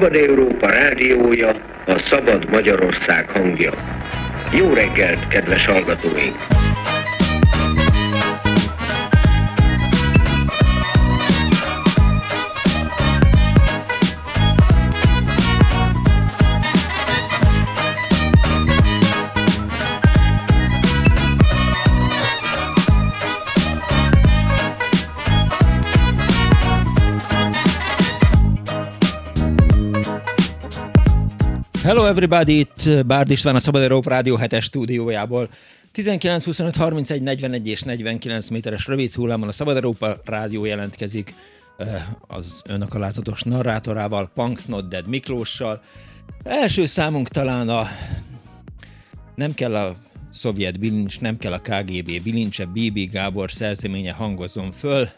Szabad Európa rádiója, a Szabad Magyarország hangja. Jó reggelt, kedves hallgatóink! Hello everybody, itt Bárd István a Szabad Európa Rádió 7-es stúdiójából. 19, 25, 31, 41 és 49 méteres rövid hullámon a Szabad Európa Rádió jelentkezik eh, az önök alázatos narrátorával, Punks Not Dead Miklóssal. Első számunk talán a nem kell a szovjet bilincs, nem kell a KGB bilincse, Bíbí Gábor szerzeménye hangozzon föl,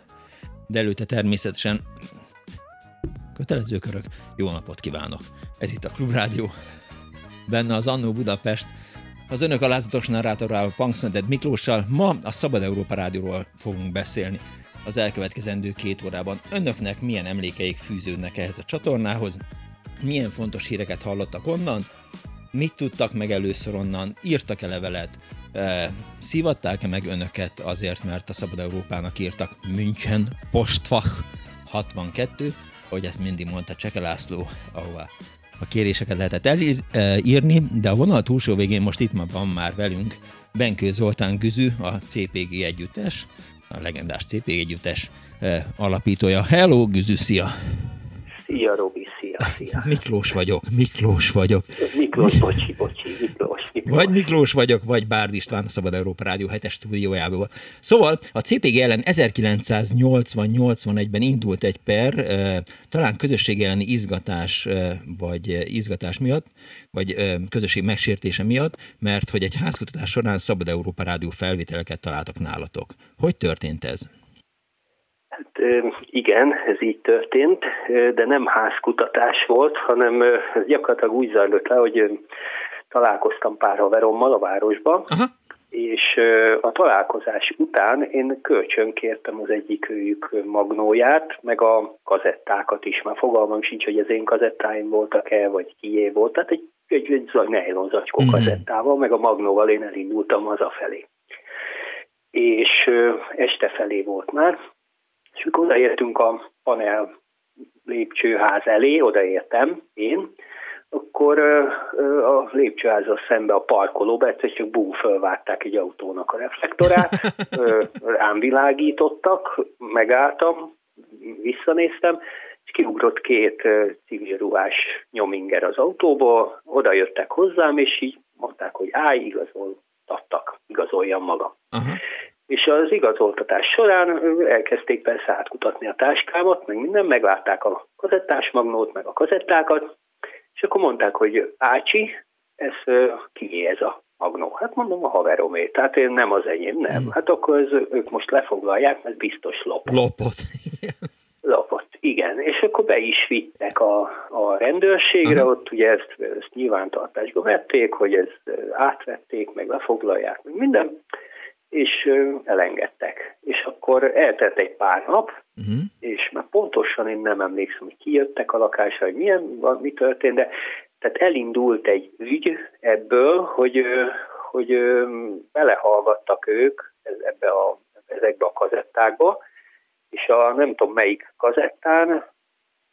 de előtte természetesen kötelező körök, jó napot kívánok! Ez itt a Klubrádió, benne az Annó Budapest, az önök alázatos narrátorával, Punksneded Miklóssal. Ma a Szabad Európa Rádióról fogunk beszélni. Az elkövetkezendő két órában önöknek milyen emlékeik fűződnek ehhez a csatornához, milyen fontos híreket hallottak onnan, mit tudtak meg először onnan, írtak-e levelet, e, szívatták-e meg önöket azért, mert a Szabad Európának írtak? München Postfach 62, hogy ezt mindig mondta Cseke László, ahová a kéréseket lehetett elírni, de a vonal túlsó végén most itt van már velünk Benkő Zoltán Güzű, a CPG együttes, a legendás CPG együttes alapítója. Hello, Güzű, szia! Szia, Robi, szia, szia! Miklós vagyok, Miklós vagyok. Miklós, bocsi, bocsi, Miklós. Miklós. Vagy Miklós vagyok, vagy Bárd István, a Szabad Európa Rádió 7 stúdiójából. Szóval a CPG ellen 1980-81-ben indult egy per, talán közösség elleni izgatás, vagy izgatás miatt, vagy közösség megsértése miatt, mert hogy egy házkutatás során Szabad Európa Rádió felvételeket találtak nálatok. Hogy történt ez? Hát igen, ez így történt, de nem házkutatás volt, hanem gyakorlatilag úgy zajlott le, hogy találkoztam pár haverommal a városban, Aha. és a találkozás után én kölcsön kértem az egyik őjük magnóját, meg a kazettákat is, már fogalmam sincs, hogy az én kazettáim voltak-e, vagy kié volt, tehát egy, egy, egy nylon zacskó mm. kazettával, meg a magnóval én elindultam hazafelé. És este felé volt már, és mikor odaértünk a panel lépcsőház elé, odaértem én, akkor a lépcsőházzal szembe a parkolóba egyszer csak bú, fölvárták egy autónak a reflektorát, rám világítottak, megálltam, visszanéztem, és kiugrott két civil ruhás nyominger az autóból, oda jöttek hozzám, és így mondták, hogy állj, igazoltattak, igazoljam maga. Uh-huh. És az igazoltatás során elkezdték persze átkutatni a táskámat, meg minden, meglátták a kazettás magnót, meg a kazettákat, és akkor mondták, hogy Ácsi, ez ki ez a magnó? Hát mondom, a haveromé. Tehát én nem az enyém, nem. Mm. Hát akkor ez, ők most lefoglalják, mert biztos lopott. Lopott, Lopott, igen. És akkor be is vittek a, a rendőrségre, Aha. ott ugye ezt, ezt nyilvántartásba vették, hogy ezt átvették, meg lefoglalják, meg minden és elengedtek. És akkor eltelt egy pár nap, uh-huh. és már pontosan én nem emlékszem, hogy kijöttek a lakásra, hogy milyen, mi történt, de tehát elindult egy ügy ebből, hogy, hogy belehallgattak ők ebbe a, ezekbe a kazettákba, és a nem tudom melyik kazettán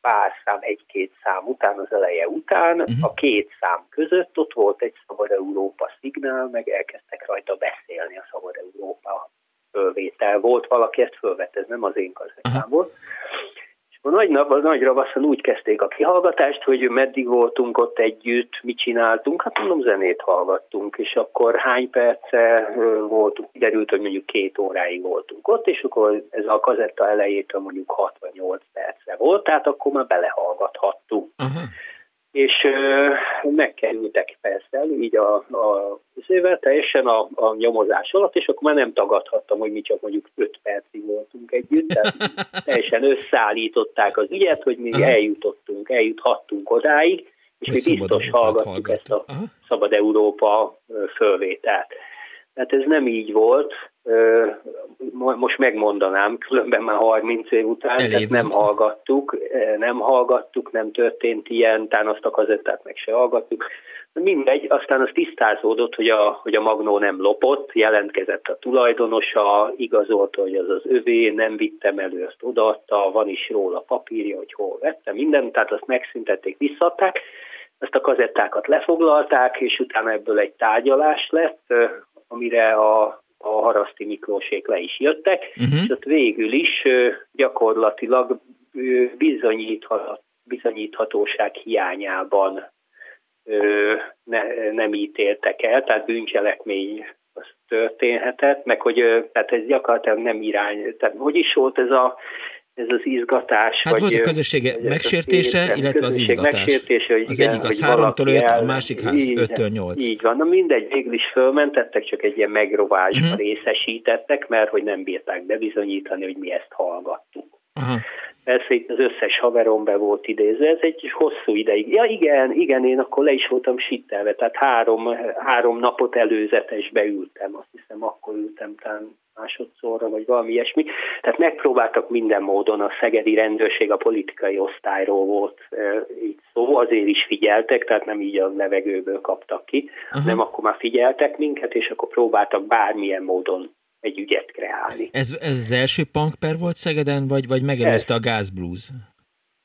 pár szám, egy-két szám után, az eleje után, uh-huh. a két szám között ott volt egy Szabad Európa szignál, meg elkezdtek rajta beszélni a Szabad Európa fölvétel. Volt valaki, ezt fölvett, ez nem az én kazettám volt. A nagy, a nagy ravaszon úgy kezdték a kihallgatást, hogy meddig voltunk ott együtt, mit csináltunk, hát mondom, zenét hallgattunk, és akkor hány perce voltunk, derült, hogy mondjuk két óráig voltunk ott, és akkor ez a kazetta elejétől mondjuk 6 vagy 8 perce volt, tehát akkor már belehallgathattunk. Uh-huh és megkerültek persze így a, a szével teljesen a, a nyomozás alatt, és akkor már nem tagadhattam, hogy mi csak mondjuk 5 percig voltunk együtt, tehát teljesen összeállították az ügyet, hogy mi eljutottunk, eljuthattunk odáig, és mi biztos hallgattuk ezt a Aha. Szabad Európa fölvételt. Hát ez nem így volt, most megmondanám, különben már 30 év után, tehát nem hallgattuk, nem hallgattuk, nem történt ilyen, tán azt a kazettát meg se hallgattuk. Mindegy, aztán az tisztázódott, hogy a, hogy a Magnó nem lopott, jelentkezett a tulajdonosa, igazolta, hogy az az övé, nem vittem elő, azt odaadta, van is róla papírja, hogy hol vettem, minden, tehát azt megszüntették, visszadták, ezt a kazettákat lefoglalták, és utána ebből egy tárgyalás lett, amire a, a Haraszti Miklósék le is jöttek, uh-huh. és ott végül is gyakorlatilag bizonyíthat, bizonyíthatóság hiányában ne, nem ítéltek el, tehát bűncselekmény az történhetett, meg hogy tehát ez gyakorlatilag nem irány, tehát hogy is volt ez a ez az izgatás. Hát vagy, volt a közössége megsértése, illetve az izgatás. Megsértése, hogy az igen, egyik az háromtól öt, a másik öttől nyolc. Így van, na mindegy, végül is fölmentettek, csak egy ilyen megrovásba uh-huh. részesítettek, mert hogy nem bírták bebizonyítani, hogy mi ezt hallgattuk. Aha. Persze itt az összes haverom be volt idézve, ez egy hosszú ideig. Ja igen, igen, én akkor le is voltam sittelve, tehát három, három napot előzetesbe ültem, azt hiszem akkor ültem talán másodszorra, vagy valami ilyesmi. Tehát megpróbáltak minden módon, a szegedi rendőrség a politikai osztályról volt e, így szó, azért is figyeltek, tehát nem így a levegőből kaptak ki, Aha. nem akkor már figyeltek minket, és akkor próbáltak bármilyen módon egy ügyet kreálni. Ez, ez az első punkper volt Szegeden, vagy, vagy megelőzte a Gáz Blues?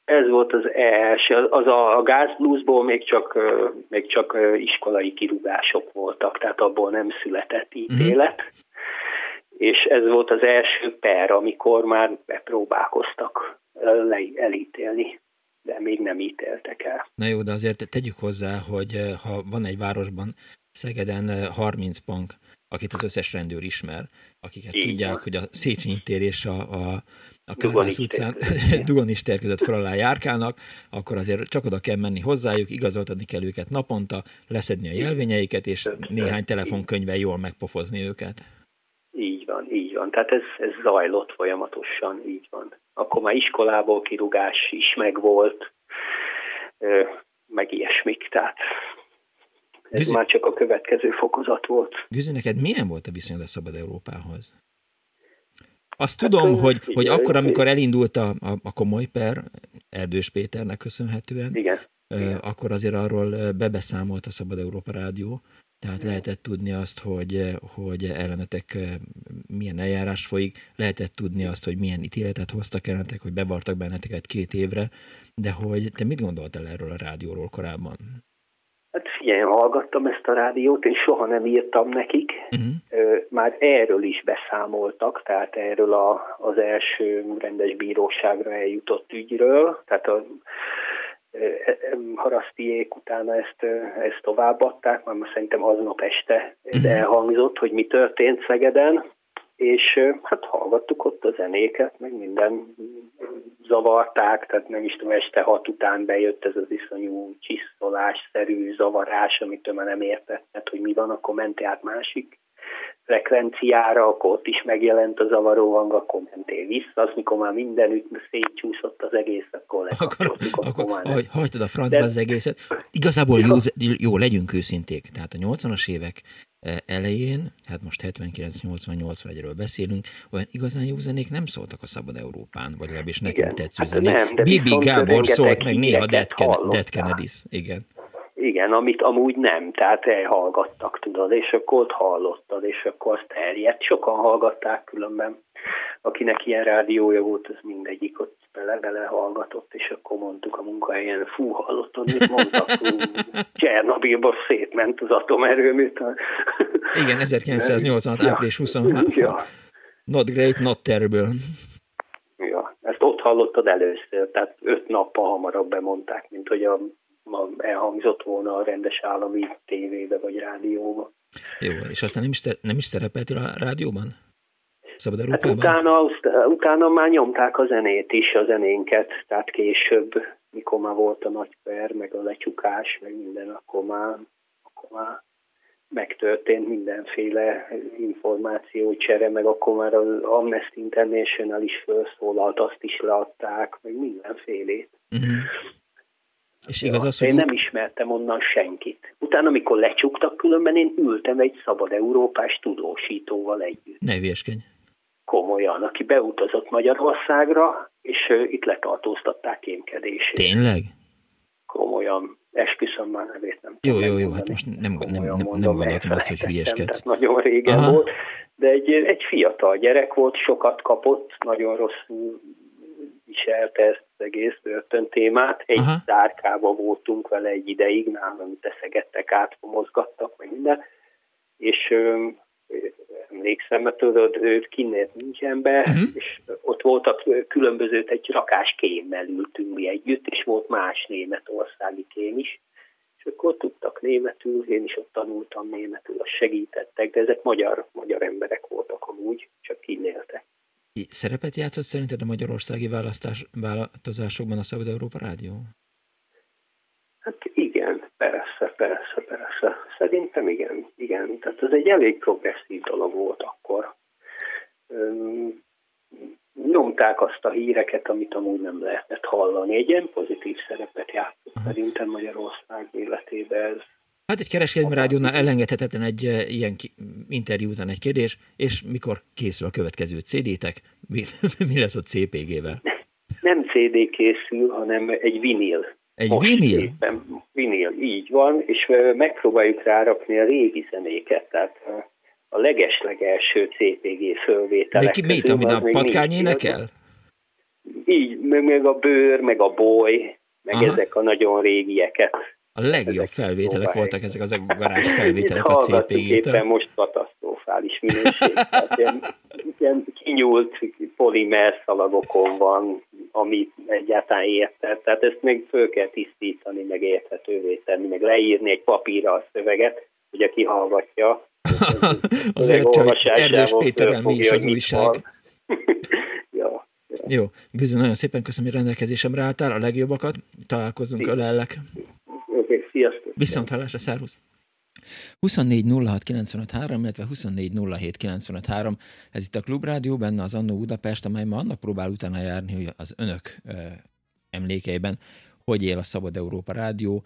Ez volt az első, az a, a Gáz Bluesból még csak, még csak iskolai kirúgások voltak, tehát abból nem született ítélet. Uh-huh és ez volt az első per, amikor már bepróbálkoztak elítélni, de még nem ítéltek el. Na jó, de azért tegyük hozzá, hogy ha van egy városban, Szegeden 30 eh, bank, akit az összes rendőr ismer, akiket Így tudják, van. hogy a Széchenyi tér és a, a, a Kárház utcán Dugonis tér között fel alá járkálnak, akkor azért csak oda kell menni hozzájuk, igazoltatni kell őket naponta, leszedni a jelvényeiket, és néhány telefonkönyvvel jól megpofozni őket. Így van, így van. Tehát ez, ez zajlott folyamatosan, így van. Akkor már iskolából kirugás is megvolt, meg ilyesmik, tehát ez Güzi... már csak a következő fokozat volt. Güzi, neked milyen volt a viszonyod a Szabad Európához? Azt hát, tudom, hogy, igen, hogy akkor, amikor elindult a, a, a komoly per, Erdős Péternek köszönhetően, igen, igen. akkor azért arról bebeszámolt a Szabad Európa Rádió, tehát lehetett tudni azt, hogy, hogy ellenetek milyen eljárás folyik, lehetett tudni azt, hogy milyen ítéletet hoztak ellenetek, hogy bevartak benneteket két évre, de hogy te mit gondoltál erről a rádióról korábban? Hát figyelj, hallgattam ezt a rádiót, és soha nem írtam nekik. Uh-huh. Már erről is beszámoltak, tehát erről a, az első rendes bíróságra eljutott ügyről. Tehát a, harasztiék utána ezt, ezt továbbadták, mert szerintem aznap este ez mhm. elhangzott, hogy mi történt Szegeden, és hát hallgattuk ott a zenéket, meg minden zavarták, tehát nem is tudom, este hat után bejött ez az iszonyú csiszolásszerű zavarás, amit már nem értetted, hogy mi van, akkor ment át másik frekvenciára, akkor ott is megjelent a zavaró hang, akkor mentél vissza, az mikor már mindenütt szétcsúszott az egész, akkor akkor, akkor, akkor már hogy hagytad a francba De... az egészet. Igazából jó, jó, legyünk őszinték. Tehát a 80-as évek e, elején, hát most 79-88 vagyról beszélünk, olyan igazán jó zenék nem szóltak a Szabad Európán, vagy legalábbis nekem tetsző hát zenék. Bibi Gábor szólt, meg néha Dead Kennedys. Igen igen, amit amúgy nem, tehát elhallgattak, tudod, és akkor ott hallottad, és akkor azt terjedt. Sokan hallgatták különben. Akinek ilyen rádiója volt, az mindegyik ott bele-bele hallgatott, és akkor mondtuk a munkahelyen, fú, hallottad, mit mondtak, fú, Csernobilból szétment az atomerőműt. Igen, 1986. Ja. április 23. Ja. Not great, not terrible. Ja, ezt ott hallottad először, tehát öt nappal hamarabb bemondták, mint hogy a elhangzott volna a rendes állami tévébe vagy rádióba. Jó, és aztán nem is, nem is szerepeltél a rádióban? Szabad hát utána, utána már nyomták a zenét is, a zenénket, tehát később, mikor már volt a nagy per, meg a lecsukás, meg minden, akkor már, akkor már megtörtént mindenféle információcsere, meg akkor már az Amnesty International is felszólalt, azt is leadták, meg mindenfélét. Uh-huh. És igaz az, hogy... Én nem ismertem onnan senkit. Utána, amikor lecsuktak, különben én ültem egy szabad európás tudósítóval együtt. Ne hülyeskedj. Komolyan, aki beutazott Magyarországra, és itt letartóztatták kémkedését. Tényleg? Komolyan esküszöm már nevét nem Jó, jó, jó, hát most nem, nem, nem, nem, gondoltam azt, hogy hülyeskedsz. Nagyon régen Aha. volt, de egy, egy fiatal gyerek volt, sokat kapott, nagyon rosszul viselte ezt az egész börtön témát. Egy Aha. tárkába voltunk vele egy ideig, nálam teszegettek át, mozgattak, meg minden. És ö, emlékszem, mert tudod, őt kinnét nincsen be, uh-huh. és ott voltak különböző, egy rakás kémmel ültünk mi együtt, és volt más németországi kém is, és akkor tudtak németül, én is ott tanultam németül, azt segítettek, de ezek magyar, magyar emberek voltak amúgy, csak kinnéltek. Szerepet játszott szerinted a magyarországi választás, változásokban a Szabad Európa Rádió? Hát igen, persze, persze, persze. Szerintem igen, igen. Tehát ez egy elég progresszív dolog volt akkor. Üm, nyomták azt a híreket, amit amúgy nem lehetett hallani. Egy ilyen pozitív szerepet játszott Aha. szerintem Magyarország életébe ez. Hát egy kereskedelmi rádiónál elengedhetetlen egy ilyen interjú után egy kérdés, és mikor készül a következő CD-tek, mi, mi lesz ott CPG-vel? Nem CD készül, hanem egy vinil. Egy Most vinil? Éppen, vinil, így van, és megpróbáljuk rárakni a régi zenéket, tehát a legeslegelső CPG fölvételek. De ki, mit, amit a patkány énekel? Így, meg, meg a bőr, meg a boly, meg Aha. ezek a nagyon régieket a legjobb felvételek voltak ezek az a garázs felvételek a CPG-től. most katasztrofális minőség. Tehát ilyen, ilyen kinyúlt polimer szalagokon van, amit egyáltalán érted. Tehát ezt még föl kell tisztítani, meg érthetővé tenni, meg leírni egy papírra a szöveget, hogy aki hallgatja. Azért csak Erdős Péterrel mi is az újság. ja. Jó, Güző, nagyon szépen köszönöm, hogy rendelkezésemre álltál, a legjobbakat, találkozunk, ölellek. Sziasztok! Viszont hallásra, szervusz! 24 06 95 3, illetve 24 07 95 3. Ez itt a Klubrádió, benne az Annó Budapest, amely ma annak próbál utána járni, hogy az önök ö, emlékeiben hogy él a Szabad Európa Rádió,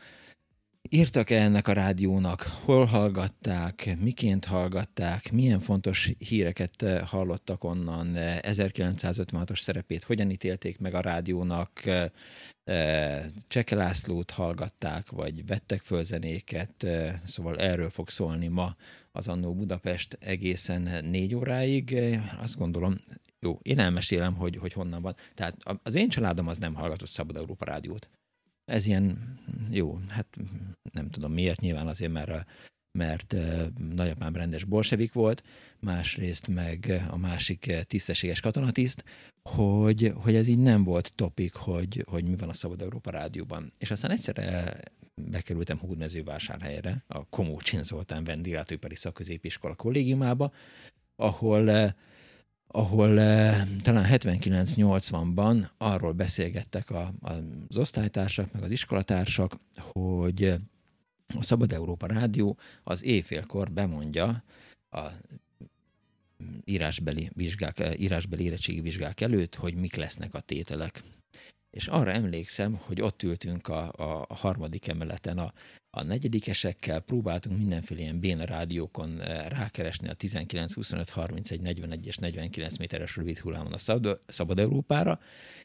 Írtak-e ennek a rádiónak? Hol hallgatták? Miként hallgatták? Milyen fontos híreket eh, hallottak onnan? 1956-os szerepét hogyan ítélték meg a rádiónak? Eh, Cseke Lászlót hallgatták, vagy vettek föl zenéket? Eh, szóval erről fog szólni ma az Annó Budapest egészen négy óráig. Azt gondolom, jó, én elmesélem, hogy, hogy honnan van. Tehát az én családom az nem hallgatott Szabad Európa rádiót ez ilyen, jó, hát nem tudom miért, nyilván azért, mert, mert nagyapám rendes bolsevik volt, másrészt meg a másik tisztességes katonatiszt, hogy, hogy ez így nem volt topik, hogy, hogy mi van a Szabad Európa Rádióban. És aztán egyszerre bekerültem Hódmezővásárhelyre, a Komócsin Zoltán vendéglátóipari szakközépiskola kollégiumába, ahol ahol eh, talán 79-80-ban arról beszélgettek a, az osztálytársak, meg az iskolatársak, hogy a Szabad Európa Rádió az éjfélkor bemondja a írásbeli, vizsgák, írásbeli érettségi vizsgák előtt, hogy mik lesznek a tételek. És arra emlékszem, hogy ott ültünk a, a harmadik emeleten a, a negyedikesekkel próbáltunk mindenféle ilyen béna rádiókon eh, rákeresni a 19, 25, 31, 41 és 49 méteres rövid hullámon a Szabad, Európára,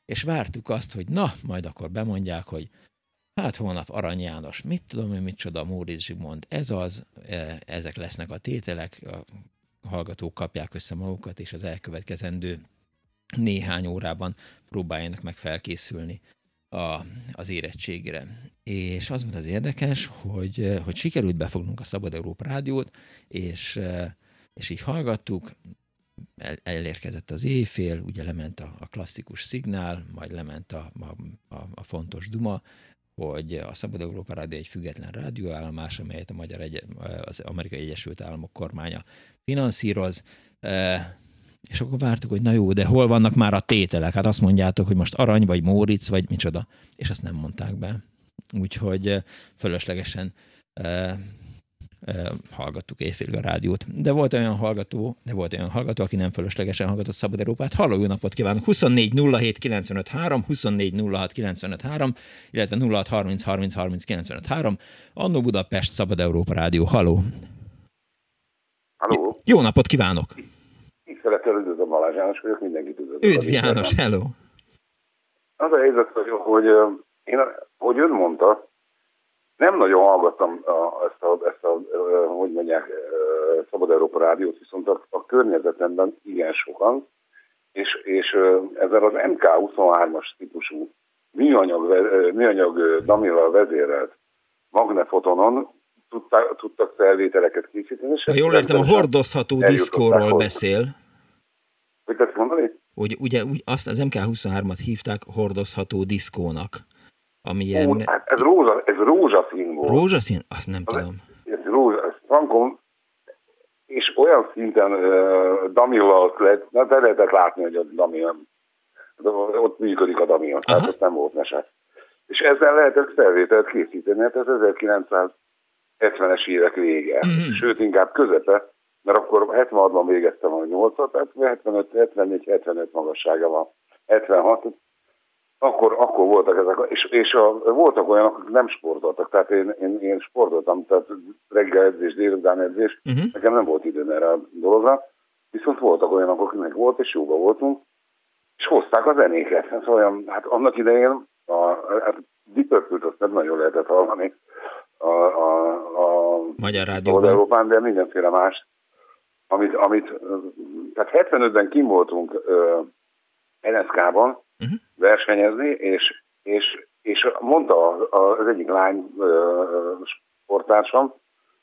és vártuk azt, hogy na, majd akkor bemondják, hogy hát holnap Arany János, mit tudom hogy mit csoda, Móricz Zsigmond, ez az, eh, ezek lesznek a tételek, a hallgatók kapják össze magukat, és az elkövetkezendő néhány órában próbáljanak meg felkészülni a, az érettségre. És az volt az érdekes, hogy, hogy sikerült befognunk a Szabad Európa Rádiót, és, és így hallgattuk, el, elérkezett az éjfél, ugye lement a, a klasszikus szignál, majd lement a, a, a, fontos duma, hogy a Szabad Európa Rádió egy független rádióállomás, amelyet a Magyar Egy- az Amerikai Egyesült Államok kormánya finanszíroz, és akkor vártuk, hogy na jó, de hol vannak már a tételek? Hát azt mondjátok, hogy most arany, vagy Móric, vagy micsoda. És azt nem mondták be. Úgyhogy fölöslegesen hallgattuk éjfélig a rádiót. De volt olyan hallgató, de volt olyan hallgató, aki nem fölöslegesen hallgatott Szabad Európát. Halló, jó napot kívánok! 24 07 95 3, 24 06 95 3, illetve 06 30 30 30 95 3. Annó Budapest Szabad Európa Rádió. Halló! Halló! Jó napot kívánok! Tisztelettel üdvözlöm Balázs János vagyok, mindenkit üdvözlöm. Üdv János, hello! Az a helyzet, hogy, én, hogy ön mondta, nem nagyon hallgattam a, ezt, a, ezt a, hogy mondják, Szabad Európa Rádiót, viszont a, a környezetemben igen sokan, és, és ezzel az MK23-as típusú műanyag, műanyag Damillal vezérelt magnefotonon tudtak, tudtak felvételeket készíteni. És ha jól értem, a hordozható diszkóról beszél. Hogy tetsz mondani? Hogy ugye úgy azt az MK23-at hívták hordozható diszkónak. Ami ilyen... Hát ez, rózsa, ez rózsaszín volt. Rózsaszín? Azt nem az tudom. Ez rózsa, ez frankon, és olyan szinten uh, damillal lett, na, de lehetett látni, hogy a damil, ott működik a damil, tehát ott nem volt mese. És ezzel lehetett felvételt készíteni, hát ez 1970-es évek vége, mm-hmm. sőt inkább közepe, mert akkor 76-ban végeztem a 8-at, tehát 75, 74, 75 magassága van. 76, akkor, akkor voltak ezek, és, és a, voltak olyanok, akik nem sportoltak, tehát én, én, én sportoltam, tehát reggel edzés, délután edzés, uh-huh. nekem nem volt időm erre a dologra, viszont voltak olyanok, akiknek volt, és jóba voltunk, és hozták a zenéket. Ez olyan, hát annak idején a, hát Purple-t azt nem nagyon lehetett hallani a, a, a Magyar Rádióban. Európán, de mindenféle más, amit, amit tehát 75-ben kim voltunk NSK-ban, uh-huh. versenyezni, és, és, és mondta az egyik lány sportársam,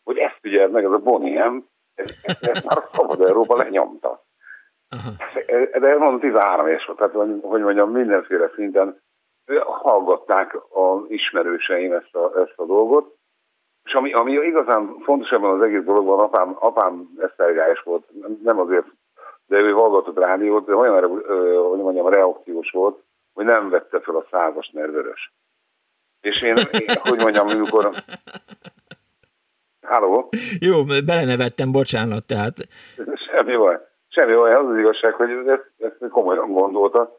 hogy ezt figyeld meg, ez a Boniem, ezt, ezt, már a Szabad Európa lenyomta. Uh-huh. De mondom, 13 éves volt, tehát hogy mondjam, mindenféle szinten hallgatták az ismerőseim ezt a, ezt a dolgot, és ami, ami igazán fontos ebben az egész dologban, apám, apám esztergályos volt, nem azért de ő hallgatott rádiót, de olyan, hogy mondjam, reakciós volt, hogy nem vette fel a százas nervörös. És én, én hogy mondjam, amikor... Háló? Jó, belenevettem, bocsánat, tehát... Semmi baj. Semmi baj, az az igazság, hogy ezt, ezt komolyan gondolta.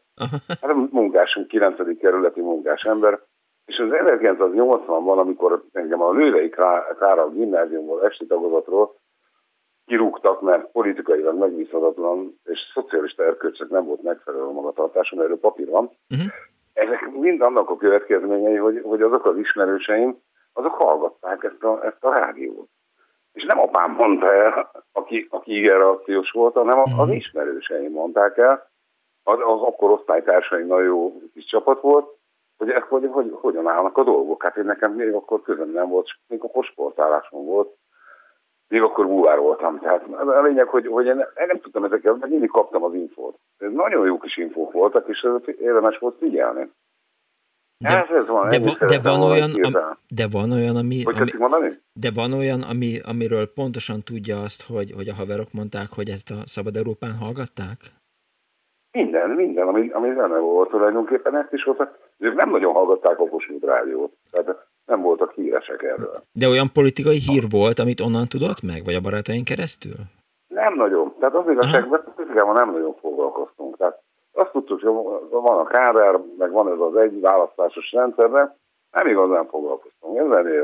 Hát a munkásunk, 9. kerületi munkás ember, és az 1980-ban, amikor engem a Lővei Kára gimnáziumból esti tagozatról kirúgtak, mert politikailag megbízhatatlan és szocialista erkölcsök nem volt megfelelő a magatartásom, erről papír van. Uh-huh. Ezek mind annak a következményei, hogy, hogy azok az ismerőseim, azok hallgatták ezt a, ezt a rádiót. És nem apám mondta el, aki, aki igen reakciós volt, hanem az uh-huh. ismerőseim mondták el. Az, az akkor osztálytársaim nagyon jó kis csapat volt, hogy, hogy, hogy hogyan állnak a dolgok. Hát én nekem még akkor közön nem volt, még akkor sportállásom volt még akkor búvár voltam. Tehát a lényeg, hogy, hogy én nem tudtam ezeket, mert mindig kaptam az infót. Ez nagyon jó kis infók voltak, és ez érdemes volt figyelni. De, ez, ez van, de, va, de, van olyan, am, de van olyan, ami, hogy ami de van olyan, ami, amiről pontosan tudja azt, hogy, hogy a haverok mondták, hogy ezt a Szabad Európán hallgatták? Minden, minden, ami, ami benne volt tulajdonképpen, ezt is volt. Ők nem nagyon hallgatták a Kossuth rádiót. Tehát nem voltak híresek erről. De olyan politikai hír volt, amit onnan tudott meg, vagy a barátaink keresztül? Nem nagyon. Tehát az igazság, politikában nem nagyon foglalkoztunk. Tehát azt tudtuk, hogy van a Kádár, meg van ez az egy választásos rendszer, de nem igazán foglalkoztunk. Ez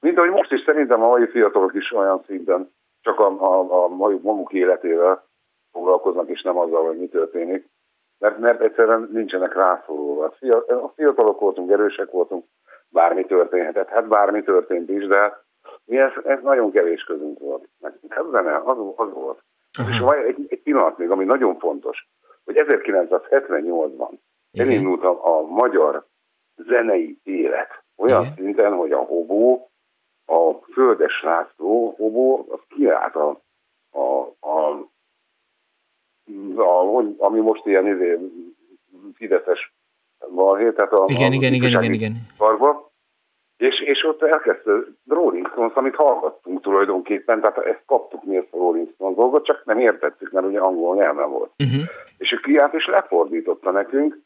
mint ahogy most is szerintem a mai fiatalok is olyan szinten csak a, a, a maguk életével foglalkoznak, és nem azzal, hogy mi történik. Mert, mert egyszerűen nincsenek rászorulva. A fiatalok voltunk, erősek voltunk, bármi történhetett. Hát bármi történt is, de mi ez, ez nagyon kevés közünk volt. Ez zene, az, az volt. Uh-huh. És van egy, egy pillanat még, ami nagyon fontos, hogy 1978-ban elindult a, a magyar zenei élet olyan uh-huh. szinten, hogy a hobó, a Földes László hobó, az kiállt a, a, a, a, ami most ilyen izé, fideszes balhé, tehát a, igen, a igen, igen, igen, igen. Karba, és, és ott elkezdte Rolling Stones, amit hallgattunk tulajdonképpen, tehát ezt kaptuk mi ezt a Rolling Stones dolgot, csak nem értettük, mert ugye angol nyelven volt. Uh-huh. És ő kiállt és lefordította nekünk,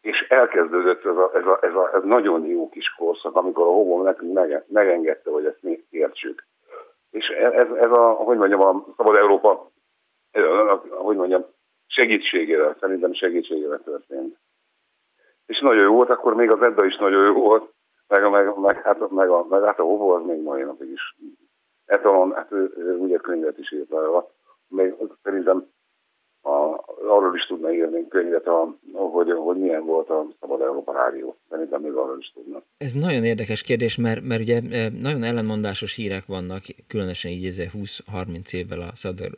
és elkezdődött ez a, ez a, ez a ez nagyon jó kis korszak, amikor a hobom nekünk mege, megengedte, hogy ezt mi értsük. És ez, ez a, hogy mondjam, a Szabad Európa, hogy mondjam, segítségére, szerintem segítségére történt. És nagyon jó volt, akkor még az Edda is nagyon jó volt, meg, meg, meg, hát, meg, a, meg hát a Hobo az még mai napig is. Etalon, hát ő, ő ugye könyvet is írt, még szerintem a, arról is tudna írni könyvet, a, hogy, hogy milyen volt a Szabad Európa Rádió. Szerintem még arról is tudna. Ez nagyon érdekes kérdés, mert, mert ugye e, nagyon ellenmondásos hírek vannak, különösen így 20-30 évvel a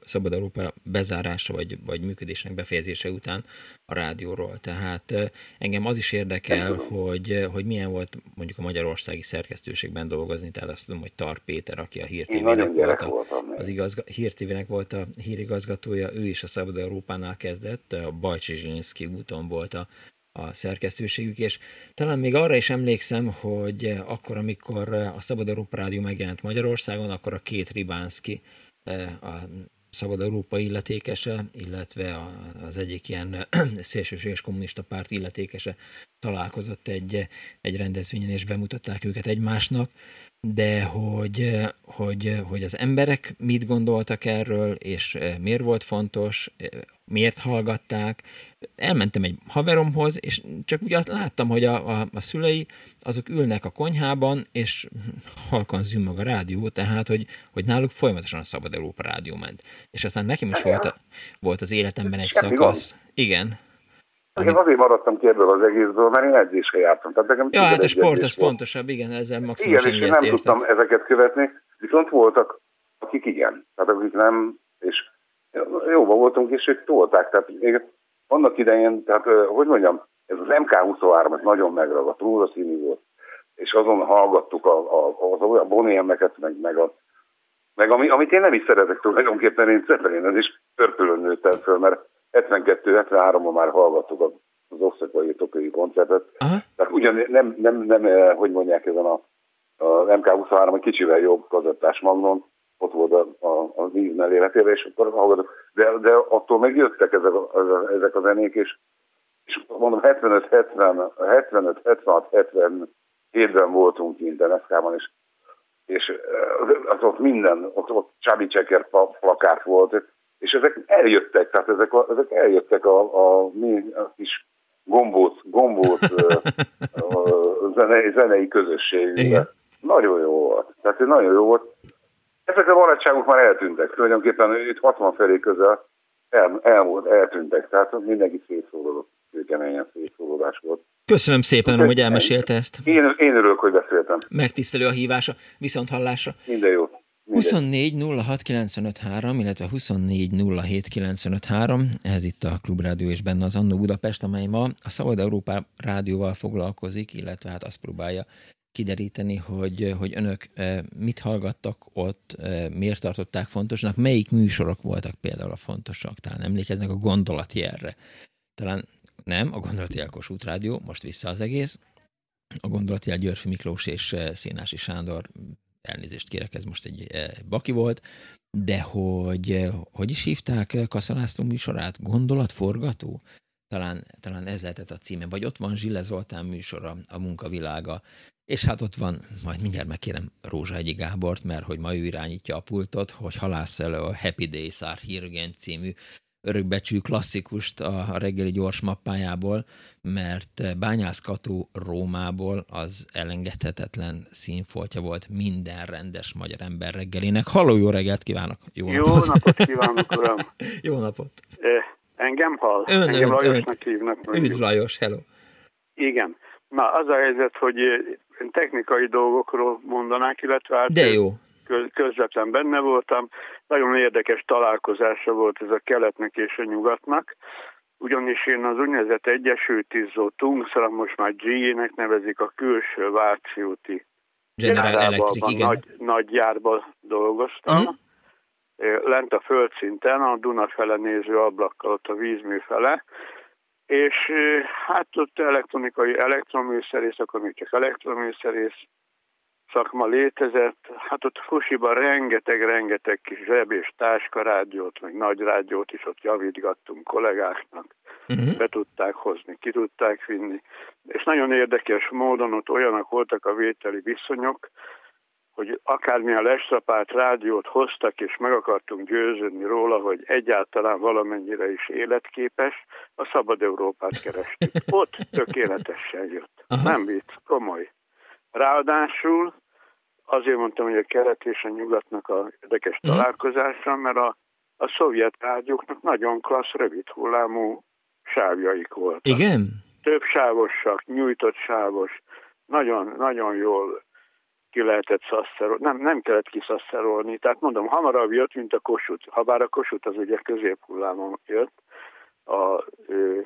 Szabad Európa bezárása vagy, vagy működésnek befejezése után a rádióról. Tehát e, engem az is érdekel, hogy, hogy milyen volt mondjuk a magyarországi szerkesztőségben dolgozni, tehát azt tudom, hogy Tar Péter, aki a hírtévének volt, a, az igazga, hírtévének volt a hírigazgatója, ő is a Szabad Európa Európánál kezdett, a Bajcsi úton volt a, a szerkesztőségük, és talán még arra is emlékszem, hogy akkor, amikor a Szabad Európa Rádió megjelent Magyarországon, akkor a két Ribánszki, eh, a Szabad Európa illetékese, illetve az egyik ilyen szélsőséges kommunista párt illetékese találkozott egy, egy rendezvényen, és bemutatták őket egymásnak, de hogy, hogy, hogy az emberek mit gondoltak erről, és miért volt fontos, miért hallgatták. Elmentem egy haveromhoz, és csak ugye láttam, hogy a, a, a szülei azok ülnek a konyhában, és halkan zümmög a rádió, tehát, hogy, hogy náluk folyamatosan a Szabad Európa rádió ment. És aztán nekem is volt, a, volt az életemben egy szakasz. Igen. Én azért maradtam ki ebből az egészből, mert én edzésre jártam. Tehát nekem ja, hát a sport az volt. fontosabb, igen, ezzel maximum Igen, és én nem értek. tudtam ezeket követni, viszont voltak, akik igen. Tehát akik nem, és jóban voltunk, és ők tolták. Tehát még annak idején, tehát hogy mondjam, ez az MK23 nagyon megragadt, rózsaszínű volt, és azon hallgattuk a, a, az, a Boniemeket, meg, meg, a, meg ami, amit én nem is szeretek tulajdonképpen, én Zeppelin, is pörpülön nőttem föl, mert 72-73-ban már hallgattuk az Okszakai Tokai koncertet. Aha. Tehát ugyan nem, nem, nem, eh, hogy mondják ezen a, a MK23 egy kicsivel jobb kazettás magnon, ott volt a, a, a víz melléletére, és akkor hallgatok. De, de attól még jöttek ezek a, ezek a zenék, és, és mondom, 75, 70, 75, 76, 77-ben voltunk kint NSZK-ban, és, és eh, az ott minden, ott, ott Csabi Cseker plakát volt, és ezek eljöttek, tehát ezek, a, ezek eljöttek a, a mi a kis gombóc, gombóc zenei, zenei közösségünkbe. Nagyon jó volt. Tehát nagyon jó volt. Ezek a barátságok már eltűntek. Tulajdonképpen itt 60 felé közel el, elmúlt, eltűntek. Tehát mindenki szétszólalott. Keményen szétszólalás volt. Köszönöm szépen, hogy elmesélte ezt. Én, én örülök, hogy beszéltem. Megtisztelő a hívása, viszont hallásra. Minden jót. 24 06 95 3, illetve 24 07 95 3, ez itt a Klubrádió és benne az Annó Budapest, amely ma a Szabad Európa rádióval foglalkozik, illetve hát azt próbálja kideríteni, hogy, hogy önök eh, mit hallgattak ott, eh, miért tartották fontosnak, melyik műsorok voltak például a fontosak, talán emlékeznek a gondolati erre. Talán nem, a gondolati Kossuth Rádió, most vissza az egész, a gondolati Györfi Miklós és eh, Szénási Sándor elnézést kérek, ez most egy eh, baki volt, de hogy, eh, hogy is hívták eh, Kaszalászló műsorát? Gondolatforgató? Talán, talán ez lehetett a címe. Vagy ott van Zsille Zoltán műsora, a munkavilága. És hát ott van, majd mindjárt megkérem Egyi Gábort, mert hogy ma ő irányítja a pultot, hogy halász elő a Happy Days Are Here Again című örökbecsű klasszikust a reggeli gyors mappájából, mert Bányász Kató Rómából az elengedhetetlen színfoltja volt minden rendes magyar ember reggelének. Halló, jó reggelt kívánok! Jó, jó napot! napot kívánok, uram! jó napot! Engem hall? Ön, Engem ön, Lajosnak ön. hívnak. Üdv Lajos, hello! Igen. Na, az a helyzet, hogy technikai dolgokról mondanák, illetve hát De jó közvetlen benne voltam. Nagyon érdekes találkozása volt ez a keletnek és a nyugatnak, ugyanis én az úgynevezett Egyesült Izzó Tungsra, most már GE-nek nevezik a külső Váci úti General Electric, igen. Nagy, nagy gyárban dolgoztam. Uh-huh. Lent a földszinten, a Duna fele néző ablakkal, ott a vízmű fele, és hát ott elektronikai elektroműszerész, akkor még csak elektroműszerész, szakma létezett. Hát ott Fusiban rengeteg-rengeteg kis zseb és táskarádiót, meg nagy rádiót is ott javítgattunk kollégáknak. Uh-huh. Be tudták hozni, ki tudták vinni. És nagyon érdekes módon ott olyanak voltak a vételi viszonyok, hogy akármilyen lestrapált rádiót hoztak, és meg akartunk győződni róla, hogy egyáltalán valamennyire is életképes, a Szabad Európát kerestük. Ott tökéletesen jött. Aha. Nem vicc, komoly. Ráadásul azért mondtam, hogy a kelet és a nyugatnak a érdekes uh-huh. találkozása, mert a, a szovjet rádióknak nagyon klassz, rövid hullámú sávjaik voltak. Igen? Több sávosak, nyújtott sávos, nagyon, nagyon jól ki lehetett szasszerolni, nem, nem kellett kiszasszerolni, tehát mondom, hamarabb jött, mint a kosut, ha bár a kosut az ugye középhullámon jött, a, ö,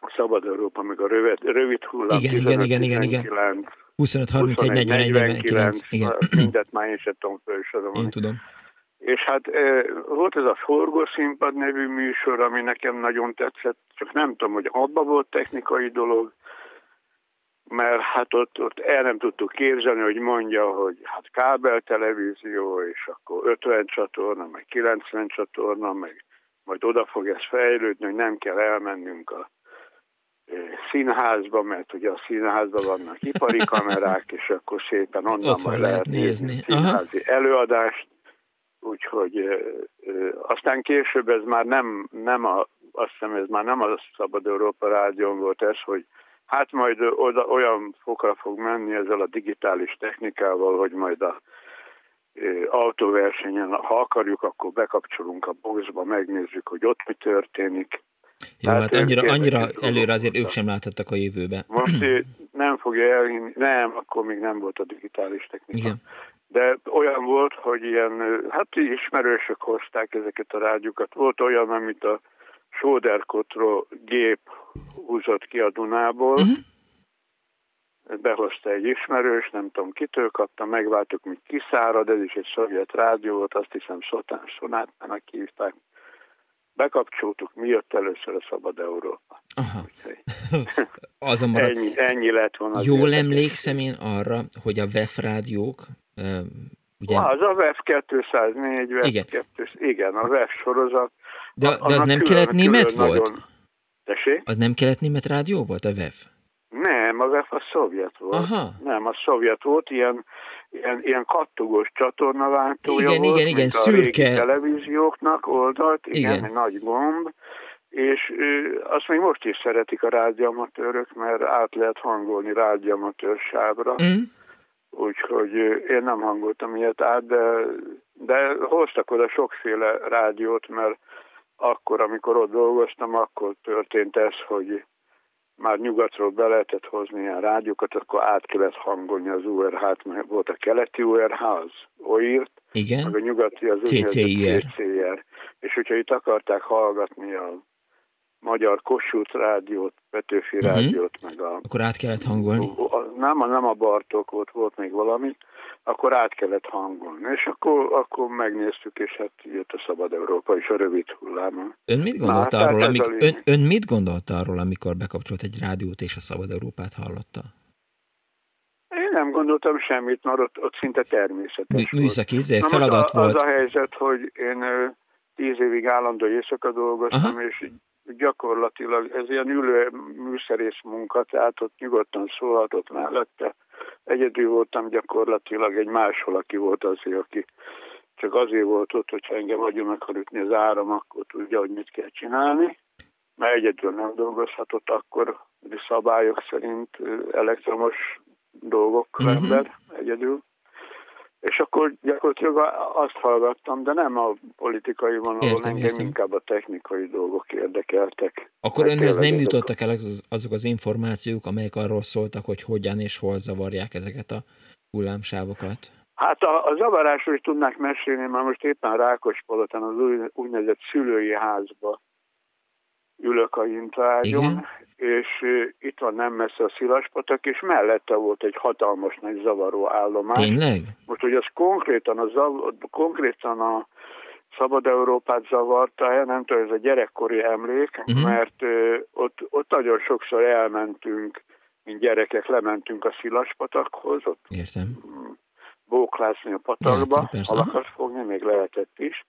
a Szabad Európa, meg a rövid, rövid hullám, igen, 15, igen, igen, igen, igen. 25, 31, 40, 49, igen. Mindet már én sem tudom felsorolni. Én tudom. És hát volt ez a Forgószínpad nevű műsor, ami nekem nagyon tetszett, csak nem tudom, hogy abba volt technikai dolog, mert hát ott, ott el nem tudtuk képzelni, hogy mondja, hogy hát kábel televízió, és akkor 50 csatorna, meg 90 csatorna, meg majd oda fog ez fejlődni, hogy nem kell elmennünk a színházba, mert ugye a színházban vannak ipari kamerák, és akkor szépen onnan Ott majd lehet nézni színházi Aha. előadást, úgyhogy aztán később ez már nem, nem a, azt hiszem ez már nem a Szabad Európa Rádión volt ez, hogy hát majd oda, olyan fokra fog menni ezzel a digitális technikával, hogy majd a autóversenyen, ha akarjuk, akkor bekapcsolunk a boxba, megnézzük, hogy ott mi történik, jó, hát, hát annyira, annyira előre azért ők sem láthattak a jövőbe. Most nem fogja elhinni, nem, akkor még nem volt a digitális technika. Igen. De olyan volt, hogy ilyen, hát ismerősök hozták ezeket a rádiókat. Volt olyan, amit a Sóderkotro gép húzott ki a Dunából, uh-huh. behozta egy ismerős, nem tudom kitől kapta, megváltuk, mint kiszárad, ez is egy szovjet rádió volt, azt hiszem Szotán Sonátának hívták bekapcsoltuk, mi jött először a Szabad Európa. Aha. Azonban ennyi, ennyi lett volna. Jól emlékszem én arra, hogy a VEF rádiók, ugye? Az a VEF 204, VEF igen. 200, igen, a VEF sorozat. De, de az nem kelet német volt? Nagyon... Tessék? Az nem kelet német rádió volt a VEF? Nem, a VEF a szovjet volt. Aha. Nem, a szovjet volt, ilyen ilyen, ilyen kattogós csatornaváltója igen, volt, igen, igen, szürke. televízióknak oldalt, igen, igen. egy nagy gomb, és azt még most is szeretik a rádiamatőrök, mert át lehet hangolni rádiamatőr sávra. Mm. Úgyhogy én nem hangoltam ilyet át, de, de hoztak oda sokféle rádiót, mert akkor, amikor ott dolgoztam, akkor történt ez, hogy már nyugatról be lehetett hozni ilyen rádiókat, akkor át kellett hangolni az URH-t, mert volt a keleti URH, az OIRT, Igen. meg a nyugati az CCIR. CCIR. És hogyha itt akarták hallgatni a magyar Kossuth rádiót, Petőfi uh-huh. rádiót, meg a... Akkor át kellett hangolni? A, a, nem, nem a Bartók volt, volt még valami, akkor át kellett hangolni. És akkor, akkor megnéztük, és hát jött a Szabad Európa is a rövid hullámon. Ön mit gondolt, Na, arról, amik, ön, ön mit gondolt arról, amikor bekapcsolt egy rádiót és a Szabad Európát hallotta? Én nem gondoltam semmit, mert ott, ott szinte természetes Mű, Műszaki izé, feladat a, volt. Az a helyzet, hogy én tíz évig állandó éjszaka dolgoztam, Aha. és gyakorlatilag ez ilyen ülő műszerész munka, tehát ott nyugodtan szólhatott mellette Egyedül voltam gyakorlatilag, egy máshol, aki volt azért, aki csak azért volt ott, hogyha engem agyon akar ütni az áram, akkor tudja, hogy mit kell csinálni. Mert egyedül nem dolgozhatott akkor szabályok szerint elektromos dolgokkal uh-huh. ember egyedül. És akkor gyakorlatilag azt hallgattam, de nem a politikai vonalon, értem, engem értem. inkább a technikai dolgok érdekeltek. Akkor önhöz nem jutottak el az, azok az információk, amelyek arról szóltak, hogy hogyan és hol zavarják ezeket a hullámsávokat? Hát a, a zavarásról is tudnák mesélni, mert most éppen Rákospalotan az új, úgynevezett szülői házba ülök a intágyon, és itt van nem messze a Szilaspatak, és mellette volt egy hatalmas nagy zavaró állomás. Tényleg? Most, hogy az konkrétan a, zav, konkrétan a Szabad Európát zavarta, nem tudom, ez a gyerekkori emlék, uh-huh. mert ö, ott, ott nagyon sokszor elmentünk, mint gyerekek lementünk a Szilaspatakhoz, ott Értem. bóklászni a patakba, halakat fogni, még lehetett is,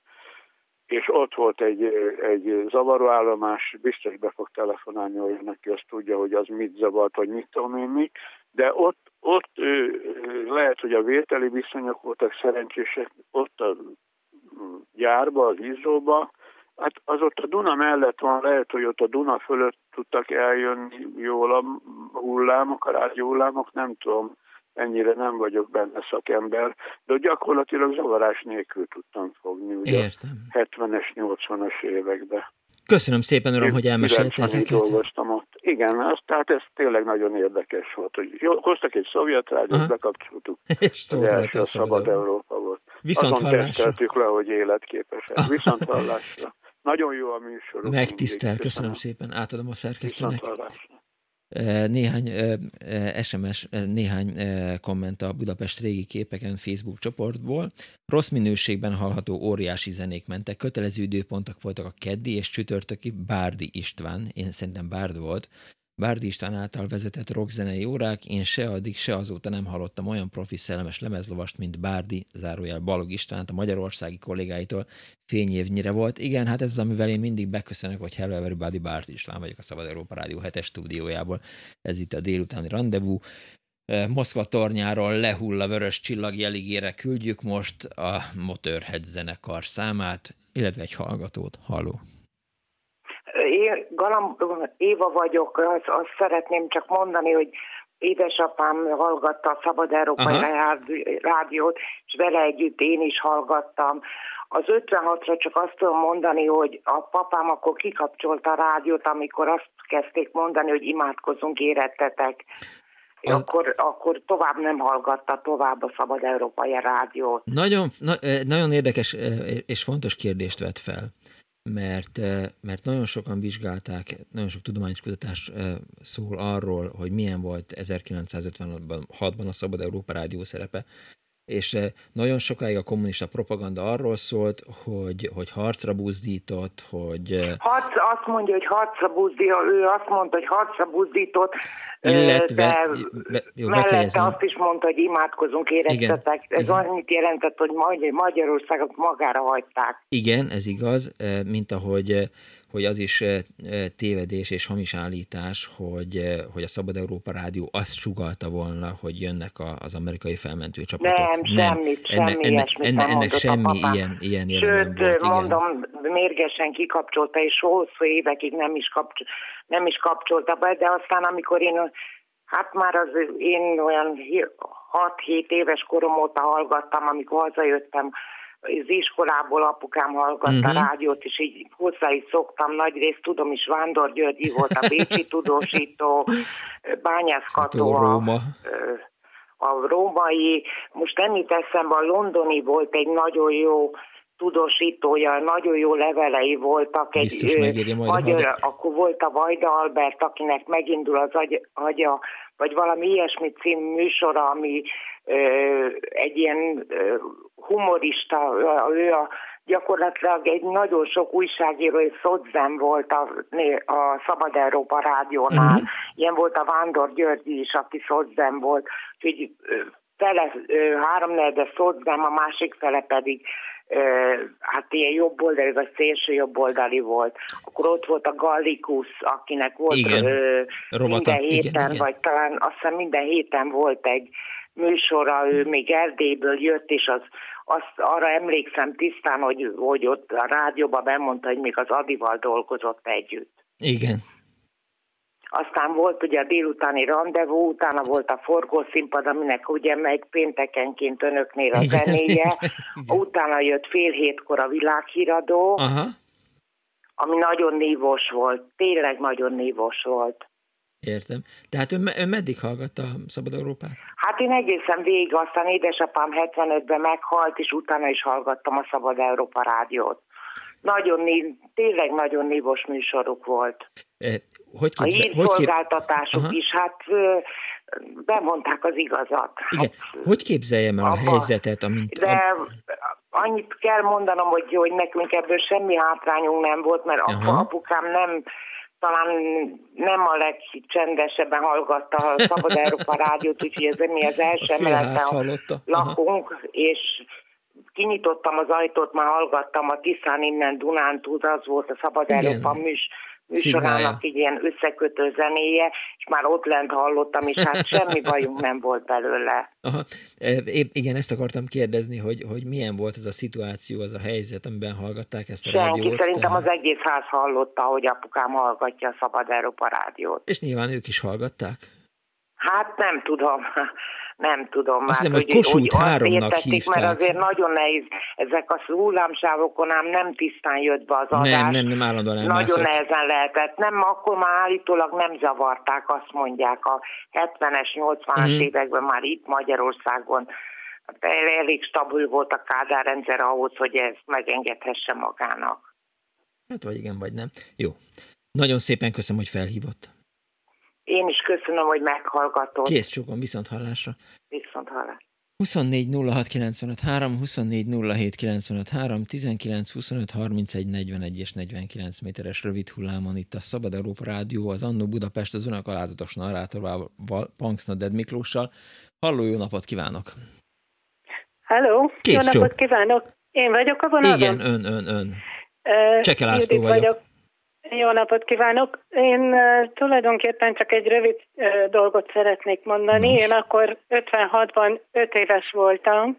és ott volt egy, egy zavaróállomás, biztos be fog telefonálni olyan, aki azt tudja, hogy az mit zavart, vagy mit tudom én mi, de ott, ott lehet, hogy a vételi viszonyok voltak szerencsések, ott a gyárba, az Izróba, hát az ott a Duna mellett van, lehet, hogy ott a Duna fölött tudtak eljönni jól a hullámok, a rádió hullámok, nem tudom, ennyire nem vagyok benne szakember, de gyakorlatilag zavarás nélkül tudtam fogni, ugye Értem. 70-es, 80-as években. Köszönöm szépen, uram, hogy elmesélte ezeket. dolgoztam ott. Igen, az, tehát ez tényleg nagyon érdekes volt, hogy jó, hoztak egy szovjet rádiót, bekapcsoltuk. És szólt rajta a Szabad Európa volt. Viszont Azon hallásra. le, hogy életképesek. Viszont hallásra. Nagyon jó a műsor. Megtisztel, köszönöm szépen. Átadom a szerkesztőnek. Néhány SMS, néhány komment a Budapest régi képeken Facebook csoportból. Rossz minőségben hallható óriási zenék mentek. Kötelező időpontok voltak a keddi és csütörtöki Bárdi István, én szerintem Bárd volt, Bárdi István által vezetett rockzenei órák, én se addig, se azóta nem hallottam olyan profi szellemes lemezlovast, mint Bárdi, zárójel Balog Istvánt a magyarországi kollégáitól fényévnyire volt. Igen, hát ez az, amivel én mindig beköszönök, hogy Hello Everybody, Bárdi István vagyok a Szabad Európa Rádió 7 stúdiójából. Ez itt a délutáni rendezvú. Moszkva tornyáról lehull a vörös csillag jeligére küldjük most a Motorhead zenekar számát, illetve egy hallgatót. Halló! Galamb Éva vagyok, azt, azt szeretném csak mondani, hogy édesapám hallgatta a Szabad Európai Aha. Rádiót, és vele együtt én is hallgattam. Az 56-ra csak azt tudom mondani, hogy a papám akkor kikapcsolta a rádiót, amikor azt kezdték mondani, hogy imádkozunk, érettetek. Az... Akkor, akkor tovább nem hallgatta tovább a Szabad Európai Rádiót. Nagyon, na, nagyon érdekes és fontos kérdést vett fel mert, mert nagyon sokan vizsgálták, nagyon sok tudományos kutatás szól arról, hogy milyen volt 1956-ban a Szabad Európa Rádió szerepe, és nagyon sokáig a kommunista propaganda arról szólt, hogy, hogy harcra buzdított, hogy... Harc, azt mondja, hogy harcra buzdított, ő azt mondta, hogy harcra buzdított, illetve, de be, jó, mellette azt is mondta, hogy imádkozunk, éreztetek. Ez igen. annyit jelentett, hogy Magyarországot magára hagyták. Igen, ez igaz, mint ahogy hogy az is tévedés és hamis állítás, hogy, hogy a Szabad Európa Rádió azt sugalta volna, hogy jönnek az amerikai felmentő csapatok. Nem, nem. semmit, ennek, semmi ennek, ennek, ennek semmi ilyen, ilyen Sőt, volt, mondom, igen. mérgesen kikapcsolta, és hosszú évekig nem is, kapcsol, nem is kapcsolta be, de aztán amikor én Hát már az én olyan 6-7 éves korom óta hallgattam, amikor hazajöttem az iskolából apukám hallgatta uh-huh. rádiót, és így hozzá is szoktam, nagy részt tudom is, Vándor Györgyi volt a Bécsi tudósító, bányászkató, a, Róma. a, a római, most nem itt eszembe, a londoni volt egy nagyon jó tudósítója, nagyon jó levelei voltak. Biztos egy, magyar, akkor volt a Vajda Albert, akinek megindul az agy, agya, vagy valami ilyesmi cím műsora, ami egy ilyen humorista, ő a, gyakorlatilag egy nagyon sok újságíró és szodzem volt a, a Szabad Európa rádiónál. Uh-huh. Ilyen volt a Vándor Györgyi is, aki szodzem volt. Úgyhogy fele, három szodzem, a másik fele pedig hát ilyen jobboldali, vagy szélső jobboldali volt. Akkor ott volt a Gallikus, akinek volt igen. Ö, minden héten, igen, igen. vagy talán azt hiszem minden héten volt egy műsora, ő még Erdélyből jött, és az, azt arra emlékszem tisztán, hogy, hogy ott a rádióban bemondta, hogy még az Adival dolgozott együtt. Igen. Aztán volt ugye a délutáni rendezvú, utána volt a forgószínpad, aminek ugye megy péntekenként önöknél a zenéje, utána jött fél hétkor a világhíradó, Aha. ami nagyon nívós volt, tényleg nagyon nívós volt. Értem. Tehát ön, ön meddig hallgatta a Szabad Európát? Hát én egészen végig, aztán édesapám 75-ben meghalt, és utána is hallgattam a Szabad Európa rádiót. Nagyon, tényleg nagyon nívós műsoruk volt. Eh, hogy képzel, a hírszolgáltatások kép... is, hát bemondták az igazat. Igen. Hát, hogy képzeljem el a helyzetet? Amint, de a... annyit kell mondanom, hogy, hogy nekünk ebből semmi hátrányunk nem volt, mert Aha. apukám nem talán nem a legcsendesebben hallgatta a Szabad Európa rádiót, úgyhogy ez mi az első emeleten lakunk, és kinyitottam az ajtót, már hallgattam a Tiszán innen Dunántúl, az volt a Szabad Igen. Európa műs, műsorának így ilyen összekötő zenéje, és már ott lent hallottam, és hát semmi bajunk nem volt belőle. Aha. E, igen, ezt akartam kérdezni, hogy, hogy milyen volt ez a szituáció, az a helyzet, amiben hallgatták ezt a Senki, rádiót. Szerintem tehát... az egész ház hallotta, hogy apukám hallgatja a Szabad Európa rádiót. És nyilván ők is hallgatták? Hát nem tudom nem tudom. Azt hát, hogy, Kossuth hogy háromnak hívták. Mert azért nagyon nehéz, ezek a hullámsávokon ám nem tisztán jött be az adás. Nem, nem, nem állandóan nem Nagyon nehezen lehetett. Nem, akkor már állítólag nem zavarták, azt mondják, a 70-es, 80-as uh-huh. években már itt Magyarországon elég stabil volt a kádárrendszer ahhoz, hogy ezt megengedhesse magának. Hát vagy igen, vagy nem. Jó. Nagyon szépen köszönöm, hogy felhívott. Én is köszönöm, hogy meghallgatott. Kész csókom, viszont hallásra. Viszont hallásra. 24 06 95 3, 24 07 95 3, 19 25 31 41 és 49 méteres rövid hullámon itt a Szabad Európa Rádió, az Annó Budapest az önök alázatos narrátorával, Punksnoded Miklóssal. Halló, jó napot kívánok! Halló, jó napot kívánok! Én vagyok a vonalban? Igen, ön, ön, ön. Uh, Csekelászló vagyok. vagyok. Jó napot kívánok! Én tulajdonképpen csak egy rövid dolgot szeretnék mondani. Én akkor 56-ban 5 éves voltam,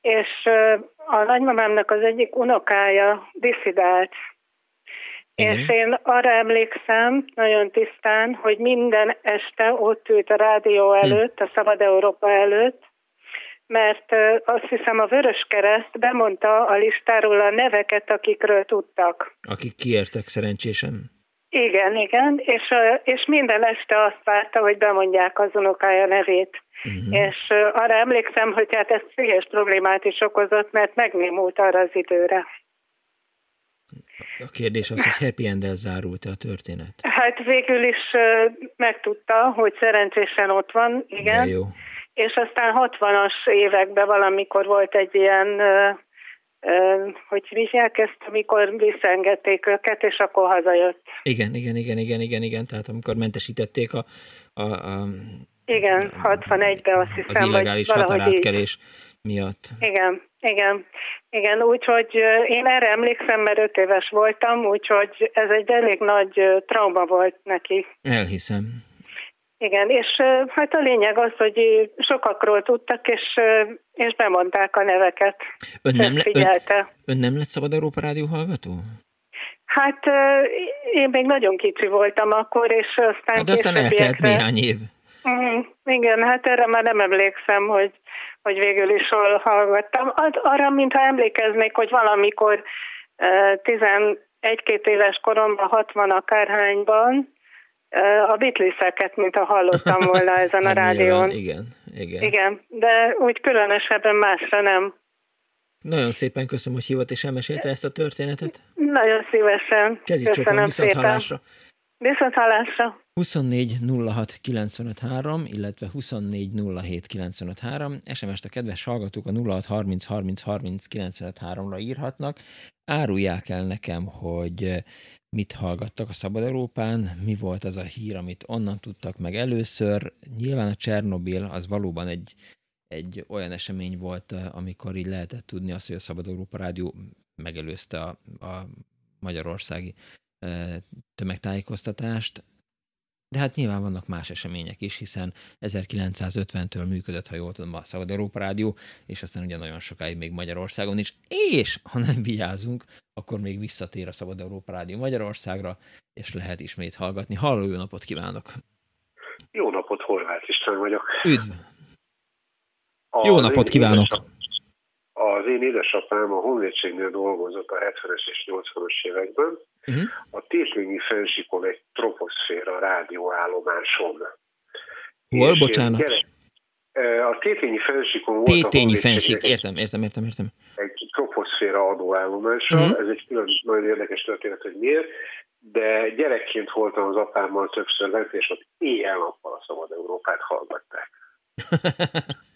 és a nagymamámnak az egyik unokája diszidált. Igen. És én arra emlékszem nagyon tisztán, hogy minden este ott ült a rádió hm. előtt, a Szabad Európa előtt, mert azt hiszem a Vörös Kereszt bemondta a listáról a neveket, akikről tudtak. Akik kiértek szerencsésen? Igen, igen, és, és minden este azt várta, hogy bemondják az unokája nevét. Uh-huh. És arra emlékszem, hogy hát ez szíves problémát is okozott, mert megnémult arra az időre. A kérdés az, hogy happy end zárult-e a történet? Hát végül is megtudta, hogy szerencsésen ott van, igen. De jó és aztán 60-as években valamikor volt egy ilyen, hogy hívják ezt, amikor visszaengedték őket, és akkor hazajött. Igen, igen, igen, igen, igen, igen, tehát amikor mentesítették a... a, a igen, 61-ben azt hiszem, Az illegális határátkelés miatt. Igen, igen, igen, úgyhogy én erre emlékszem, mert öt éves voltam, úgyhogy ez egy elég nagy trauma volt neki. Elhiszem. Igen, és hát a lényeg az, hogy sokakról tudtak, és, és bemondták a neveket. Ön nem, le, ön, ön nem lett Szabad Európa Rádió hallgató? Hát én még nagyon kicsi voltam akkor, és aztán hát aztán eltelt néhány év. Mm, igen, hát erre már nem emlékszem, hogy, hogy végül is hol hallgattam. Az, arra, mintha emlékeznék, hogy valamikor 11-2 éves koromban, 60 akárhányban, a Beatles-eket, mint ha hallottam volna ezen a rádión. Igen, igen. Igen, de úgy különösebben másra nem. Nagyon szépen köszönöm, hogy hívott és elmesélte ezt a történetet. Nagyon szívesen. Kezdjük Köszönöm viszont szépen. hallásra. Viszont hallásra. 24 06 95 3, illetve 24 07 95 3. SMS-t a kedves hallgatók a 06 30 30 30 95 3-ra írhatnak. Árulják el nekem, hogy mit hallgattak a Szabad Európán, mi volt az a hír, amit onnan tudtak meg először. Nyilván a Csernobil az valóban egy, egy olyan esemény volt, amikor így lehetett tudni azt, hogy a Szabad Európa Rádió megelőzte a, a magyarországi tömegtájékoztatást, de hát nyilván vannak más események is, hiszen 1950-től működött, ha jól tudom, a Szabad Európa Rádió, és aztán ugye nagyon sokáig még Magyarországon is, és ha nem vigyázunk, akkor még visszatér a Szabad Európa Rádió Magyarországra, és lehet ismét hallgatni. Halló, jó napot kívánok! Jó napot, Horváth István vagyok. Üdv! Az jó napot kívánok! az én édesapám a honvédségnél dolgozott a 70-es és 80-as években, uh-huh. a Tétlényi fensikon egy troposzféra rádióállomáson. Hol, bocsánat? Gyere, a Tétlényi fensikon volt Tétényi fensik, értem, értem, értem, értem. Egy troposzféra adóállomása, uh-huh. ez egy külön nagyon érdekes történet, hogy miért, de gyerekként voltam az apámmal többször lent, és ott éjjel-nappal a Szabad Európát hallgatták.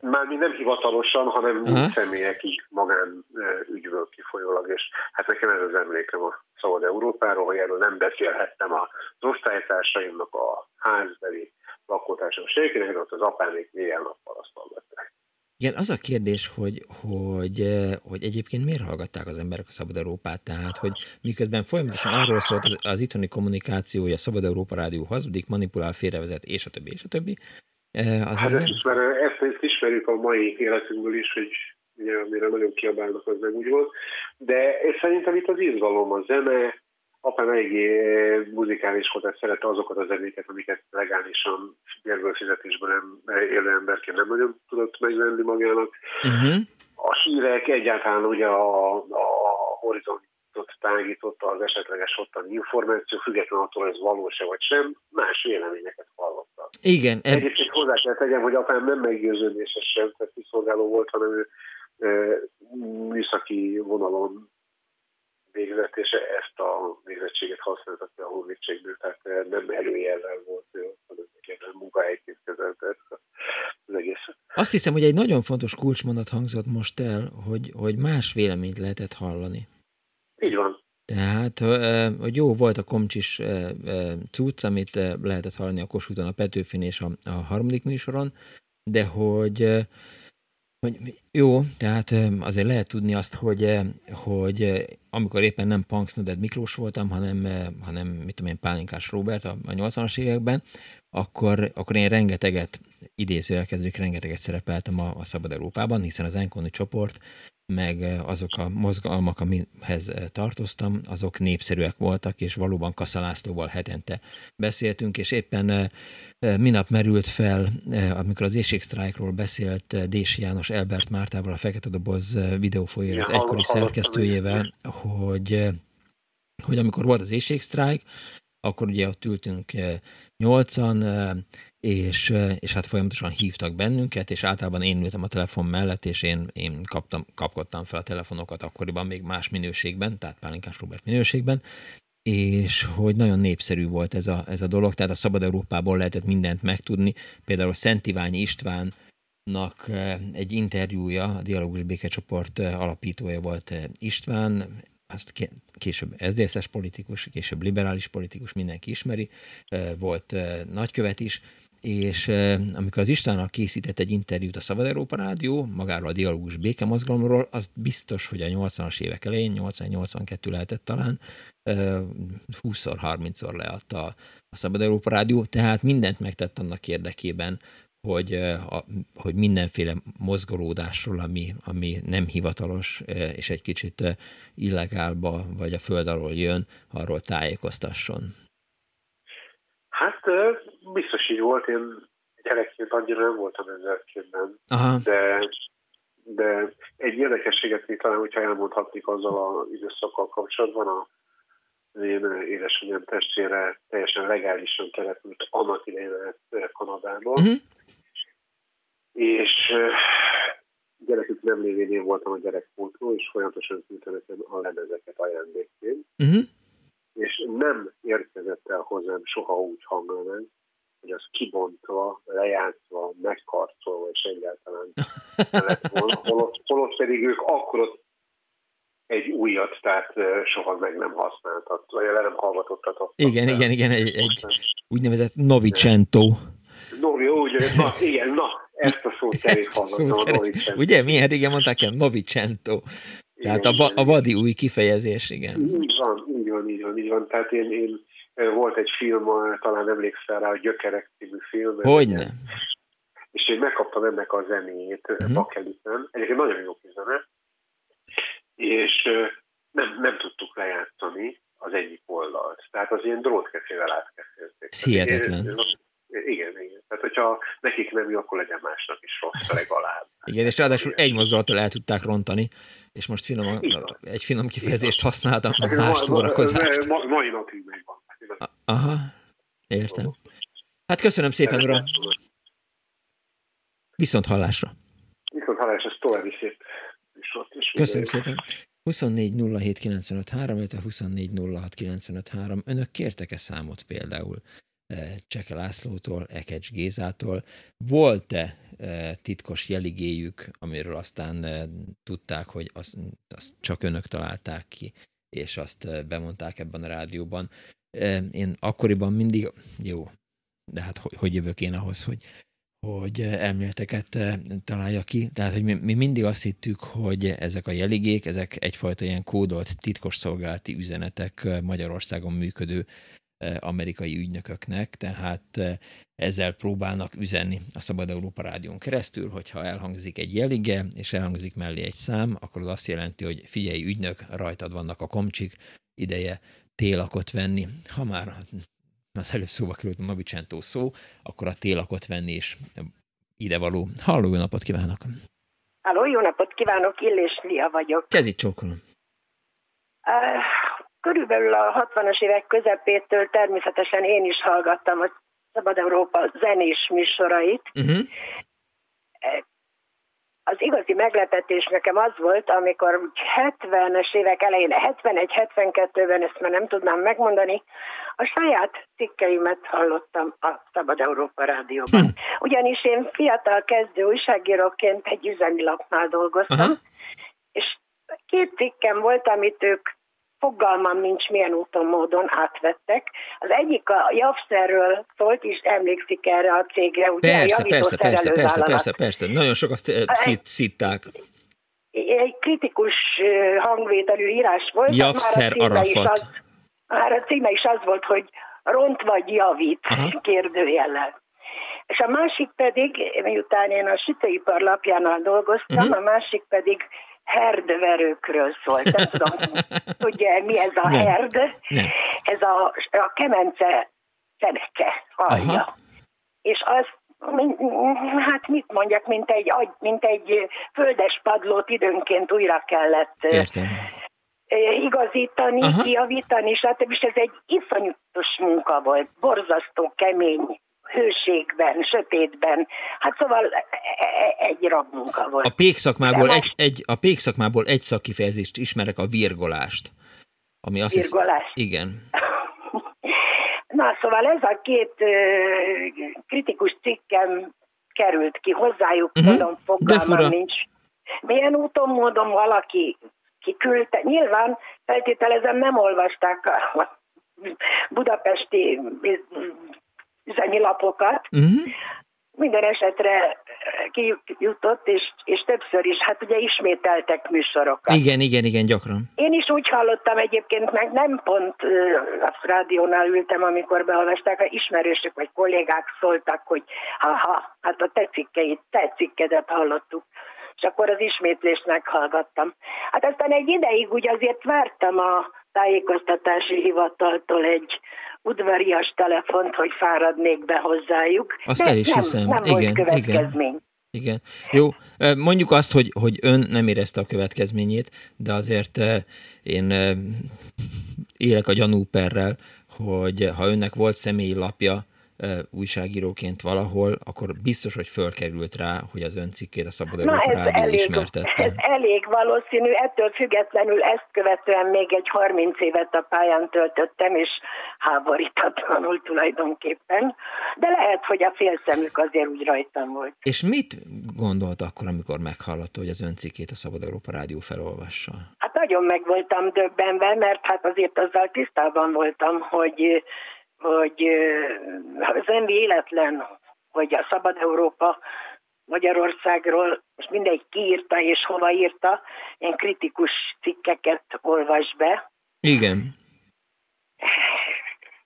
Mármint nem hivatalosan, hanem uh-huh. személyek így magán ügyből kifolyólag, és hát nekem ez az emlékem a Szabad Európáról, hogy erről nem beszélhettem az osztálytársaimnak, a házbeli lakótársak senkinek, ott az apámék néhány nappal azt hallgatták. Igen, az a kérdés, hogy, hogy, hogy egyébként miért hallgatták az emberek a Szabad Európát, tehát, hogy miközben folyamatosan arról szólt az, az itthoni kommunikáció, hogy a Szabad Európa Rádió hazudik, manipulál, félrevezet, és a többi, és a többi. Az hát ezt, ismer, ezt, ezt ismerjük a mai életünkből is, hogy ugye, amire nagyon kiabálnak, az meg úgy volt. De szerintem itt az izgalom, a zene, apám eléggé muzikális volt, tehát szerette azokat a zenéket, amiket legálisan bérből fizetésben nem, élő emberként nem nagyon tudott megvenni magának. Uh-huh. A hírek egyáltalán ugye a, a horizontot tágította az esetleges ottani információ, függetlenül attól, hogy ez valós-e vagy sem, más véleményeket hallottak. Igen. Eb... Egyébként hozzá kell tegyem, hogy apám nem meggyőződéses sem, tehát kiszolgáló volt, hanem ő műszaki vonalon végzett, és ezt a végzettséget használta ki a honvédségből, tehát nem előjelvel volt, hanem munkahelyként kezelte az egészet. Azt hiszem, hogy egy nagyon fontos kulcsmondat hangzott most el, hogy, hogy más véleményt lehetett hallani. Így van. Tehát, hogy jó, volt a komcsis cucc, amit lehetett hallani a Kossuthon, a Petőfin és a, a harmadik műsoron, de hogy hogy jó, tehát azért lehet tudni azt, hogy, hogy amikor éppen nem Punksnoded Miklós voltam, hanem, hanem mit tudom én, Pálinkás Robert a, a 80-as években, akkor, akkor én rengeteget, idézővel kezdődik, rengeteget szerepeltem a, a Szabad Európában, hiszen az Enkoni csoport meg azok a mozgalmak, amihez tartoztam, azok népszerűek voltak, és valóban Kaszalászlóval hetente beszéltünk, és éppen minap merült fel, amikor az éjségsztrájkról beszélt Dési János Elbert Mártával, a Fekete Doboz videófolyóirat egykori szerkesztőjével, hogy, hogy amikor volt az éjségsztrájk, akkor ugye ott ültünk nyolcan, és, és hát folyamatosan hívtak bennünket, és általában én ültem a telefon mellett, és én, én kaptam, kapkodtam fel a telefonokat akkoriban még más minőségben, tehát Pálinkás Robert minőségben, és hogy nagyon népszerű volt ez a, ez a dolog, tehát a Szabad Európából lehetett mindent megtudni, például Szent Iványi Istvánnak egy interjúja, a Dialógus Békecsoport alapítója volt István, azt később SZDSZ-es politikus, később liberális politikus, mindenki ismeri, volt nagykövet is, és amikor az Istvánnal készített egy interjút a Szabad Európa Rádió, magáról a dialógus békemozgalomról, az biztos, hogy a 80-as évek elején, 80-82 lehetett talán, 20-szor, 30-szor leadta a Szabad Európa Rádió, tehát mindent megtett annak érdekében, hogy, a, hogy mindenféle mozgolódásról, ami, ami nem hivatalos, és egy kicsit illegálba, vagy a föld alól jön, arról tájékoztasson. Hát biztos így volt, én gyerekként annyira nem voltam ezzel képben, Aha. de de egy érdekességet még talán, hogyha elmondhatnék azzal az időszakkal kapcsolatban, a, az én édesanyám testvére teljesen legálisan települt annak idején Kanadába, uh-huh és gyerekük nem lévén én voltam a gyerekfótó, és folyamatosan küldte nekem a lemezeket ajándékként. Uh-huh. És nem érkezett el hozzám soha úgy hangolnánk, hogy az kibontva, lejátszva, megkarcolva, és egyáltalán. Holott, holott pedig ők akkor ott egy újat, tehát soha meg nem használtat, vagy le nem hallgatottat. Igen, igen, igen, egy, egy úgynevezett Novicento. Novi, úgy, na, igen, na, ezt a szót elég hallottam, Ugye, milyen régen mondták el, Novicento. Tehát igen, a, a vadi új kifejezés, igen. Így van, így van, így van, így van. Tehát én, én volt egy film, talán emlékszel rá, a Gyökerek című film. Hogyne. És én megkaptam ennek a zenéjét uh-huh. bakeliten. Egyébként nagyon jó zene. És nem, nem tudtuk lejátszani az egyik oldalt. Tehát az ilyen drótkefével átkeszélték. Hihetetlen. Igen, igen. Tehát, hogyha nekik nem jó, akkor legyen másnak is rossz, legalább. Igen, és ráadásul egy mozdulattal el tudták rontani, és most finom, egy finom kifejezést használtam, hát, más szórakozást. Ma, mai napig megvan. Aha, értem. Hát köszönöm szépen, uram. Viszont hallásra. Viszont hallásra, ez további szép Köszönöm szépen. 24 07 95 3, illetve 24 06 95 3. Önök kértek-e számot például Cseke Lászlótól, Ekecs Gézától. Volt-e titkos jeligéjük, amiről aztán tudták, hogy azt, azt csak önök találták ki, és azt bemondták ebben a rádióban. Én akkoriban mindig, jó, de hát hogy, hogy jövök én ahhoz, hogy, hogy elméleteket találja ki. Tehát, hogy mi, mi mindig azt hittük, hogy ezek a jeligék, ezek egyfajta ilyen kódolt titkosszolgálati üzenetek Magyarországon működő amerikai ügynököknek, tehát ezzel próbálnak üzenni a Szabad Európa Rádión keresztül, hogyha elhangzik egy jelige, és elhangzik mellé egy szám, akkor az azt jelenti, hogy figyelj ügynök, rajtad vannak a komcsik, ideje télakot venni. Ha már az előbb szóba került a Novicento szó, akkor a télakot venni is idevaló. Halló, jó napot kívánok! Halló, jó napot kívánok, Illés Lia vagyok. Kezit csókolom. Uh, körülbelül a 60-as évek közepétől természetesen én is hallgattam a Szabad Európa zenés műsorait. Uh-huh az igazi meglepetés nekem az volt, amikor 70-es évek elején, 71-72-ben, ezt már nem tudnám megmondani, a saját cikkeimet hallottam a Szabad Európa Rádióban. Hm. Ugyanis én fiatal kezdő újságíróként egy üzemilapnál dolgoztam, Aha. és két cikkem volt, amit ők fogalmam nincs, milyen úton, módon átvettek. Az egyik a Javszerről szólt, is emlékszik erre a cégre, ugye persze, a persze, persze, persze, persze, persze, nagyon sokat szít, szitták. Egy kritikus hangvételű írás volt. Javszer már a Arafat. Az, már a címe is az volt, hogy ront vagy javít Aha. kérdőjellel. És a másik pedig, miután én a sütőipar lapjánál dolgoztam, uh-huh. a másik pedig herdverőkről szólt. Nem tudom, tudja mi ez a nem. herd? Nem. Ez a, a kemence feneke alja. És az hát mit mondjak, mint egy, mint egy földes padlót időnként újra kellett Értem. igazítani, Aha. kijavítani, stb. És ez egy iszonyatos munka volt, borzasztó kemény hőségben, sötétben. Hát szóval e, e, egy rabmunka volt. A pékszakmából, egy, egy, a pékszakmából egy szakkifejezést ismerek, a virgolást. Ami azt virgolás? Hisz, igen. Na, szóval ez a két uh, kritikus cikkem került ki hozzájuk, uh-huh. mondom, fogalmam nincs. Milyen úton, módon valaki kiküldte. Nyilván feltételezem nem olvasták a budapesti üzenyilapokat. Uh-huh. Minden esetre kijutott, és, és többször is, hát ugye ismételtek műsorokat. Igen, igen, igen, gyakran. Én is úgy hallottam egyébként, meg nem pont a rádiónál ültem, amikor beolvasták, a ismerősök vagy kollégák szóltak, hogy ha, hát a te cikkeit, te cikkedet hallottuk és akkor az ismétlést meghallgattam. Hát aztán egy ideig úgy azért vártam a tájékoztatási hivataltól egy udvarias telefont, hogy fáradnék be hozzájuk. Azt el is nem, hiszem. Nem igen, volt következmény. Igen. Igen. Jó, mondjuk azt, hogy, hogy ön nem érezte a következményét, de azért én élek a gyanúperrel, hogy ha önnek volt személyi lapja, újságíróként valahol, akkor biztos, hogy fölkerült rá, hogy az ön cikkét a Szabad Európa Rádió elég, ismertette. Ez elég valószínű, ettől függetlenül ezt követően még egy 30 évet a pályán töltöttem, és háborítatlanul tulajdonképpen, de lehet, hogy a félszemük azért úgy rajtam volt. És mit gondolt akkor, amikor meghallotta, hogy az ön cikkét a Szabad Európa Rádió felolvassa? Hát nagyon meg voltam döbbenve, mert hát azért azzal tisztában voltam, hogy hogy az nem véletlen, hogy a Szabad Európa Magyarországról most mindegy kiírta és hova írta, ilyen kritikus cikkeket olvas be. Igen.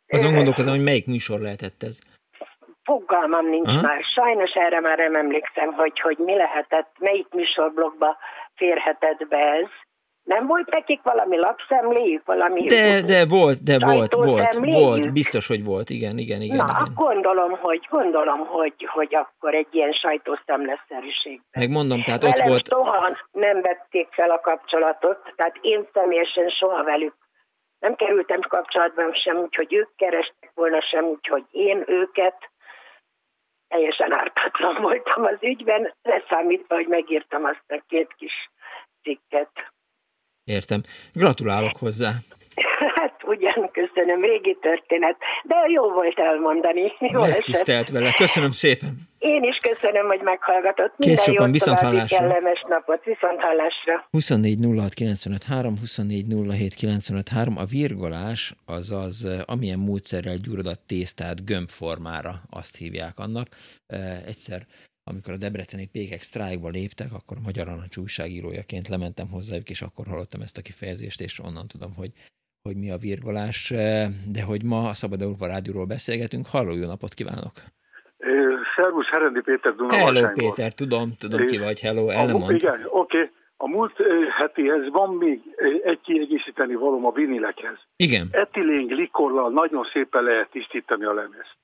Azon gondolkozom, hogy melyik műsor lehetett ez. Fogalmam nincs Aha. már. Sajnos erre már nem emlékszem, hogy, hogy mi lehetett, melyik műsorblogba férhetett be ez. Nem volt nekik valami lapszemléjük, valami... De, de volt, de volt, volt, volt, biztos, hogy volt, igen, igen, igen. Na, igen. gondolom, hogy, gondolom, hogy, hogy akkor egy ilyen sajtószemleszerűségben. Meg mondom, tehát Velem ott volt... soha nem vették fel a kapcsolatot, tehát én személyesen soha velük nem kerültem kapcsolatban sem úgy, hogy ők kerestek volna, sem úgy, hogy én őket. Teljesen ártatlan voltam az ügyben, leszámítva, hogy megírtam azt a két kis cikket. Értem. Gratulálok hozzá. Hát ugyan köszönöm, régi történet, de jó volt elmondani. Megtisztelt vele, köszönöm szépen. Én is köszönöm, hogy meghallgatott. Minden Kész jót viszont hallásra. kellemes napot, viszont hallásra. 24 06 95 3, 24 07 95 3. A virgolás, azaz eh, amilyen módszerrel gyurodott tésztát gömbformára, azt hívják annak. Eh, Egyszer, amikor a debreceni pékek sztrájkba léptek, akkor a Magyar Narancs újságírójaként lementem hozzájuk, és akkor hallottam ezt a kifejezést, és onnan tudom, hogy hogy mi a virgolás, de hogy ma a Szabad Európa Rádióról beszélgetünk. Halló, jó napot kívánok! Szervusz, Herendi Péter Hello Dunavarságból. Péter, tudom, tudom ki vagy, hello, el nem igen, oké. Okay. A múlt hetihez van még egy kiegészíteni valóm a vinilekhez. Igen. Etilén glikorral nagyon szépen lehet tisztítani a lemezt.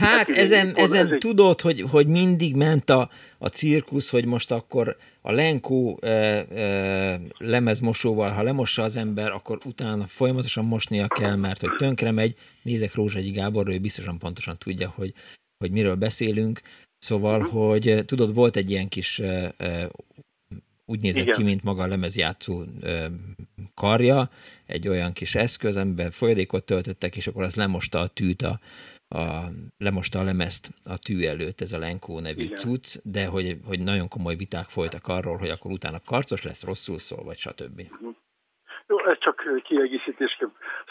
Hát Etilén ezen, ezen ez egy- tudod, hogy, hogy mindig ment a, a cirkusz, hogy most akkor a Lenkó e, e, lemezmosóval, ha lemossa az ember, akkor utána folyamatosan mosnia kell, mert hogy tönkre megy. Nézek Rózsagyi Gáborról, ő biztosan pontosan tudja, hogy, hogy miről beszélünk. Szóval, Mhm. hogy tudod, volt egy ilyen kis e, e, úgy nézett Igen. ki, mint maga a lemezjátszó karja, egy olyan kis eszköz, amiben folyadékot töltöttek, és akkor az lemosta a tűt, a, a, lemosta a lemezt a tű előtt, ez a Lenkó nevű Igen. cucc, de hogy, hogy nagyon komoly viták folytak arról, hogy akkor utána karcos lesz, rosszul szól, vagy stb. Jó, ez csak ö, kiegészítés.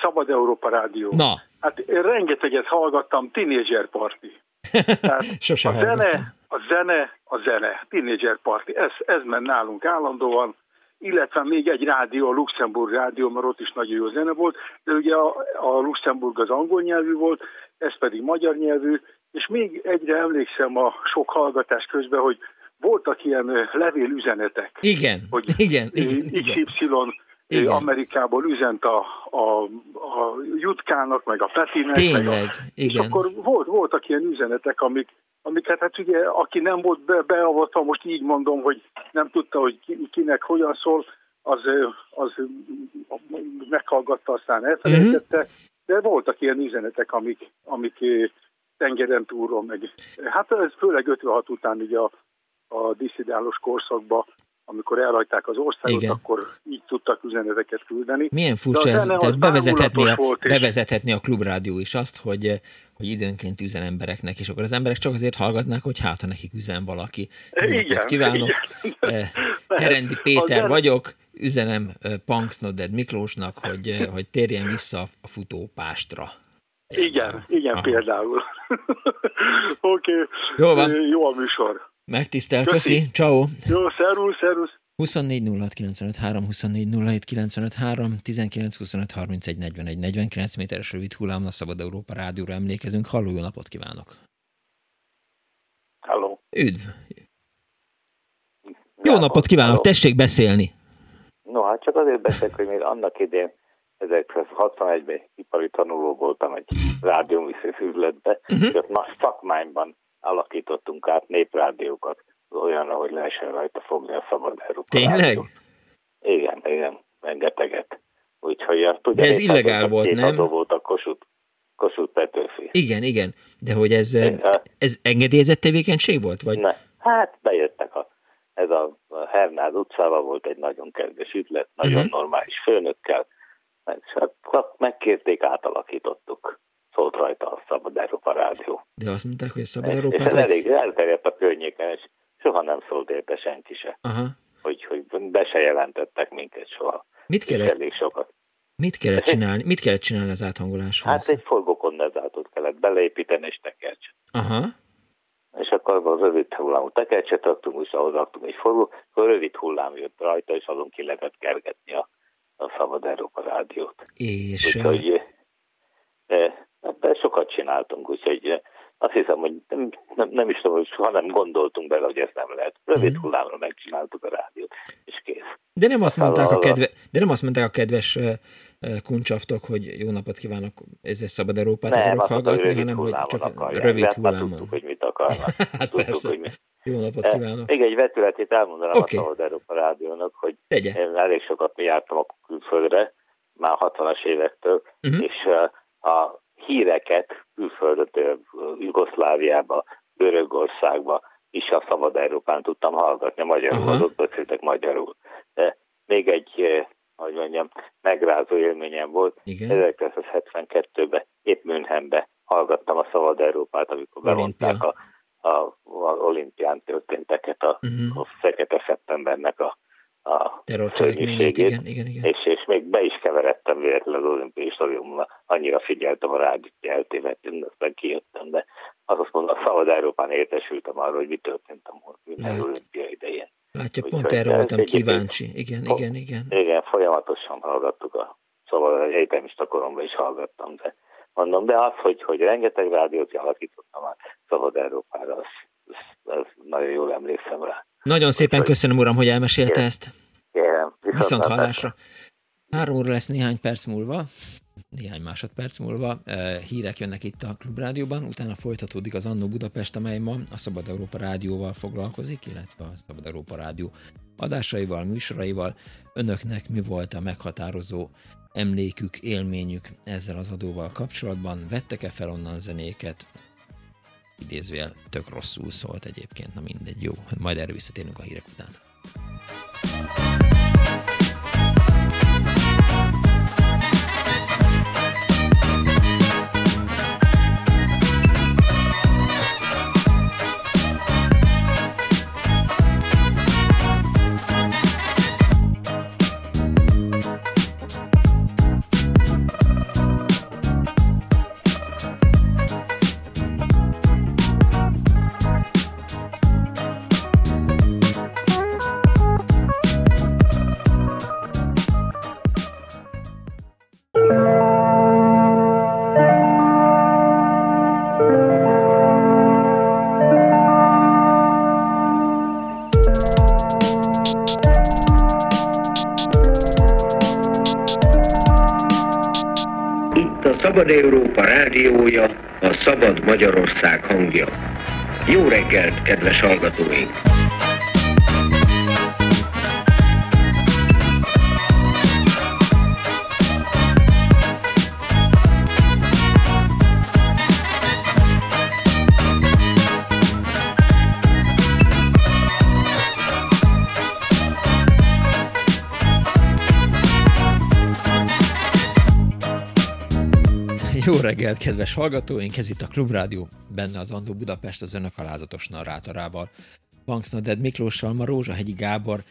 Szabad Európa Rádió. Na, Hát én rengeteget hallgattam, Teenager Party. Tehát Sose a hallgattam. zene, a zene, a zene, Teenager Party. Ez, ez ment nálunk állandóan, illetve még egy rádió, a Luxemburg rádió, mert ott is nagyon jó zene volt, de ugye a, a Luxemburg az angol nyelvű volt, ez pedig magyar nyelvű, és még egyre emlékszem a sok hallgatás közben, hogy voltak ilyen levélüzenetek, igen, hogy igen, igen, igen. XY ö, Igen. Amerikából üzent a, a, a Jutkának, meg a Petinek, meg a Tényleg, és igen. akkor volt, voltak ilyen üzenetek, amik, amiket hát ugye, aki nem volt be, beavatva, most így mondom, hogy nem tudta, hogy ki, kinek hogyan szól, az, az meghallgatta, aztán elfelejtette, Mhm. De voltak ilyen üzenetek, amik, amik ö, tengeren túlról meg. Hát ez főleg 56 után ugye a, a diszidálós korszakban, amikor elhagyták az országot, Igen. akkor így tudtak üzeneteket küldeni. Milyen furcsa ez, az tehát bevezethetné a, bevezethetné a klubrádió is azt, hogy, hogy időnként üzen embereknek, és akkor az emberek csak azért hallgatnák, hogy hát, ha nekik üzen valaki. Igen, kívánok! igen. Eh, Péter zene- vagyok, üzenem eh, Punksnodded Miklósnak, hogy, eh, hogy térjen vissza a futópástra. Igen, igen, Aha. például. Oké, okay. Jó van. jó a műsor. Megtisztel, Köszi. köszi, ciao. Jó, szervusz, szervusz. 24 06 95 3, 24 07 95 3, 19 25 31 41 49 méteres rövid hullám a Szabad Európa Rádióra emlékezünk. Halló, jó napot kívánok! Halló. Üdv! Jó napot kívánok, Halló. tessék beszélni! No, hát csak azért beszélek, hogy még annak idén 1961-ben ipari tanuló voltam egy rádióműszer üzletbe, Mhm. uh-huh. és ott szakmányban alakítottunk át néprádiókat, olyan, ahogy lehessen rajta fogni a szabad Európa Tényleg? Rádiót. Igen, igen, rengeteget. Úgyhogy azt ugye De ez néprádiót illegál a volt, nem? volt a Kossuth, Kossuth Petőfi. Igen, igen, de hogy ez, eh, Igen. ez engedélyezett tevékenység volt? Vagy? Ne. Hát bejöttek a, ez a, Hernád utcában volt egy nagyon kedves üzlet, nagyon uh-huh. normális főnökkel, és hát hát megkérték, átalakítottuk. Szólt rajta a Szabad Európa Rádió. De azt mondták, hogy a Szabad és Európát... ez vagy- elég elterjedt a környéken, és soha nem szólt érte senki se, Aha. hogy, hogy be se jelentettek minket soha. Mit És kellett, elég sokat. mit kellett csinálni? Mit kellett csinálni az áthangoláshoz? Hát egy forgókondenzátot kellett beleépíteni, és tekercset. Aha. És akkor az rövid hullámú tekercset raktunk, és ahhoz raktunk egy forgó, akkor rövid hullám jött rajta, és azon ki lehetett kergetni a, a Szabad Európa rádiót. És Úgyhogy ebben sokat csináltunk, úgyhogy eh, azt hiszem, hogy nem, nem, nem is tudom, hogy soha nem gondoltunk bele, hogy ezt nem lehet. Rövid Mhm. hullámra megcsináltuk a rádiót, és kész. De nem azt mondták a, a- kedve, de nem azt mondták a kedves uh, kuncsaftok, hogy jó napot kívánok, ez egy szabad Európát nem, akarok hallgatni, hanem hogy csak akarják. rövid De hát hullámon. tudtuk, hogy mit akarnak. Hát tudtuk, persze. hogy mi. Jó napot Eh, kívánok. Még egy vetületét elmondanám Oké. a Szabad Európa Rádiónak, hogy Tegye. én elég sokat jártam a külföldre, már 60-as évektől, Mhm. és eh, a híreket külföldötől, Jugoszláviába, Görögországba is a Szabad Európán tudtam hallgatni, magyarul, Aha. azok beszéltek magyarul. De még egy hogy mondjam, megrázó élményem volt. Igen. 1972-ben épp Münchenbe hallgattam a Szabad Európát, amikor bevonták a, a, a olimpián történteket, a, uh-huh. a Fekete Szeptembernek a, a terrorcselekményét, igen, igen, igen. És, és még be is keveredtem véletlenül az olimpiai stadionban, annyira figyeltem a rádiót, eltévedtem, aztán kijöttem, de azt azt mondom, a Szabad Európán értesültem arról, hogy mi történt a olimpia idején. Látja, Úgy, pont erre voltam kíváncsi. Igen, igen, igen. Igen, folyamatosan hallgattuk a Szóval egyetemista koromban is hallgattam, de mondom, de az, hogy, hogy rengeteg rádiót alakítottam a Szabad Európára, az, az, az nagyon jól emlékszem rá. Nagyon szépen köszönöm, uram, hogy elmesélte ezt. Viszont, hallásra. Három óra lesz néhány perc múlva néhány másodperc múlva eh, hírek jönnek itt a Klubrádióban, utána folytatódik az Annó Budapest, amely ma a Szabad Európa Rádióval foglalkozik, illetve a Szabad Európa Rádió adásaival, műsoraival. Önöknek mi volt a meghatározó emlékük, élményük ezzel az adóval kapcsolatban? Vettek-e fel onnan zenéket? Idézőjel tök rosszul szólt egyébként, na mindegy, jó, majd erre visszatérünk a hírek után. Szabad hangja. Jó reggelt, kedves hallgatóink! Jó reggelt, kedves hallgatóink! Ez itt a Klubrádió, benne az Andó Budapest az önök alázatos narrátorával. Banksnaded Miklóssal ma Rózsa Hegyi Gábor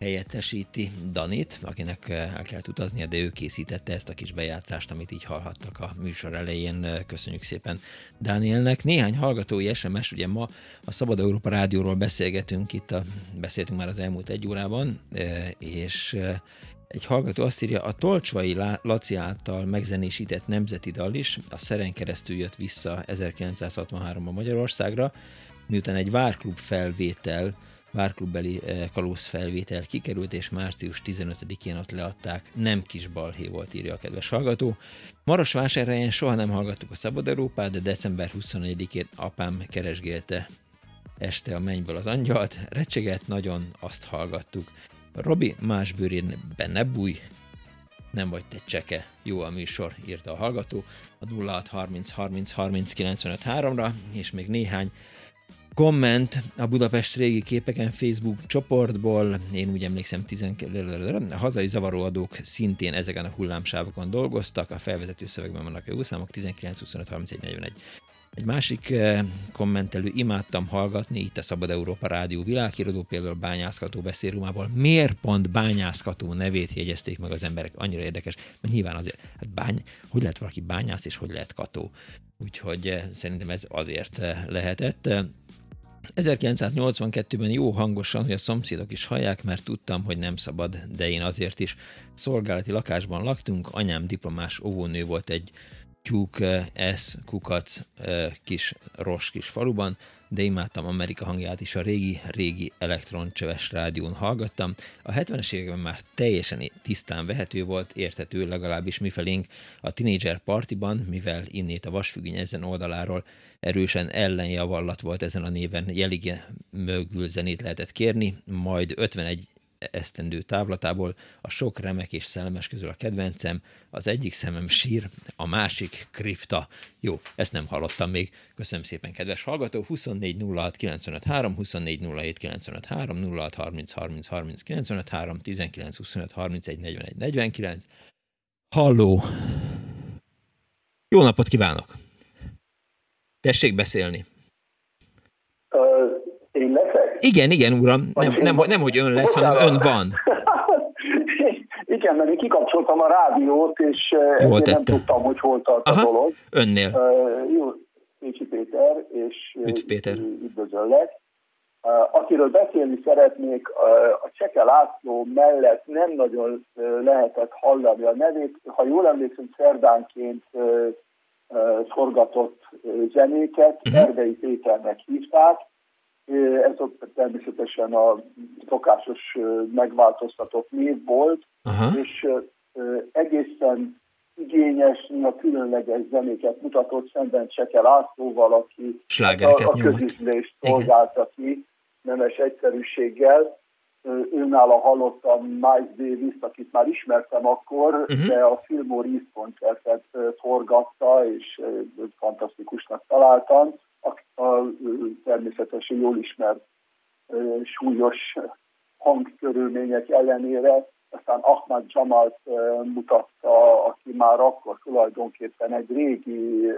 helyettesíti Danit, akinek eh, el kellett utaznia, de ő készítette ezt a kis bejátszást, amit így hallhattak a műsor elején. Köszönjük szépen Dánielnek. Néhány hallgatói SMS, ugye ma a Szabad Európa Rádióról beszélgetünk, itt a, beszéltünk már az elmúlt egy órában, eh, és eh, egy hallgató azt írja, a Tolcsvai Laci által megzenésített nemzeti dal is a Szeren keresztül jött vissza 1963-ban Magyarországra, miután egy várklub felvétel, várklubbeli eh, kalóz felvétel kikerült, és március 15-én ott leadták. Nem kis balhé volt, írja a kedves hallgató. Marosvásárhelyen soha nem hallgattuk a Szabad Európát, de december 24-én apám keresgélte este a mennyből az angyalt, recseget, nagyon azt hallgattuk. Robi, más bőrén ne bújj, nem vagy te cseke. Jó a műsor, írta a hallgató a 0630 30 30 95 3-ra, és még néhány komment a Budapest régi képeken Facebook csoportból. Én úgy emlékszem, 12, a hazai zavaróadók szintén ezeken a hullámsávokon dolgoztak, a felvezető szövegben vannak jó számok, 19, 25, 31, 41. Egy másik eh, kommentelő, imádtam hallgatni itt a Szabad Európa Rádió világhíradó, például Bányászkató beszélrumából. Miért pont Bányászkató nevét jegyezték meg az emberek? Annyira érdekes, mert nyilván azért, hát bány, hogy lehet valaki bányász, és hogy lehet kató? Úgyhogy eh, szerintem ez azért eh, lehetett. 1982-ben jó hangosan, hogy a szomszédok is hallják, mert tudtam, hogy nem szabad, de én azért is. Szolgálati lakásban laktunk, anyám diplomás óvónő volt egy tyúk ez kukac kis ros kis faluban, de imádtam Amerika hangját is, a régi, régi elektroncsöves rádión hallgattam. A 70-es években már teljesen tisztán vehető volt, érthető legalábbis mifelénk a Teenager Partiban, mivel innét a vasfüggöny ezen oldaláról erősen ellenjavallat volt ezen a néven, jelig mögül zenét lehetett kérni, majd 51 esztendő távlatából, a sok remek és szellemes közül a kedvencem, az egyik szemem sír, a másik kripta. Jó, ezt nem hallottam még. Köszönöm szépen, kedves hallgató. 24 06 953, 24 07 953, 06 30 30 30 953, 19 25 31 41 49. Halló! Jó napot kívánok! Tessék beszélni! Igen, igen, uram. Nem, nem, nem, hogy ön lesz, hanem ön van. igen, mert én kikapcsoltam a rádiót, és Jól nem tudtam, hogy hol tart Aha, a dolog. Önnél. Uh, jó, Pécsi Péter, és Üdv Péter. üdvözöllek. Uh, akiről beszélni szeretnék, uh, a Cseke László mellett nem nagyon lehetett hallani a nevét. Ha jól emlékszem, szerdánként forgatott zenéket, uh-huh. Erdei Péternek hívták. Ez ott természetesen a szokásos megváltoztatott név volt, uh-huh. és egészen igényes, a különleges zenéket mutatott szemben Cseke Lászlóval, aki a, a közüzlést szolgálta ki nemes egyszerűséggel. Őnála hallottam Miles davis akit már ismertem akkor, uh-huh. de a Fillmore East koncertet forgatta, és fantasztikusnak találtam. A, a, természetesen jól ismert súlyos hangkörülmények ellenére aztán Ahmad Jamalt mutatta, aki már akkor tulajdonképpen egy régi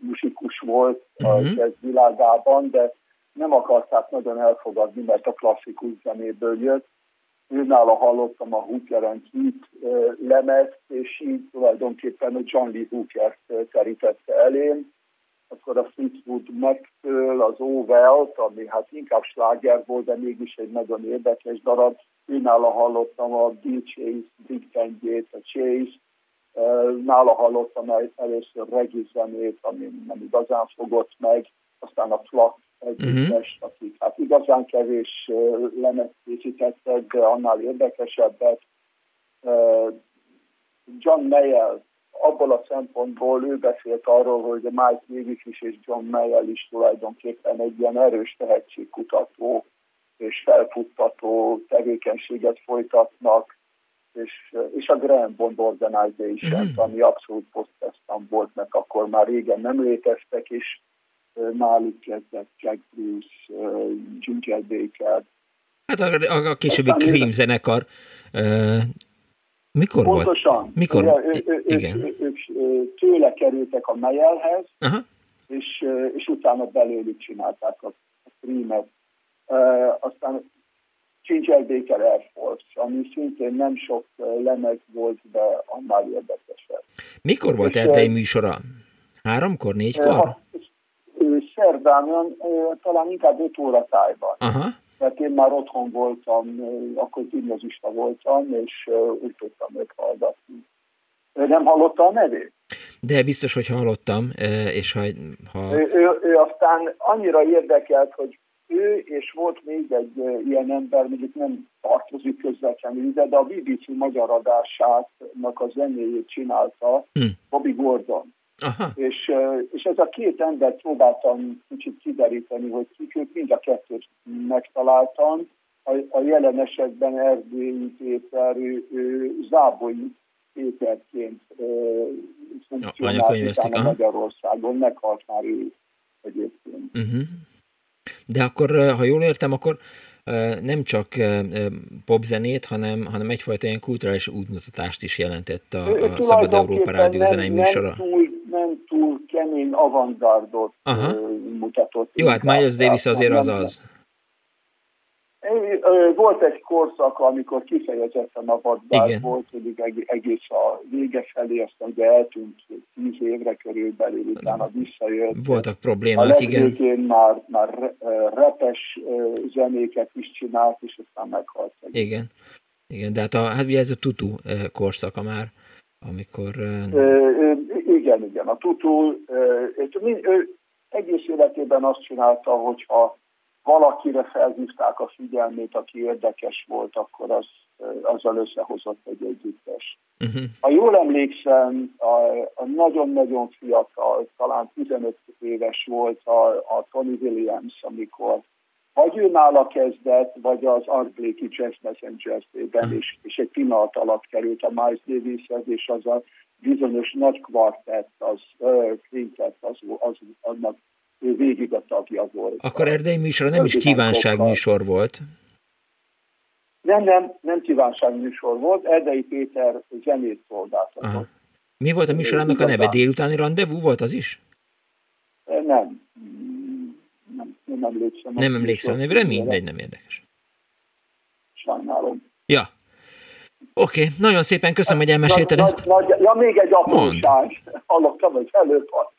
musikus volt uh-huh. a mhm. világában, de nem akarták nagyon elfogadni, mert a klasszikus zenéből jött. Őnála hallottam a Hooker and Heat lemezt, és így tulajdonképpen a John Lee Hooker terítette elém. Akkor a Fleetwood Mac-től az Ovelt, ami hát inkább sláger volt, de mégis egy nagyon érdekes darab. Őnála hallottam a Bill Chase, Big Bandjét, a Chase, nála hallottam először reggae zenét, ami nem igazán fogott meg, aztán a Flak együttes, uh-huh. akik hát igazán kevés lemet készítettek, de annál érdekesebbet. John Mayall, abból a szempontból ő beszélt arról, hogy a Mike Davis is és John Mayall is tulajdonképpen egy ilyen erős tehetségkutató és felfuttató tevékenységet folytatnak, és, és a Grand Bond Organization, mm. ami abszolút post volt, mert akkor már régen nem léteztek, és náluk kezdett Jack Bruce, Ginger Baker. Hát a, a, a későbbi Cream zenekar mikor Pontosan. volt? Mikor? Ő, ő, ő, Igen. Ők, ők, ők tőle kerültek a Mayelhez, uh-huh. és, és utána belőlük csinálták a, a Creamet. Uh, aztán Ginger Baker Air Force, ami szintén nem sok lemez volt, de annál érdekesebb. Mikor volt erdei műsora? Háromkor, négykor? Uh, szerdán, talán inkább 5 óra tájban. Aha. Mert én már otthon voltam, akkor gimnazista voltam, és úgy tudtam őt hallgatni. Nem hallotta a nevét? De biztos, hogy hallottam, és ha... ha... Ő, ő, ő aztán annyira érdekelt, hogy ő és volt még egy ilyen ember, mondjuk nem tartozik közvetlenül ide, de a BBC magyar adásának a zenéjét csinálta, hm. Bobby Gordon. Aha. És, és ez a két ember próbáltam kicsit kideríteni, hogy kik ők mind a kettőt megtaláltam. A, a jelen esetben Erdélyi Péter, ő, ő Záboi Péterként funkcionált a Magyarországon, meghalt már ő egyébként. Uh-huh. De akkor, ha jól értem, akkor nem csak popzenét, hanem, hanem egyfajta ilyen kulturális útmutatást is jelentett a, a Szabad Európa Rádió zenei műsora. Nem túl nem túl kemény avantgardot Aha. mutatott. Jó, hát Miles Davis azért az az. Volt egy korszak, amikor kifejezetten avantgard volt, pedig egész a vége felé, aztán ugye eltűnt tíz évre körülbelül, utána visszajött. Voltak problémák, a igen. már, már repes zenéket is csinált, és aztán meghalt. Igen. Igen, de hát, a, hát ez a tutu korszaka már, amikor... Igen, igen. A Tutu ő egész életében azt csinálta, hogyha valakire felhívták a figyelmét, aki érdekes volt, akkor az, azzal összehozott egy együttes. Uh-huh. Ha jól emlékszem, a, a nagyon-nagyon fiatal, talán 15 éves volt a, a Tony Williams, amikor vagy őnála kezdett, vagy az Art Blakey Jazz Messenger-ben, és, és egy pillanat alatt került a Miles Davishez, és az a bizonyos nagy kvartett, az quintet, az, az, annak ő végig a tagja volt. Akkor erdei műsor nem is kívánságműsor volt. Nem, nem, nem kívánságműsor volt. Erdei Péter zenét szolgáltatott. Mi volt a műsorának a neve? Délutáni rendezvú volt az is? Nem. Nem, nem emlékszem. Nem emlékszem a nevre? Mindegy, nem érdekes. Sajnálom. Ja. Oké, okay. nagyon szépen köszönöm, hogy elmesélted ezt. Nagy, ja, még egy apróság. Hallottam, hogy előbb a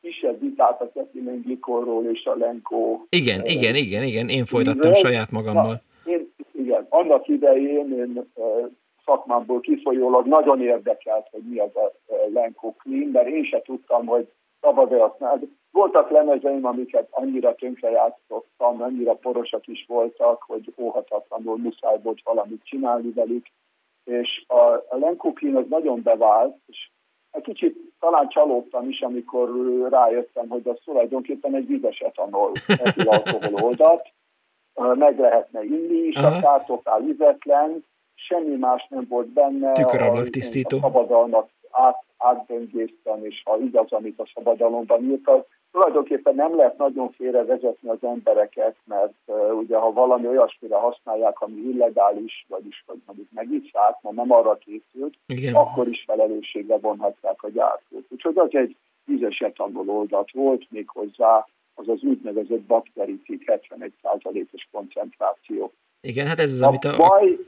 kisebb vitát a Ketimen Glikorról és a Lenko. Igen, uh, igen, igen, igen, én folytattam saját magammal. Na, én, igen, annak idején én uh, szakmámból kifolyólag nagyon érdekelt, hogy mi az a Lenko Clean, mert én se tudtam, hogy szabad-e használni. Voltak lemezeim, amiket annyira játszottam, annyira porosak is voltak, hogy óhatatlanul muszáj volt valamit csinálni velük, és a, a Lenko Clean az nagyon bevált, és egy kicsit talán csalódtam is, amikor rájöttem, hogy az tulajdonképpen egy vizes etanol, alkohol oldat, meg lehetne inni is, Aha. a kártokál vizetlen, semmi más nem volt benne. Tükörablak tisztító. A szabadalmat át, átböngésztem, és ha igaz, amit a szabadalomban írtak, tulajdonképpen nem lehet nagyon félrevezetni az embereket, mert uh, ugye ha valami olyasmire használják, ami illegális, vagyis hogy mondjuk megitszák, mert nem arra készült, Igen. akkor is felelősségre vonhatják a gyártót. Úgyhogy az egy vizes etanol oldat volt, még hozzá az az úgynevezett baktericid 71%-os koncentráció. Igen, hát ez az, a amit a... Baj,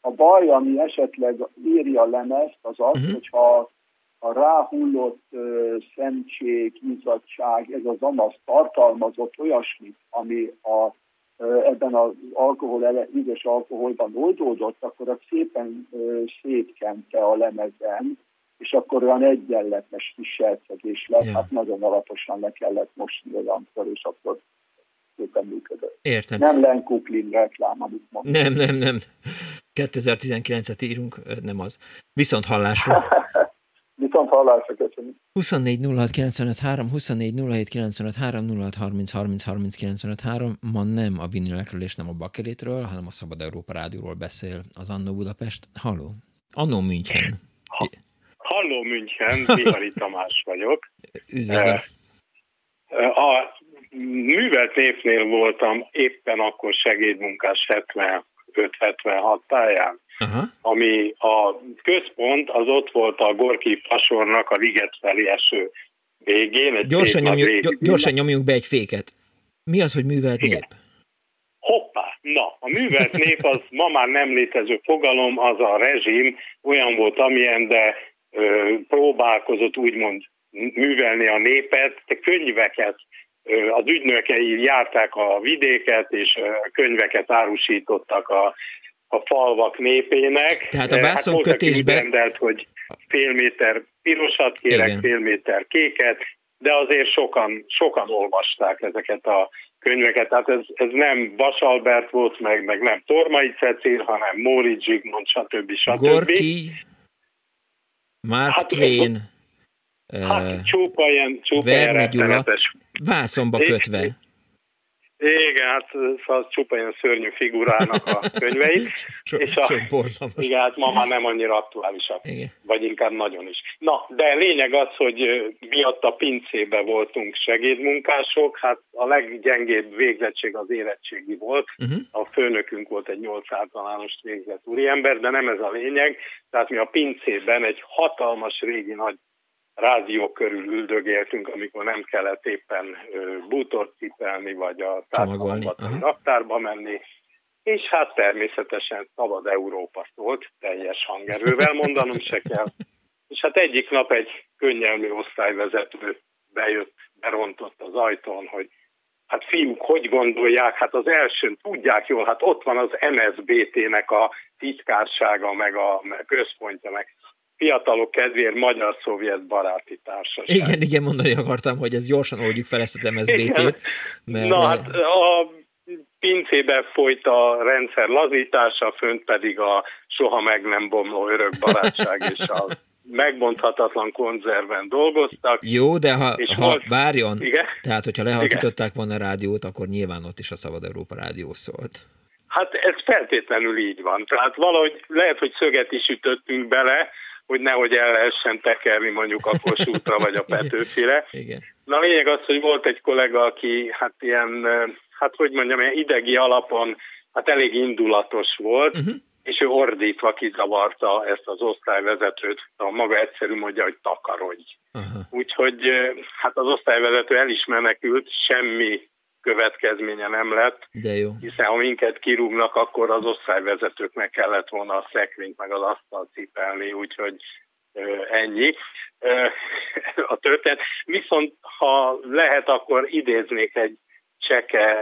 a baj, ami esetleg írja a lemezt, az az, uh-huh. hogyha a ráhullott uh, szentség, izzadság, ez az amasz tartalmazott olyasmit, ami a, uh, ebben az alkohol, vizes alkoholban oldódott, akkor az szépen szétkente a lemezen, és akkor olyan egyenletes kis sercegés lett, ja. hát nagyon alaposan le kellett mosni olyankor, és akkor szépen működött. Értem. Nem Len Kuklin reklám, amit mondtam. Nem, nem, nem. 2019-et írunk, nem az. Viszont hallásra. Viszont hallásra, köszönöm. 24 06 95 3, 24 07 95 3, 06 30 30 30 95 3. Ma nem a vinilekről és nem a bakerétről, hanem a Szabad Európa Rádióról beszél az Annó Budapest. Halló. Annó München. Ha, halló München, Bihari Tamás vagyok. Üdvözlöm. A művelt népnél voltam éppen akkor segédmunkás 75-76 táján, uh-huh. ami a központ az ott volt a Gorki Pasornak a liget felé eső végén. Egy gyorsan, nyomjuk, gyorsan nyomjuk be egy féket. Mi az, hogy művelt Igen. nép? Hoppá, na, a művelt nép az ma már nem létező fogalom, az a rezsim olyan volt, amilyen, de ö, próbálkozott úgymond művelni a népet, de könyveket az ügynökei járták a vidéket, és könyveket árusítottak a, a falvak népének. Tehát a vászonkötésben... Hát rendelt, hogy fél méter pirosat kérek, Igen. fél méter kéket, de azért sokan, sokan olvasták ezeket a könyveket. Tehát ez, ez nem Basalbert volt, meg, meg nem Tormai Cecil, hanem Móricz Zsigmond, stb. stb. Gorki, Mark hát, Twain, Hát csupa ilyen, csupa ilyen rettenetes. Vászonba kötve. Igen, hát szóval csupa ilyen szörnyű figurának a könyvei. so, és a, igen, hát ma már nem annyira aktuálisak, igen. vagy inkább nagyon is. Na, de lényeg az, hogy miatt a pincébe voltunk segédmunkások, hát a leggyengébb végzettség az érettségi volt. Uh-huh. A főnökünk volt egy nyolc általános végzett úriember, de nem ez a lényeg. Tehát mi a pincében egy hatalmas régi nagy rádió körül üldögéltünk, amikor nem kellett éppen bútort cipelni, vagy a raktárba menni, és hát természetesen Szabad Európa szólt, teljes hangerővel mondanom se kell. És hát egyik nap egy könnyelmű osztályvezető bejött, berontott az ajtón, hogy hát fiúk, hogy gondolják, hát az elsőn tudják jól, hát ott van az MSBT-nek a titkársága, meg a meg központja, meg fiatalok kedvéért magyar-szovjet baráti társaság. Igen, igen, mondani akartam, hogy ez gyorsan oldjuk fel ezt az MSZBT-t. Mert... Na hát a pincébe folyt a rendszer lazítása, fönt pedig a soha meg nem bomló örök barátság és a megmondhatatlan konzerven dolgoztak. Jó, de ha, ha volt... várjon, igen? tehát hogyha lehalkították volna a rádiót, akkor nyilván ott is a Szabad Európa rádió szólt. Hát ez feltétlenül így van. Tehát valahogy lehet, hogy szöget is ütöttünk bele, hogy nehogy el lehessen tekerni mondjuk a Kossuthra vagy a Petőfire. Igen. Na a lényeg az, hogy volt egy kollega, aki hát ilyen, hát hogy mondjam, ilyen idegi alapon hát elég indulatos volt, uh-huh. és ő ordítva kizavarta ezt az osztályvezetőt, a maga egyszerű mondja, hogy takarodj. Uh-huh. Úgyhogy hát az osztályvezető el is menekült, semmi következménye nem lett, De jó. hiszen ha minket kirúgnak, akkor az osztályvezetőknek kellett volna a szekrényt meg az asztalt cipelni, úgyhogy ennyi a történet. Viszont ha lehet, akkor idéznék egy cseke,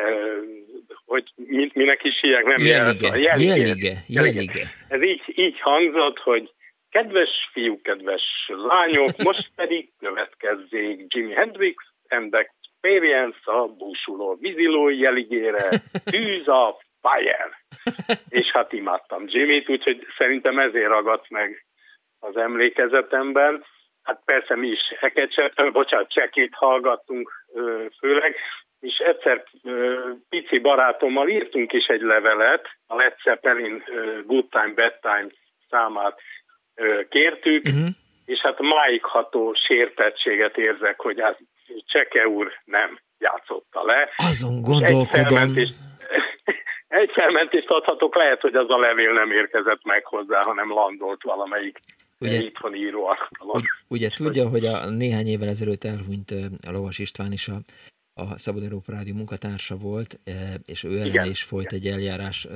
hogy minek is hívják, nem jelige, jelige, jelige. Ez így, így hangzott, hogy kedves fiúk, kedves lányok, most pedig következzék Jimi Hendrix and the experience a búsuló víziló jeligére, tűz a fire. És hát imádtam Jimmy-t, úgyhogy szerintem ezért ragadt meg az emlékezetemben. Hát persze mi is hekecset, bocsánat, csekét hallgattunk főleg, és egyszer pici barátommal írtunk is egy levelet, a Led Zeppelin Good Time, Bad Time számát kértük, uh-huh. és hát máig ható sértettséget érzek, hogy hát Cseke úr nem játszotta le. Azon gondolkodom. Egy felmentést, adhatok, lehet, hogy az a levél nem érkezett meg hozzá, hanem landolt valamelyik ugye, itthoni író Ugye, ugye tudja, hogy a néhány évvel ezelőtt elhunyt a Lovas István is a a Szabad Európa Rádió munkatársa volt, és ő ellen is folyt egy eljárás,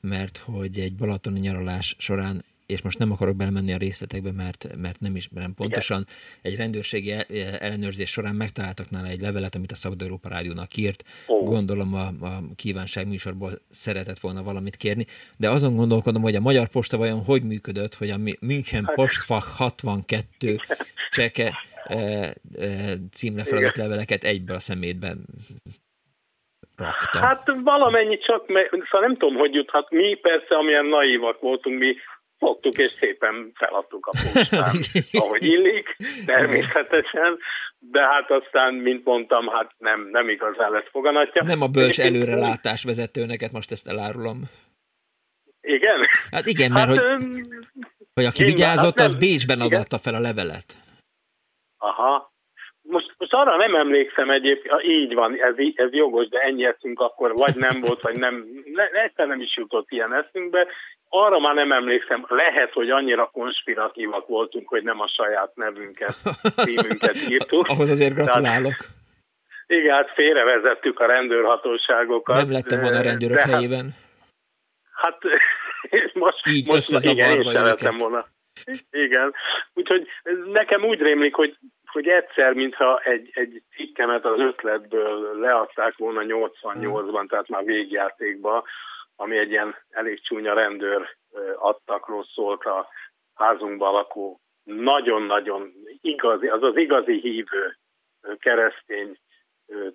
mert hogy egy balatoni nyaralás során és most nem akarok belemenni a részletekbe, mert, mert nem is nem pontosan. Igen. Egy rendőrségi ellenőrzés során megtaláltak nála egy levelet, amit a Szabad Európa Rádiónak írt. Oh. Gondolom a, a kívánság műsorból szeretett volna valamit kérni, de azon gondolkodom, hogy a Magyar Posta vajon hogy működött, hogy a München Postfach 62 cseke e, e, címre feladott leveleket egyből a szemétben rakta. Hát valamennyi csak, mert, szóval nem tudom, hogy juthat. Mi persze, amilyen naívak voltunk, mi fogtuk és szépen feladtuk a postán, ahogy illik, természetesen, de hát aztán, mint mondtam, hát nem, nem igazán lett foganatja. Nem a bölcs előrelátás vezetőneket, most ezt elárulom. Igen? Hát igen, mert hát, hogy, hogy aki vigyázott, hát az Bécsben adatta fel a levelet. Aha, most, most arra nem emlékszem egyébként, így van, ez, ez jogos, de ennyi eszünk akkor vagy nem volt, vagy nem, ne, egyszer nem is jutott ilyen eszünkbe. Arra már nem emlékszem, lehet, hogy annyira konspiratívak voltunk, hogy nem a saját nevünket, címünket írtuk. Ahhoz azért gratulálok. Tehát, igen, hát félrevezettük a rendőrhatóságokat. Nem lettem volna a rendőrök hát, helyében. Hát most, Így most igen, én sem volna. Igen, úgyhogy nekem úgy rémlik, hogy hogy egyszer, mintha egy, egy cikkemet az ötletből leadták volna 88-ban, tehát már végjátékba, ami egy ilyen elég csúnya rendőr adtakról szólt a házunkban lakó nagyon-nagyon igazi, az az igazi hívő keresztény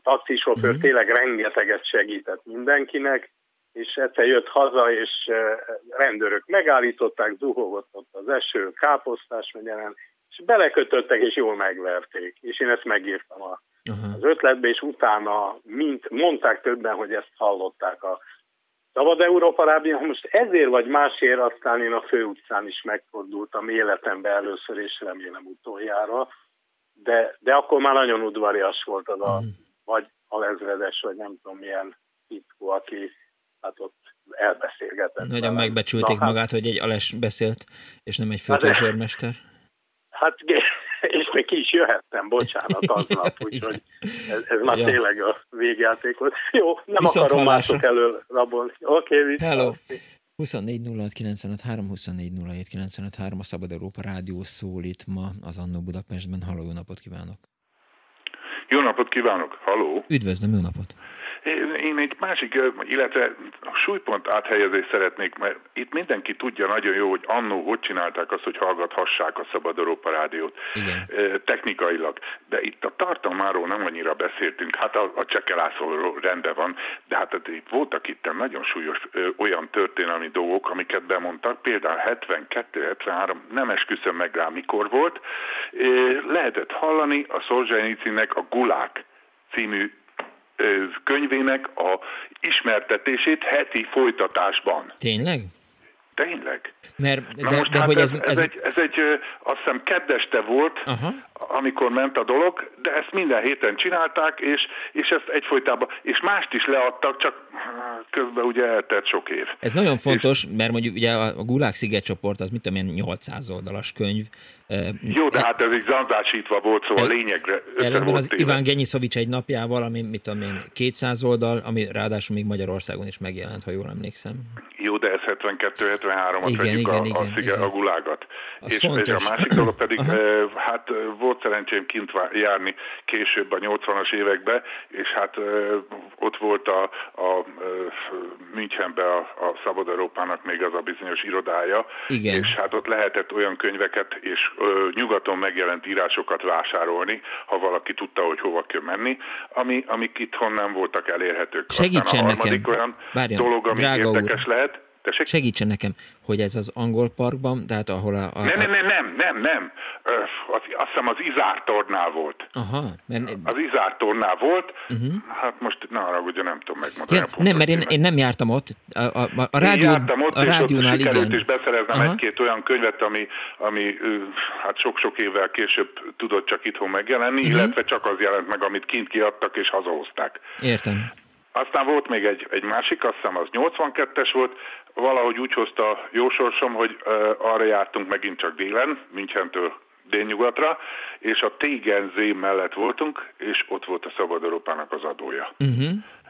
taxisofőr mm-hmm. tényleg rengeteget segített mindenkinek, és egyszer jött haza, és rendőrök megállították, zuhogott ott az eső, káposztás megyelen, és belekötöttek, és jól megverték. És én ezt megírtam a, az ötletbe, és utána mint mondták többen, hogy ezt hallották a Szabad Európa Rádió. Most ezért vagy másért aztán én a főutcán is megfordultam életemben először, és remélem utoljára. De, de akkor már nagyon udvarias volt az a, uh vagy a lezredes, vagy nem tudom milyen titkó, aki hát ott elbeszélgetett. Nagyon megbecsülték Na, hát- magát, hát, hogy egy ales beszélt, és nem egy főtörzsőrmester. Hát, Hát, és még ki is jöhettem, bocsánat, aznap, úgyhogy ez, ez már ja. tényleg a végjáték volt. Jó, nem Viszont akarom hallásra. mások elől rabolni. Oké, okay, Hello. 24 a Szabad Európa Rádió szól itt ma az Annó Budapestben. Halló, jó napot kívánok! Jó napot kívánok! Halló! Üdvözlöm, jó napot! Én egy másik, illetve súlypont áthelyezést szeretnék, mert itt mindenki tudja nagyon jó, hogy annó hogy csinálták azt, hogy hallgathassák a Szabad Európa Rádiót Igen. technikailag. De itt a tartalmáról nem annyira beszéltünk, hát a, a csekelászóról rendben van, de hát itt voltak itt nagyon súlyos olyan történelmi dolgok, amiket bemondtak, például 72-73, nem esküszöm meg rá mikor volt, lehetett hallani a Szolzsenicinek a Gulák című könyvének a ismertetését heti folytatásban. Tényleg? Tényleg. Mert, Na de, most de hát hogy ez, ez, ez, egy, ez egy, azt hiszem keddeste volt, Aha. amikor ment a dolog, de ezt minden héten csinálták, és, és ezt egyfolytában, és mást is leadtak, csak közben ugye eltelt sok év. Ez nagyon fontos, és, mert mondjuk ugye a Gulag szigetcsoport az mit tudom én 800 oldalas könyv. Jó, de hát ez egy zanzásítva volt, szóval el, lényegre Ellenben az Iván Genyiszovics egy napjával, ami mit tudom én 200 oldal, ami ráadásul még Magyarországon is megjelent, ha jól emlékszem. Jó, de ez 72-73-at igen, vegyük igen, a, igen, a, igen. a gulágat. És, és a másik dolog pedig, Aha. hát volt szerencsém kint járni később a 80-as években, és hát ott volt a, a Münchenbe a, a Szabad Európának még az a bizonyos irodája, Igen. és hát ott lehetett olyan könyveket és ö, nyugaton megjelent írásokat vásárolni, ha valaki tudta, hogy hova kell menni, ami, amik itthon nem voltak elérhetők. Segítsen Aztán a harmadik nekem. olyan Várjon, dolog, ami érdekes úr. lehet, Tessék? Segítsen nekem, hogy ez az angol parkban, tehát ahol a... a nem, nem, nem, nem, nem, nem. Az, azt hiszem az Izártornál volt. Aha. Mert... Az Izártornál volt, uh-huh. hát most, na arra ugye nem tudom megmondani. Ja, nem, mert én, én nem jártam ott. A, a, a, rádió, jártam ott, a rádiónál és ott igen. is beszereznem egy-két olyan könyvet, ami, ami hát sok-sok évvel később tudott csak itthon megjelenni, uh-huh. illetve csak az jelent meg, amit kint kiadtak és hazahozták. Értem. Aztán volt még egy, egy másik, azt hiszem az 82-es volt, valahogy úgy hozta jó sorsom, hogy arra jártunk megint csak délen, Münchentől délnyugatra, és a Tégenzé mellett voltunk, és ott volt a Szabad Európának az adója. Uh-huh.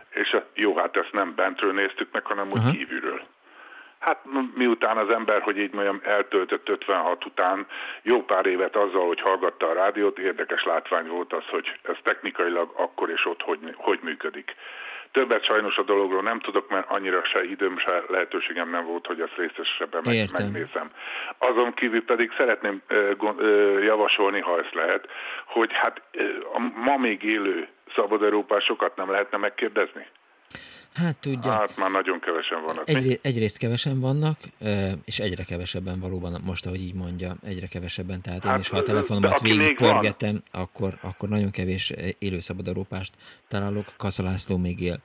És a, jó, hát ezt nem bentről néztük meg, hanem úgy uh-huh. kívülről. Hát miután az ember, hogy így mondjam, eltöltött 56 után jó pár évet azzal, hogy hallgatta a rádiót, érdekes látvány volt az, hogy ez technikailag akkor és ott hogy, hogy működik. Többet sajnos a dologról nem tudok, mert annyira se időm, se lehetőségem nem volt, hogy ezt részesebben meg, megnézem. Azon kívül pedig szeretném javasolni, ha ezt lehet, hogy hát a ma még élő szabad Európásokat nem lehetne megkérdezni? Hát tudja. Hát már nagyon kevesen vannak. Egy, egyrészt kevesen vannak, és egyre kevesebben valóban, most ahogy így mondja, egyre kevesebben. Tehát hát, én is, ha a telefonomat végigpörgetem, akkor, akkor nagyon kevés élő szabad Európást találok. Kaszalászló még él,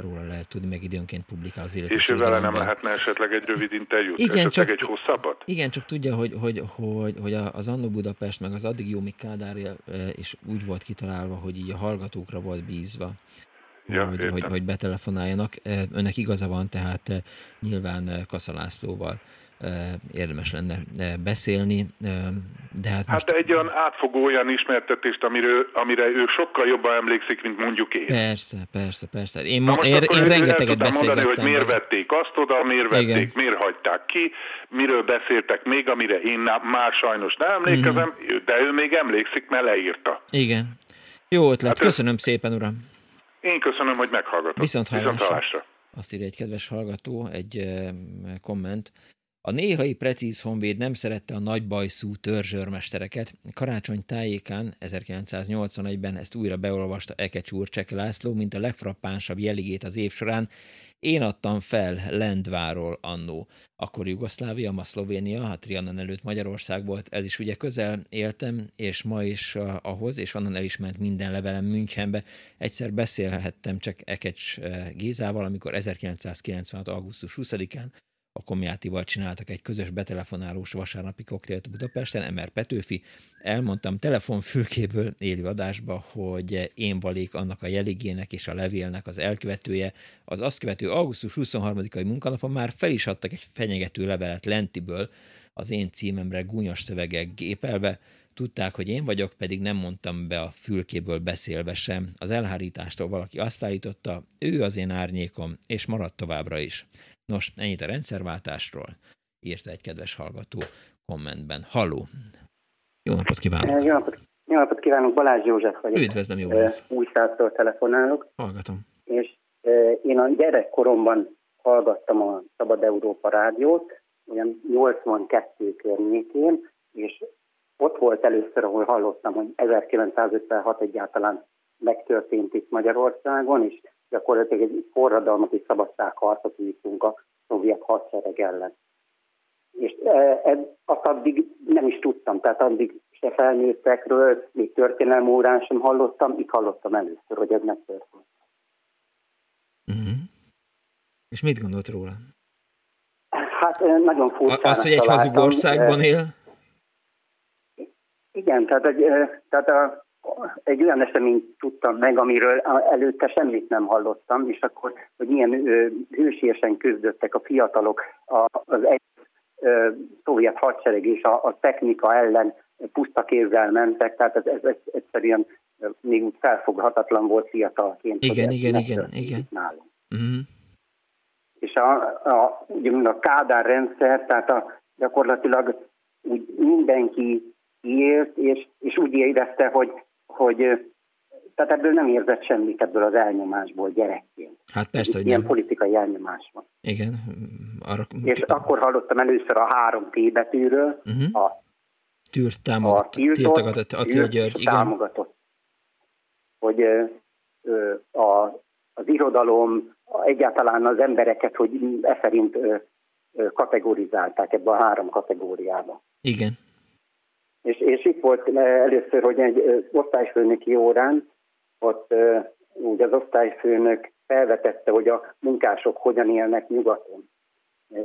róla lehet tudni, meg időnként publikál az életet. És ő vele nem lehetne esetleg egy rövid interjút, igen, esetleg csak, egy hosszabbat? Igen, csak tudja, hogy, hogy, hogy, hogy az Annó Budapest, meg az addig Jómik Kádár is úgy volt kitalálva, hogy így a hallgatókra volt bízva ja, hogy, hogy, hogy betelefonáljanak. Önnek igaza van, tehát nyilván Kaszalászlóval érdemes lenne beszélni. De hát, most... hát egy olyan átfogó olyan ismertetést, amiről, amire ő sokkal jobban emlékszik, mint mondjuk én. Persze, persze, persze. Én, ma, én, én rengeteget beszélgettem. mondani, hogy miért vették azt oda, miért vették, Igen. miért hagyták ki, miről beszéltek még, amire én már sajnos nem emlékezem, mm. de ő még emlékszik, mert leírta. Igen. Jó ötlet, hát köszönöm ez... szépen, uram. Én köszönöm, hogy meghallgatott. Viszont hallásra. Viszont hallásra. Azt írja egy kedves hallgató, egy komment. A néhai precíz honvéd nem szerette a nagybajszú törzsőrmestereket. Karácsony tájékán 1981-ben ezt újra beolvasta Ekecs úr Cseke László, mint a legfrappánsabb jeligét az év során, én adtam fel Lendváról annó. Akkor Jugoszlávia, ma Szlovénia, a Trianon előtt Magyarország volt, ez is ugye közel éltem, és ma is ahhoz, és onnan el is ment minden levelem Münchenbe. Egyszer beszélhettem csak Ekecs uh, Gézával, amikor 1996. augusztus 20-án a Komjátival csináltak egy közös betelefonálós vasárnapi koktélt Budapesten, Emer Petőfi. Elmondtam telefonfülkéből élő adásba, hogy én valék annak a jeligének és a levélnek az elkövetője. Az azt követő augusztus 23-ai munkanapon már fel is adtak egy fenyegető levelet Lentiből, az én címemre gúnyos szövegek gépelve, Tudták, hogy én vagyok, pedig nem mondtam be a fülkéből beszélve sem. Az elhárítástól valaki azt állította, ő az én árnyékom, és maradt továbbra is. Nos, ennyit a rendszerváltásról, írta egy kedves hallgató kommentben. Halló! Jó napot kívánok! Jó napot, jó napot kívánok, Balázs József vagyok. Üdvözlöm, József! Újszáztól telefonálok. Hallgatom. És Én a gyerekkoromban hallgattam a Szabad Európa rádiót, olyan 82 környékén, és ott volt először, ahol hallottam, hogy 1956 egyáltalán megtörtént itt Magyarországon, és gyakorlatilag egy forradalmat szabadságharcot vívtunk a szovjet hadsereg ellen. És ez, azt addig nem is tudtam, tehát addig se felnőttekről, még történelmi órán sem hallottam, itt hallottam először, hogy ez megtörtént. Uh-huh. És mit gondolt róla? Hát nagyon furcsa. Az, hogy egy hazug országban él? Igen, tehát, egy, tehát a, egy olyan eseményt tudtam meg, amiről előtte semmit nem hallottam, és akkor, hogy milyen hősiesen küzdöttek a fiatalok az egy szovjet hadsereg és a, a technika ellen puszta kézzel mentek, tehát ez, ez, ez egyszerűen még úgy felfoghatatlan volt fiatalként. Igen, igen, igen, igen. Nálunk. Uh-huh. És a, a, ugye a Kádár rendszer, tehát a, gyakorlatilag úgy mindenki élt, és, és úgy érezte, hogy, hogy tehát ebből nem érzett semmit ebből az elnyomásból gyerekként. Hát persze, hogy Ilyen nem. politikai elnyomás van. Igen. Arra... És akkor hallottam először a három T betűről, uh-huh. a tűrt támogatott, a tiltott, tiltogatott, Attila György, igen. támogatott. Hogy a, az irodalom, egyáltalán az embereket, hogy e szerint kategorizálták ebbe a három kategóriába. Igen. És, és itt volt először, hogy egy osztályfőnöki órán, ott úgy az osztályfőnök felvetette, hogy a munkások hogyan élnek nyugaton.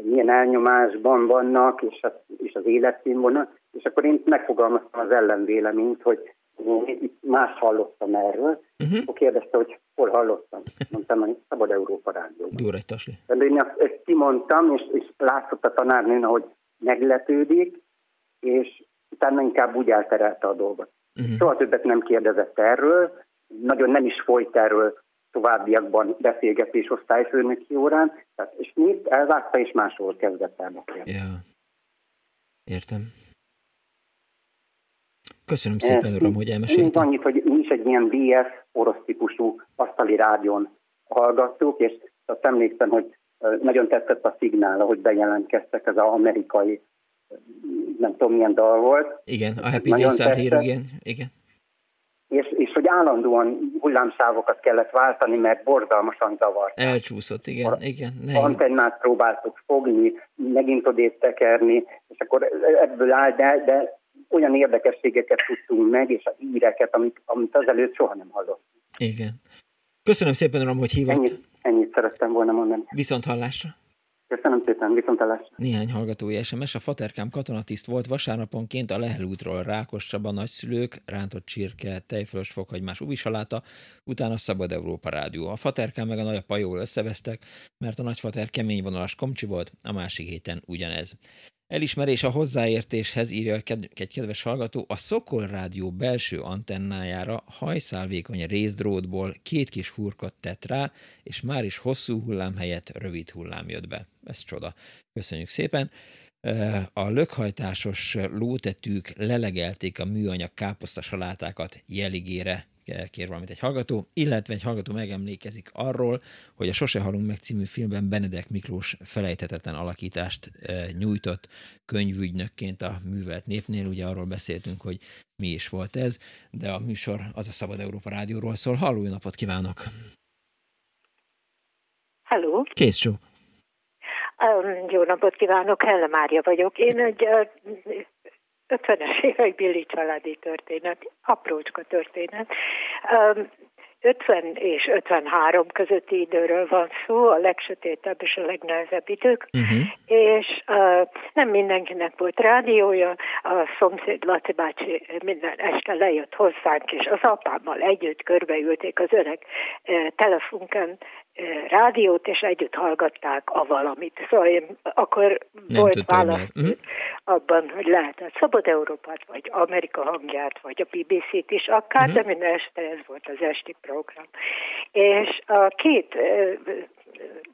Milyen elnyomásban vannak, és az, és az életszínvonal. És akkor én megfogalmaztam az ellenvéleményt, hogy más hallottam erről. Uh-huh. Akkor kérdezte, hogy hol hallottam. Mondtam, hogy Szabad Európa Rádióban. Duraj tasli. Én azt, ezt kimondtam, és, és látszott a tanárnőn, hogy meglepődik, és utána inkább úgy elterelte a dolgot. Uh-huh. Soha többet nem kérdezett erről, nagyon nem is folyt erről továbbiakban beszélgetés osztályfőnöki órán, tehát, és mit elvágta, és máshol kezdett el beszélni. Ja. Értem. Köszönöm szépen, uram, hogy elmeséltem. Annyit, hogy mi is egy ilyen VS orosz típusú asztali rádión hallgattuk, és azt emlékszem, hogy nagyon tetszett a szignál, hogy bejelentkeztek, ez az amerikai nem tudom milyen dal volt. Igen, a Happy Days are here, igen. igen. És, és hogy állandóan hullámsávokat kellett váltani, mert borzalmasan zavart. Elcsúszott, igen, a, igen. Nehéz. Antennát próbáltuk fogni, megint odébb tekerni, és akkor ebből áll, de, de olyan érdekességeket tudtunk meg, és a híreket, amit, amit azelőtt soha nem hallottunk. Igen. Köszönöm szépen, uram, hogy hívott. Ennyit, ennyit szerettem volna mondani. Viszont hallásra. Köszönöm szépen, viszontlátásra. Néhány hallgatói SMS. A faterkám katonatiszt volt vasárnaponként a Lehel útról Rákos Csaba nagyszülők, rántott csirke, tejfölös fokhagymás ubisaláta, utána Szabad Európa Rádió. A faterkám meg a nagyapa jól összevesztek, mert a nagyfater kemény vonalas komcsi volt, a másik héten ugyanez. Elismerés a hozzáértéshez írja egy kedves hallgató, a Szokol Rádió belső antennájára hajszálvékony részdrótból két kis hurkot tett rá, és már is hosszú hullám helyett rövid hullám jött be. Ez csoda. Köszönjük szépen. A lökhajtásos lótetűk lelegelték a műanyag káposzta salátákat jeligére kér valamit egy hallgató, illetve egy hallgató megemlékezik arról, hogy a Sose halunk meg című filmben Benedek Miklós felejthetetlen alakítást nyújtott könyvügynökként a művelt népnél. Ugye arról beszéltünk, hogy mi is volt ez, de a műsor az a Szabad Európa Rádióról szól. Halló, jó napot kívánok! Hello! Kész csók! Um, jó napot kívánok, Helle Mária vagyok. Én egy uh, 50-es évek Billy családi történet, aprócska történet. 50 és 53 közötti időről van szó, a legsötétebb és a legnehezebb idők, uh-huh. és uh, nem mindenkinek volt rádiója, a szomszéd Laci bácsi minden este lejött hozzánk, és az apámmal együtt körbeülték az öreg uh, telefonken rádiót, és együtt hallgatták a valamit. Szóval én akkor Nem volt válasz uh-huh. abban, hogy lehetett Szabad Európát, vagy Amerika hangját, vagy a BBC-t is akár, uh-huh. de minden este ez volt az esti program. És a két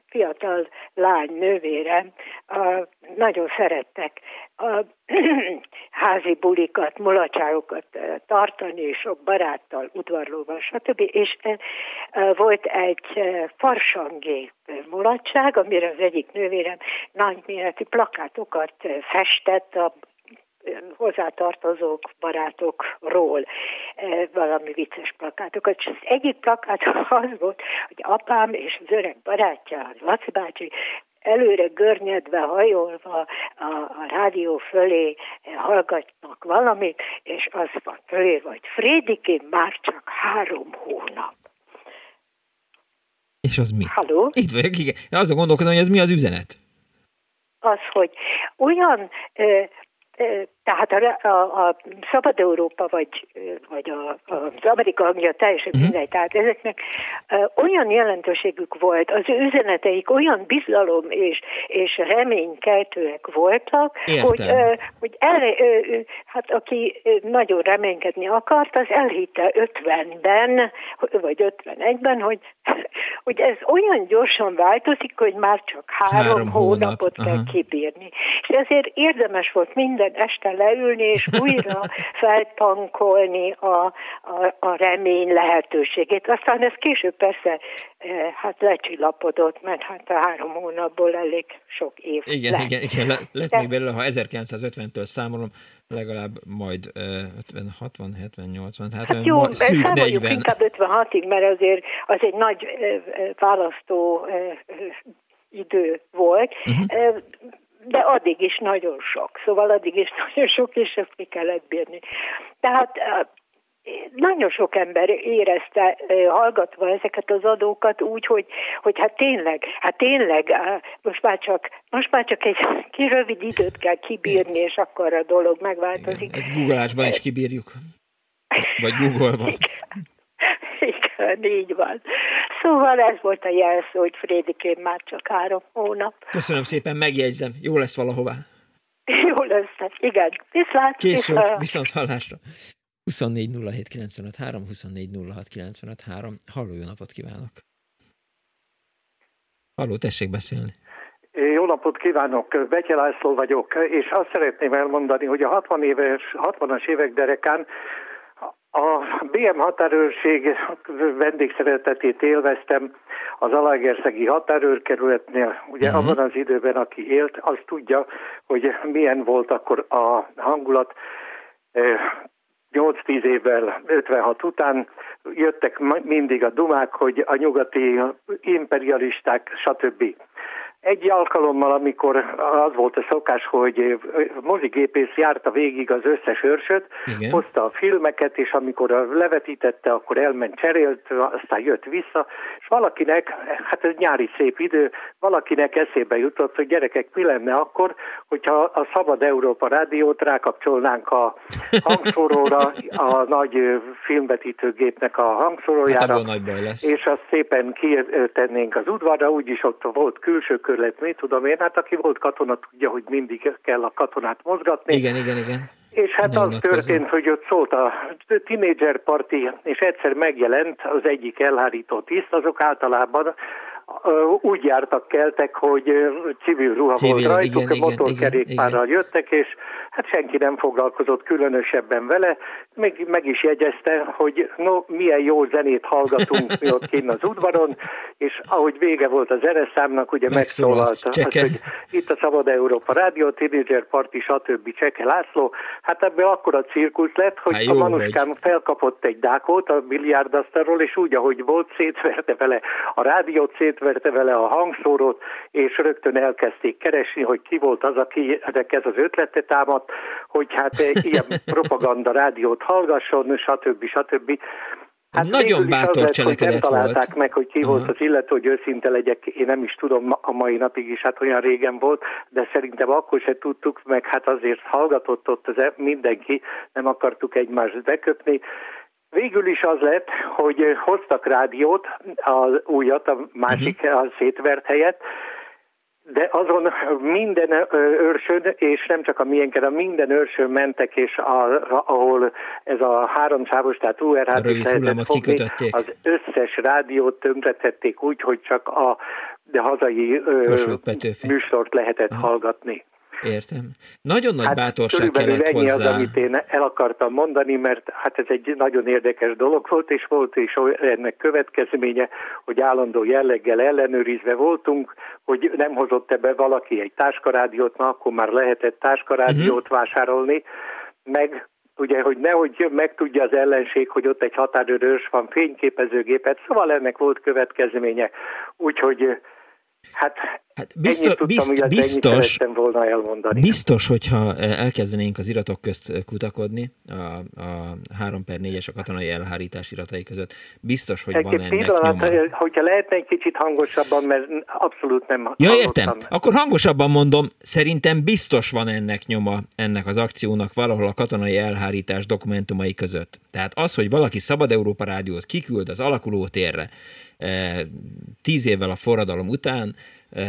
fiatal lány nővére nagyon szerettek a, házi bulikat, mulatságokat tartani, sok baráttal, udvarlóval, stb. És volt egy farsangi mulatság, amire az egyik nővérem nagyméretű plakátokat festett a hozzátartozók, barátokról valami vicces plakátokat. És az egyik plakát az volt, hogy apám és az öreg barátja, Laci bácsi előre görnyedve, hajolva a, a rádió fölé hallgatnak valamit, és az van fölé, vagy Frédikén már csak három hónap. És az mi? Halló? Itt vagyok, igen. Azon gondolkozom, hogy ez mi az üzenet? Az, hogy olyan tehát a, a, a Szabad Európa, vagy, vagy a, az Amerika hangja teljesen uh-huh. mindegy, tehát ezeknek olyan jelentőségük volt, az üzeneteik olyan bizalom és, és reménykeltőek voltak, Értem. hogy, hogy el, hát aki nagyon reménykedni akart, az elhitte 50-ben, vagy 51-ben, hogy, hogy ez olyan gyorsan változik, hogy már csak három, három hónapot hónap. kell uh-huh. kibírni. És ezért érdemes volt minden este leülni, ülni, és újra feltankolni a, a, a remény lehetőségét. Aztán ez később persze eh, hát lecsillapodott, mert hát a három hónapból elég sok év Igen, lett. igen, igen, le, lett De... még belőle, ha 1950-től számolom, legalább majd 50, 60, 70, 80, hát, hát jó, szűk 40. inkább 56-ig, mert azért az egy nagy eh, választó eh, idő volt. Uh-huh de addig is nagyon sok, szóval addig is nagyon sok, és ezt ki kellett bírni. Tehát nagyon sok ember érezte, hallgatva ezeket az adókat úgy, hogy, hogy hát tényleg, hát tényleg, most már csak, most már csak egy kirövid időt kell kibírni, és akkor a dolog megváltozik. Igen, ezt googlásban is kibírjuk. Vagy Google-ban. Igen, így van. Szóval ez volt a jelszó, hogy Frédikén már csak három hónap. Köszönöm szépen, megjegyzem. Jó lesz valahová. Jó lesz, igen. Viszlát. Kész viszlát. viszont hallásra. 24 07 95 3, 24 06 95 3. Halló, jó napot kívánok! Halló, tessék beszélni! Jó napot kívánok, Betye László vagyok, és azt szeretném elmondani, hogy a 60 éves, 60-as évek derekán a BM határőrség vendégszeretetét élveztem az Alagerszegi határőrkerületnél. Ugye uh-huh. abban az időben, aki élt, az tudja, hogy milyen volt akkor a hangulat. 8-10 évvel 56 után jöttek mindig a dumák, hogy a nyugati imperialisták, stb. Egy alkalommal, amikor az volt a szokás, hogy mozigépész járta végig az összes őrsöt, Igen. hozta a filmeket, és amikor levetítette, akkor elment, cserélt, aztán jött vissza, és valakinek, hát ez nyári szép idő, valakinek eszébe jutott, hogy gyerekek, mi lenne akkor, hogyha a Szabad Európa Rádiót rákapcsolnánk a hangszóróra, a nagy filmvetítőgépnek a hangszórójára, hát és azt szépen kitennénk az udvarra, úgyis ott volt külső körlet, mi tudom én, hát aki volt katona tudja, hogy mindig kell a katonát mozgatni. Igen, igen, igen. És hát Nem az történt, hogy ott szólt a tínédzser parti, és egyszer megjelent az egyik elhárító tiszt, azok általában úgy jártak keltek, hogy civil ruha civil, volt rajtuk, igen, motorkerékpárral igen, jöttek, és hát senki nem foglalkozott különösebben vele, meg, meg is jegyezte, hogy no, milyen jó zenét hallgatunk mi ott kinn az udvaron, és ahogy vége volt az ereszámnak, ugye megszólalt, az, hogy itt a Szabad Európa Rádió, Teenager Party, stb. Cseke László, hát ebből akkor a cirkusz lett, hogy hát a Manuskám vagy. felkapott egy dákot a biliárdasztalról, és úgy, ahogy volt, szétverte vele a rádiót, szétverte vele a hangszórót, és rögtön elkezdték keresni, hogy ki volt az, aki ez az ötlete támadt, hogy hát ilyen propaganda rádiót hallgasson, stb. stb. Hát Nagyon bátor lett, cselekedet nem találták volt. meg, hogy ki uh-huh. volt az illető, hogy őszinte legyek, én nem is tudom a mai napig is, hát olyan régen volt, de szerintem akkor se tudtuk, meg hát azért hallgatott ott az e- mindenki, nem akartuk egymást beköpni. Végül is az lett, hogy hoztak rádiót, az újat, a másik uh-huh. a szétvert helyett, de azon minden őrsön, és nem csak a miénken, a minden őrsön mentek, és a, ahol ez a háromsávos, tehát URH-t is lehetett fogni, az összes rádiót tönkretették úgy, hogy csak a de hazai ö, műsort lehetett Aha. hallgatni. Értem. Nagyon nagy hát bátorság kellett ennyi hozzá. az, amit én el akartam mondani, mert hát ez egy nagyon érdekes dolog volt, és volt is ennek következménye, hogy állandó jelleggel ellenőrizve voltunk, hogy nem hozott ebbe valaki egy táskarádiót, na akkor már lehetett táskarádiót uh-huh. vásárolni, meg ugye, hogy nehogy megtudja az ellenség, hogy ott egy határőrös van fényképezőgépet, szóval ennek volt következménye. Úgyhogy Hát, hát biztos, tudtam, biztos, biztos, volna elmondani. Biztos, hogyha elkezdenénk az iratok közt kutakodni, a, a 3 per 4-es a katonai elhárítás iratai között, biztos, hogy egy van ennek pillanat, nyoma. Hogyha lehetne egy kicsit hangosabban, mert abszolút nem Ja, értem. Akkor hangosabban mondom, szerintem biztos van ennek nyoma, ennek az akciónak valahol a katonai elhárítás dokumentumai között. Tehát az, hogy valaki Szabad Európa Rádiót kiküld az alakuló térre, tíz évvel a forradalom után,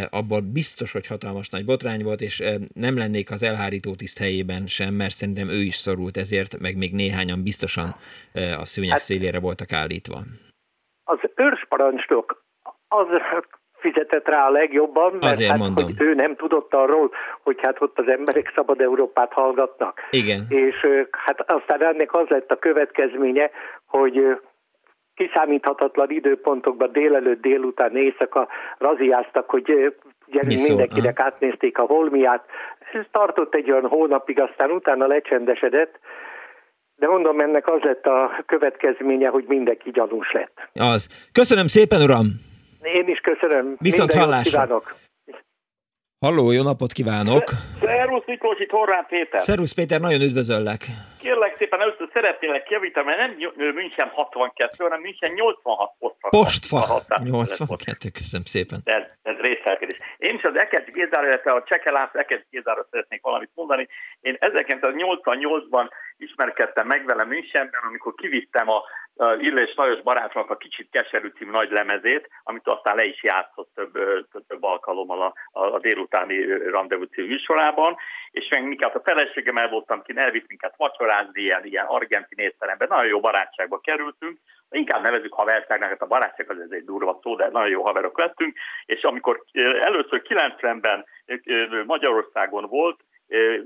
abból biztos, hogy hatalmas nagy botrány volt, és nem lennék az elhárító tiszt helyében sem, mert szerintem ő is szorult ezért, meg még néhányan biztosan a szőnyeg hát, szélére voltak állítva. Az őrsparancsnok az fizetett rá a legjobban, mert Azért hát, mondom. hogy ő nem tudott arról, hogy hát ott az emberek szabad Európát hallgatnak. Igen. És hát aztán ennek az lett a következménye, hogy kiszámíthatatlan időpontokban délelőtt, délután, éjszaka raziáztak, hogy ugye mindenkinek átnézték a holmiát. Ez tartott egy olyan hónapig, aztán utána lecsendesedett, de mondom, ennek az lett a következménye, hogy mindenki gyanús lett. Az. Köszönöm szépen, uram! Én is köszönöm. Viszont hallásra! Halló, jó napot kívánok! Szervusz Miklós, itt Horrán Péter. Szervusz Péter, nagyon üdvözöllek. Kérlek szépen, először szeretnélek javítani, mert nem München 62, hanem München 86 posztfa. Postfa, 82, köszönöm szépen. Ez, ez részfelkedés. Én is az Ekert Gézára, illetve a Csekelász Ekert Gézára szeretnék valamit mondani. Én 1988-ban ismerkedtem meg vele Münchenben, amikor kivittem a Illés Lajos barátnak a Kicsit Keserű című nagy lemezét, amit aztán le is játszott több, több alkalommal a, a, a délutáni rendezvú című műsorában, és meg minket a feleségem el voltam ki, elvitt minket vacsorázni, ilyen, ilyen argentin étteremben, nagyon jó barátságba kerültünk, inkább nevezük haverságnak, hát a barátság az ez egy durva szó, de nagyon jó haverok lettünk, és amikor először 90-ben Magyarországon volt,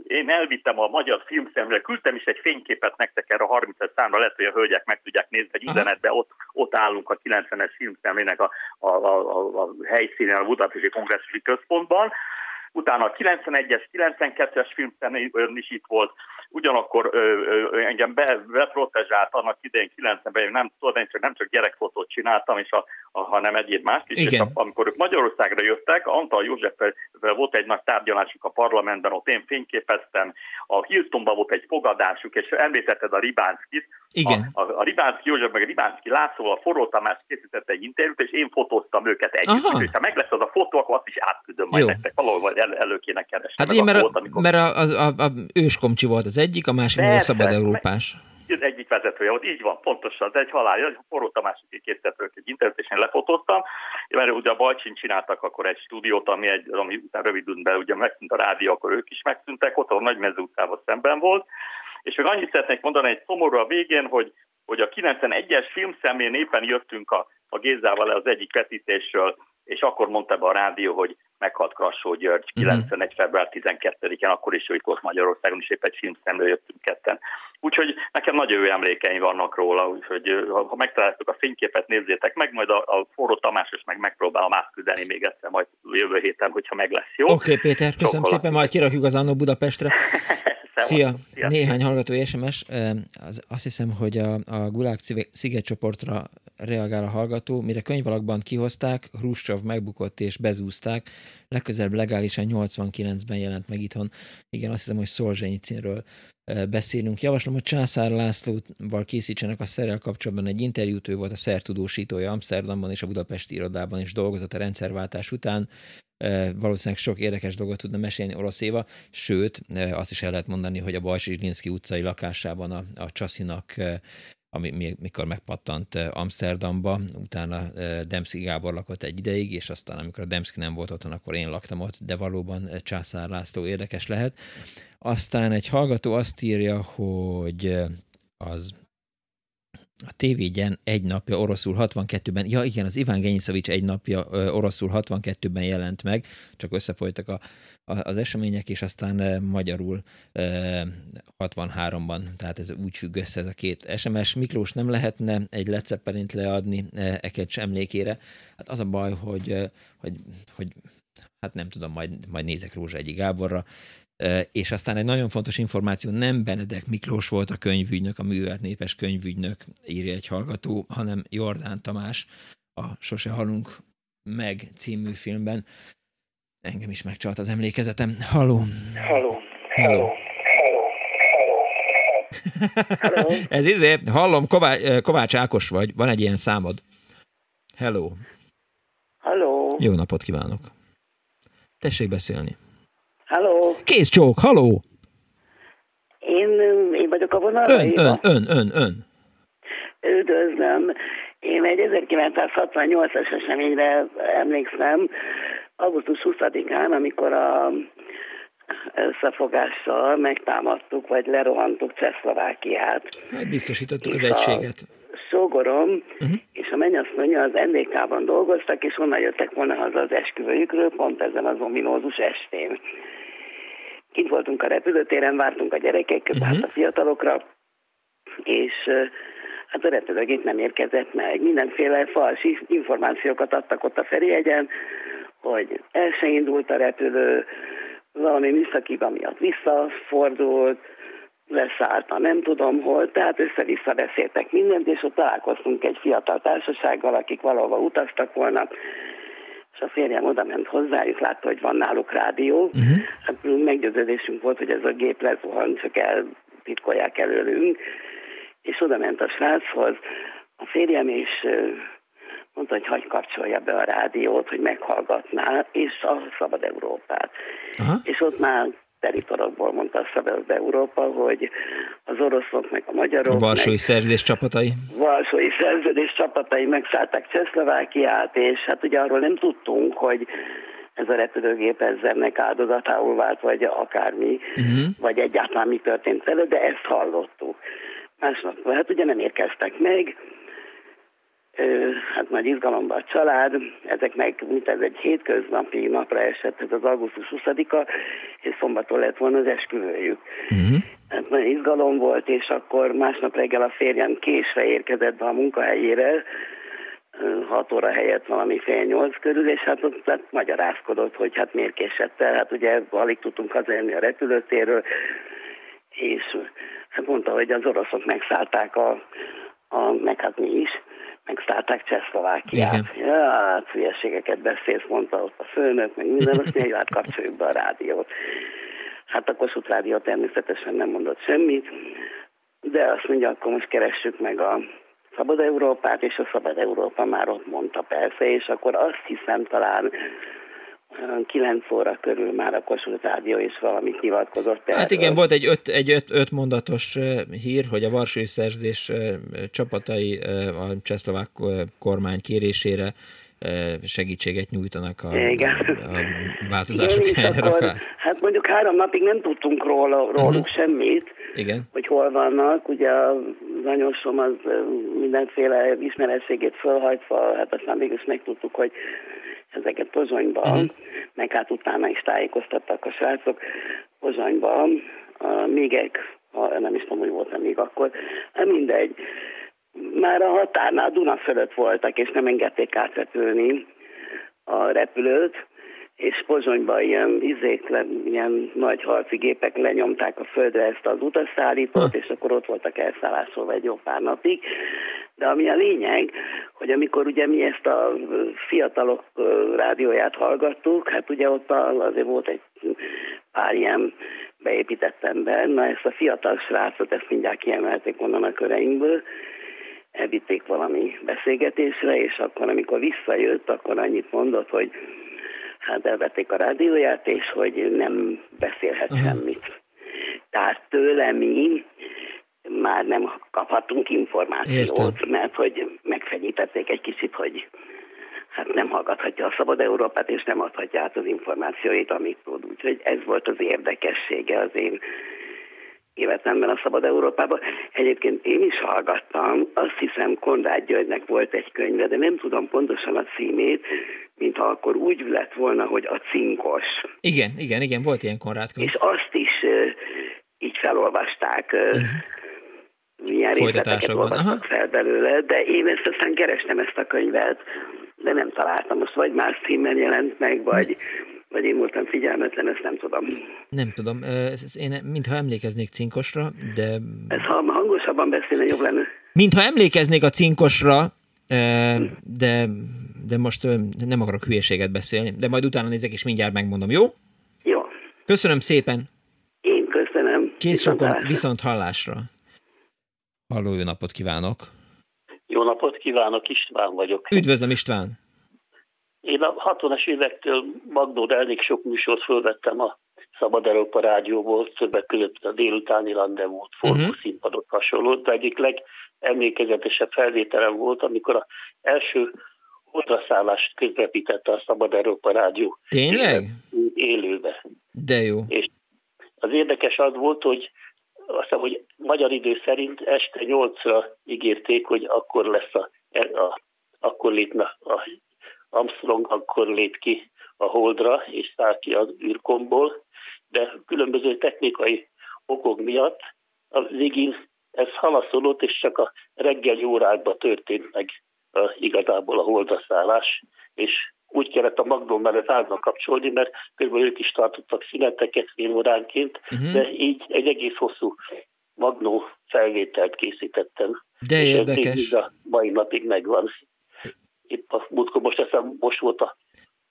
én elvittem a magyar filmszemre, küldtem is egy fényképet nektek erre a 30 számra, lehet, hogy a hölgyek meg tudják nézni, egy üzenetbe, ott, ott állunk a 90-es filmszemlének a, a, a, a, helyszínen, a Budapesti Kongresszusi Központban, utána a 91-es, 92-es filmszemlén is itt volt, ugyanakkor ö, ö, engem be, beprotezsált annak idején 90-ben, nem tudod, én csak, nem csak gyerekfotót csináltam, és a, hanem egyéb más is. Igen. És a, amikor ők Magyarországra jöttek, Antal Józseffel volt egy nagy tárgyalásuk a parlamentben, ott én fényképeztem, a Hiltonban volt egy fogadásuk, és említetted a Ribánszkit. Igen. A, a, a Ribánszki József meg a Ribánszki Lászlóval a Forró Tamás készített egy interjút, és én fotóztam őket együtt. Aha. És ha meg lesz az a fotó, akkor azt is átküldöm majd nektek. Valahol el, elő kéne keresni. Hát én, mert, volt, amikor... mert a, a, a, a őskomcsi volt az egyik, a másik a Szabad Európás. Az egyik vezetője volt, így van, pontosan, de egy halálja, Forró Tamás készített egy interjút, és én lefotóztam, mert ugye a Balcsin csináltak akkor egy stúdiót, ami, egy, ami után rövid időben ugye megszűnt a rádió, akkor ők is megszűntek, ott a Nagy utcával szemben volt, és még annyit szeretnék mondani egy szomorú a végén, hogy, hogy a 91-es filmszemlén éppen jöttünk a, a Gézával az egyik vetítésről, és akkor mondta be a rádió, hogy meghalt Krassó György 91. Uh-huh. február 12-én, akkor is ő itt volt Magyarországon, és épp egy filmszemről jöttünk ketten. Úgyhogy nekem nagyon jó emlékeim vannak róla, úgyhogy ha megtaláltuk a fényképet, nézzétek meg, majd a, a forró Tamásos meg megpróbálom átküldeni még egyszer, majd jövő héten, hogyha meg lesz jó. Oké, okay, Péter, köszönöm Sokolat. szépen, majd kirakjuk az Annó Budapestre. Szia! Szia! Néhány hallgató SMS. Az, azt hiszem, hogy a, a Gulag szigetcsoportra reagál a hallgató. Mire könyvalakban kihozták, Hruscsov megbukott és bezúzták. Legközelebb legálisan 89-ben jelent meg itthon. Igen, azt hiszem, hogy Szolzsenyicinről beszélünk. Javaslom, hogy Császár Lászlóval készítsenek a szerel kapcsolatban egy interjút, ő volt a szertudósítója Amsterdamban és a Budapesti irodában is dolgozott a rendszerváltás után valószínűleg sok érdekes dolgot tudna mesélni Orosz Éva, sőt, azt is el lehet mondani, hogy a Bajsizslinszki utcai lakásában a, a Csaszinak ami mikor megpattant Amsterdamba, utána Demszki Gábor lakott egy ideig, és aztán amikor a Demszki nem volt otthon, akkor én laktam ott, de valóban Császár László érdekes lehet. Aztán egy hallgató azt írja, hogy az a tévégyen egy napja oroszul 62-ben, ja igen, az Iván Genyiszovics egy napja oroszul 62-ben jelent meg, csak összefolytak a, az események, és aztán magyarul 63-ban, tehát ez úgy függ össze ez a két SMS. Miklós nem lehetne egy lecepelint leadni Ekecs emlékére. Hát az a baj, hogy, hogy, hogy hát nem tudom, majd, majd nézek Rózsa egy Gáborra, és aztán egy nagyon fontos információ, nem Benedek Miklós volt a könyvügynök, a művelt népes könyvügynök, írja egy hallgató, hanem Jordán Tamás, a Sose halunk meg című filmben. Engem is megcsalt az emlékezetem. Halló! Halló! Halló! Ez izé, hallom, Kovács, Kovács Ákos vagy, van egy ilyen számod. Hello. Halló. Jó napot kívánok. Tessék beszélni. Halló. Kész csók, haló. Én, én vagyok a vonalra. Ön, ön, ön, ön, ön. Üdvözlöm. Én egy 1968-as eseményre emlékszem, augusztus 20-án, amikor a összefogással megtámadtuk, vagy lerohantuk Csehszlovákiát. Hát biztosítottuk az egységet. Sógorom uh-huh. és a mennyasszonya az NDK-ban dolgoztak, és onnan jöttek volna haza az esküvőjükről, pont ezen az ominózus estén. Kint voltunk a repülőtéren, vártunk a gyerekekkel, uh-huh. hát a fiatalokra, és hát a repülőgép nem érkezett meg. Mindenféle fals információkat adtak ott a Ferihegyen, hogy el se indult a repülő, valami műszakiba miatt visszafordult, leszállt a nem tudom hol, tehát össze-vissza beszéltek mindent, és ott találkoztunk egy fiatal társasággal, akik valahova utaztak volna, és a férjem oda ment hozzájuk, látta, hogy van náluk rádió. Uh-huh. Hát meggyőződésünk volt, hogy ez a gép lezuhan, csak eltitkolják előlünk, és oda ment a sráchoz, a férjem, és mondta, hogy hagyj kapcsolja be a rádiót, hogy meghallgatná, és a Szabad Európát. Aha. És ott már teritorokból mondta a Szabad Európa, hogy az oroszok meg a magyarok... A Varsói Szerződés csapatai? Varsói Szerződés csapatai megszállták Csehszlovákiát, és hát ugye arról nem tudtunk, hogy ez a repülőgép ezzelnek áldozatául vált, vagy akármi, uh-huh. vagy egyáltalán mi történt vele, de ezt hallottuk. Másnap, hát ugye nem érkeztek meg, hát nagy izgalomban a család, ezek meg, mint ez egy hétköznapi napra esett, ez az augusztus 20-a, és szombaton lett volna az esküvőjük. Uh-huh. Hát nagy izgalom volt, és akkor másnap reggel a férjem késve érkezett be a munkahelyére, 6 óra helyett valami fél nyolc körül, és hát ott hát magyarázkodott, hogy hát miért késett el, hát ugye alig tudtunk hazajönni a repülőtérről, és hát mondta, hogy az oroszok megszállták a, a meg hát mi is, megszállták Csehszlovákiát. Ja, hát hülyeségeket beszélsz, mondta ott a főnök, meg minden, azt mondja, hát kapcsoljuk be a rádiót. Hát a Kossuth Rádió természetesen nem mondott semmit, de azt mondja, akkor most keressük meg a Szabad Európát, és a Szabad Európa már ott mondta persze, és akkor azt hiszem talán 9 óra körül már a Kossuth Rádió is valamit nyilatkozott erről. Hát igen, volt egy öt, egy öt, öt mondatos hír, hogy a Varsói Szerződés csapatai a csehszlovák kormány kérésére segítséget nyújtanak a, Igen. a változások Igen, akkor, Hát mondjuk három napig nem tudtunk róla, róluk uh-huh. semmit, Igen. hogy hol vannak. Ugye az anyósom az mindenféle ismeretségét fölhagyva, hát aztán mégis megtudtuk, hogy ezeket Pozsonyban, uh-huh. meg hát utána is tájékoztattak a srácok. Pozsonyban, a mégek, nem is tudom, hogy volt még akkor, hát mindegy, már a határnál Duna fölött voltak, és nem engedték átrepülni a repülőt, és Pozsonyban ilyen izék, ilyen nagy harci gépek lenyomták a földre ezt az utasszállítót, és akkor ott voltak elszállásolva egy jó pár napig. De ami a lényeg, hogy amikor ugye mi ezt a fiatalok rádióját hallgattuk, hát ugye ott azért volt egy pár ilyen beépített ember, na ezt a fiatal srácot, ezt mindjárt kiemelték onnan a köreinkből, elvitték valami beszélgetésre, és akkor amikor visszajött, akkor annyit mondott, hogy hát elvették a rádióját, és hogy nem beszélhet uh-huh. semmit. Tehát tőle mi már nem kaphatunk információt, Értem. mert hogy megfenyítették egy kicsit, hogy hát nem hallgathatja a Szabad Európát, és nem adhatja át az információit, amit tud. Úgyhogy ez volt az érdekessége az én életemben a Szabad Európában. Egyébként én is hallgattam, azt hiszem Konrád Györgynek volt egy könyve, de nem tudom pontosan a címét, mintha akkor úgy lett volna, hogy a cinkos. Igen, igen, igen, volt ilyen Konrád könyv. És azt is így felolvasták, uh, uh-huh. milyen részleteket olvastak fel belőle, de én ezt aztán kerestem ezt a könyvet, de nem találtam. Most vagy más címmel jelent meg, vagy, vagy én voltam figyelmetlen, ezt nem tudom. Nem tudom. Én mintha emlékeznék cinkosra, de... Ez ha hangosabban beszélne, jobb lenne. Mintha emlékeznék a cinkosra, de, de most nem akarok hülyeséget beszélni, de majd utána nézek, és mindjárt megmondom, jó? Jó. Köszönöm szépen. Én köszönöm. Kész viszont, viszont hallásra. Halló, jó napot kívánok! Jó napot kívánok, István vagyok. Üdvözlöm István! Én a 60-as évektől Magnóra elég sok műsort fölvettem a Szabad Európa Rádióból, többek között a délutáni rendezvút, forgó uh-huh. színpadot hasonló, de egyik legemlékezetesebb felvételem volt, amikor az első otraszállást közvetítette a Szabad Európa Rádió. Tényleg? Élőbe. De jó. És az érdekes az volt, hogy azt hiszem, hogy magyar idő szerint este 8-ra ígérték, hogy akkor lesz a, a akkor lépne a Armstrong akkor lép ki a Holdra, és száll ki az űrkomból, de különböző technikai okok miatt a végén ez halaszolott, és csak a reggeli órákban történt meg a, igazából a holdra szállás, és úgy kellett a Magnum mellett állna kapcsolni, mert körülbelül ők is tartottak szüneteket fél óránként, uh-huh. de így egy egész hosszú Magnó felvételt készítettem. De és érdekes. Ez a mai napig megvan. Itt a múltkor most eszem, most volt a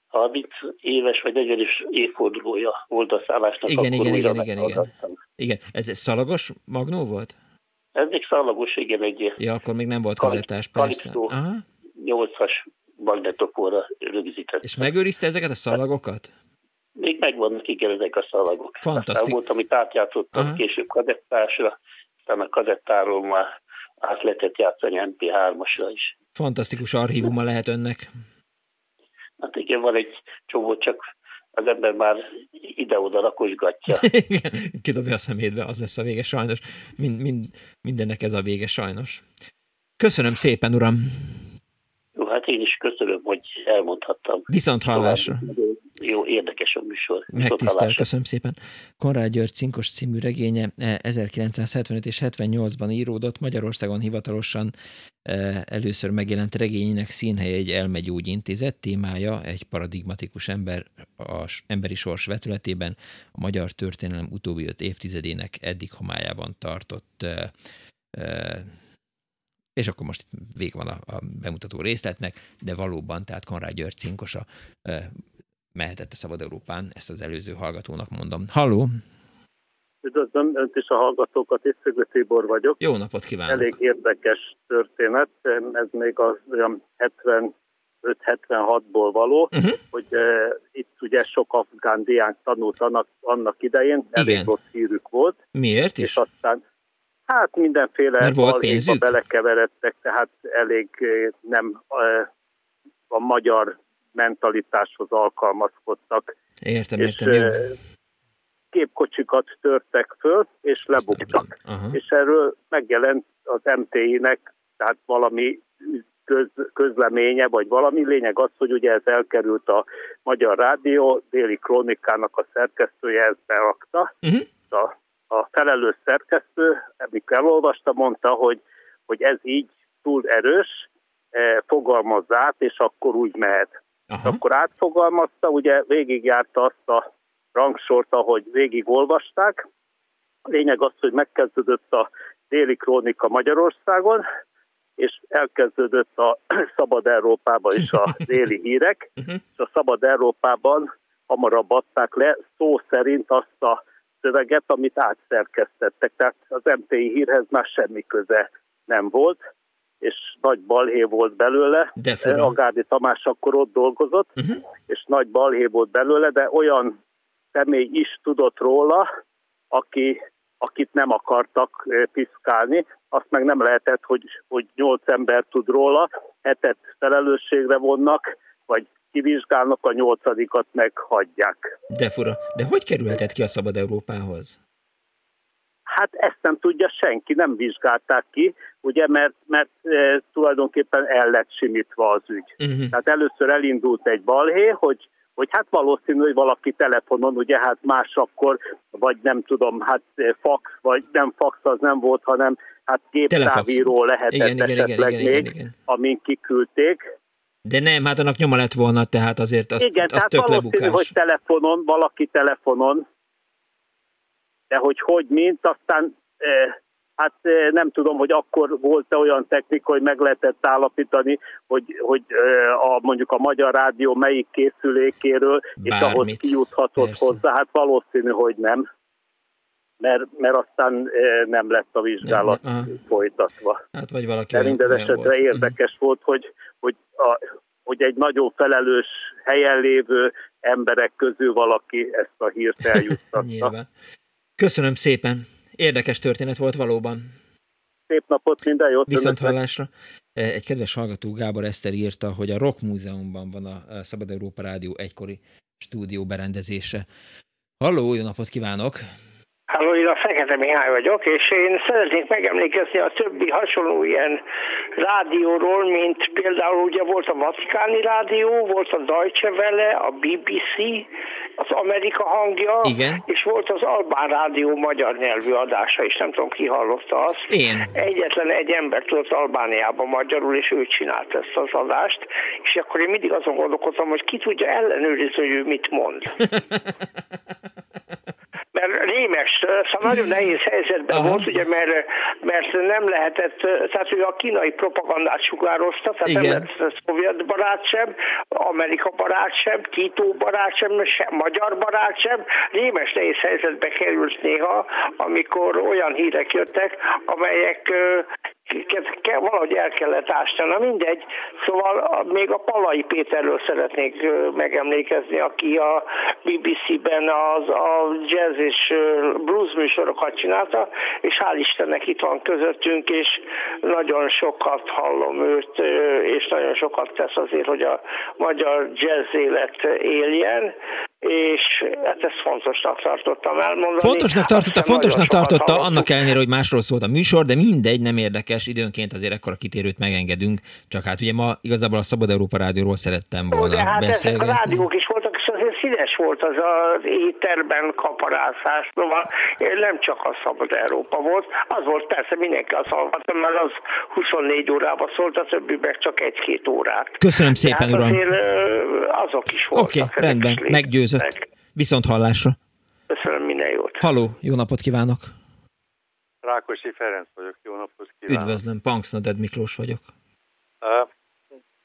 30 éves vagy 40 éves évfordulója oldalszállásnak. Igen, igen, igen, igen, igen. Igen, ez egy szalagos magnó volt? Ez még szalagos, igen, egy Ja, akkor még nem volt kazettás, persze. 8-as magnetofóra rögzített. És megőrizte ezeket a szalagokat? Még megvannak, igen, ezek a szalagok. Fantasztikus. Aztán volt, amit átjátszottam Aha. később kazettásra, aztán a kazettáról már át lehetett játszani MP3-asra is. Fantasztikus archívuma lehet önnek. Hát igen, van egy csomó, csak az ember már ide-oda rakosgatja. Kidobja a szemétbe, az lesz a vége sajnos. Mind, mind, mindennek ez a vége sajnos. Köszönöm szépen, uram! Jó, hát én is köszönöm, hogy elmondhattam. Viszont hallásra. Jó, érdekes a műsor. Megtisztel, köszönöm szépen. Konrád György cinkos című regénye 1975 és 78-ban íródott, Magyarországon hivatalosan e, először megjelent regényének színhelye egy elmegyógyintézet, témája egy paradigmatikus ember, az emberi sors vetületében a magyar történelem utóbbi öt évtizedének eddig homályában tartott e, e, és akkor most vég van a, a bemutató részletnek, de valóban, tehát Konrád György cinkosa mehetett a Szabad Európán, ezt az előző hallgatónak mondom. Halló! Üdvözlöm Önt is a hallgatókat, és Szögő Tibor vagyok. Jó napot kívánok! Elég érdekes történet, ez még az olyan 75-76-ból való, uh-huh. hogy uh, itt ugye sok afgán diák tanult annak, annak idején, elég Igen. rossz hírük volt. Miért is? És aztán Hát mindenféle balhéba belekeveredtek, tehát elég nem a magyar mentalitáshoz alkalmazkodtak. Értem, és értem. Képkocsikat törtek föl, és lebuktak. Uh-huh. És erről megjelent az MTI-nek, tehát valami köz, közleménye, vagy valami lényeg az, hogy ugye ez elkerült a Magyar Rádió, déli krónikának a szerkesztője ezt berakta, uh-huh. a a felelős szerkesztő, amikor elolvasta, mondta, hogy, hogy ez így túl erős, eh, fogalmazza át, és akkor úgy mehet. Aha. Akkor átfogalmazta, ugye végigjárta azt a rangsort, ahogy végigolvasták. A lényeg az, hogy megkezdődött a déli krónika Magyarországon, és elkezdődött a Szabad Európában is a déli hírek, mhm. és a Szabad Európában hamarabb adták le szó szerint azt a szöveget, amit átszerkesztettek. Tehát az MTI hírhez már semmi köze nem volt, és nagy balhé volt belőle. De Agárdi Tamás akkor ott dolgozott, uh-huh. és nagy balhé volt belőle, de olyan személy is tudott róla, aki, akit nem akartak piszkálni. Azt meg nem lehetett, hogy, hogy nyolc ember tud róla, hetet felelősségre vonnak, vagy kivizsgálnak, a nyolcadikat meghagyják. De fura. De hogy kerülhetett ki a Szabad Európához? Hát ezt nem tudja senki, nem vizsgálták ki, ugye, mert, mert e, tulajdonképpen el lett simítva az ügy. Uh-huh. Tehát először elindult egy balhé, hogy hogy hát valószínű, hogy valaki telefonon, ugye hát más akkor, vagy nem tudom, hát fax, vagy nem fax az nem volt, hanem hát géptávíró lehetett igen, igen, esetleg igen, igen, még, igen, igen. amin kiküldték. De nem, hát annak nyoma lett volna, tehát azért az, Igen, az tehát tök valószínű, lebukás. hogy telefonon, valaki telefonon, de hogy hogy, mint, aztán eh, hát eh, nem tudom, hogy akkor volt-e olyan technika, hogy meg lehetett állapítani, hogy, hogy eh, a, mondjuk a Magyar Rádió melyik készülékéről, Bármit. és ahhoz kijuthatott Persze. hozzá, hát valószínű, hogy nem mert, mert aztán nem lett a vizsgálat nem, folytatva. Hát vagy valaki De minden esetre volt. érdekes uh-huh. volt, hogy, hogy, a, hogy egy nagyon felelős helyen lévő emberek közül valaki ezt a hírt eljuttatta. Köszönöm szépen. Érdekes történet volt valóban. Szép napot, minden jót. Viszont hallásra. Egy kedves hallgató Gábor Eszter írta, hogy a Rock Múzeumban van a Szabad Európa Rádió egykori stúdió berendezése. Halló, jó napot kívánok! Halló, én a Fekete Mihály vagyok, és én szeretnék megemlékezni a többi hasonló ilyen rádióról, mint például ugye volt a Vatikáni Rádió, volt a Deutsche Welle, a BBC, az Amerika hangja, Igen. és volt az Albán Rádió magyar nyelvű adása is, nem tudom ki hallotta azt. Én. Egyetlen egy ember tudott Albániában magyarul, és ő csinált ezt az adást, és akkor én mindig azon gondolkodtam, hogy ki tudja ellenőrizni, hogy ő mit mond. mert rémes, szóval nagyon nehéz helyzetben Aha. volt, ugye, mert, mert nem lehetett, tehát ő a kínai propagandát sugározta, tehát Igen. nem lett szovjet barát sem, Amerika barát sem, Tito barát sem, sem, magyar barát sem, rémes nehéz helyzetbe került néha, amikor olyan hírek jöttek, amelyek valahogy el kellett ásni, mindegy. Szóval még a Palai Péterről szeretnék megemlékezni, aki a BBC-ben az, a jazz és blues műsorokat csinálta, és hál' Istennek itt van közöttünk, és nagyon sokat hallom őt, és nagyon sokat tesz azért, hogy a magyar jazz élet éljen és hát ezt fontosnak tartottam elmondani. Fontosnak tartotta, fontosnak tartotta, annak ellenére, hogy másról szólt a műsor, de mindegy, nem érdekes, időnként azért ekkora kitérőt megengedünk, csak hát ugye ma igazából a Szabad Európa Rádióról szerettem volna de hát beszélgetni. Ezek a rádiók is voltak, és azért színes volt az az éterben kaparászás, szóval nem csak a Szabad Európa volt, az volt persze mindenki az hallgatta, mert az 24 órában szólt, a többi meg csak egy-két órát. Köszönöm szépen, hát uram. Azok is voltak. Oké, okay, rendben, meggyőz győzött. Viszont hallásra. Köszönöm, minden jót. Haló, jó napot kívánok. Rákosi Ferenc vagyok, jó napot kívánok. Üdvözlöm, Punksnoded Miklós vagyok. Uh,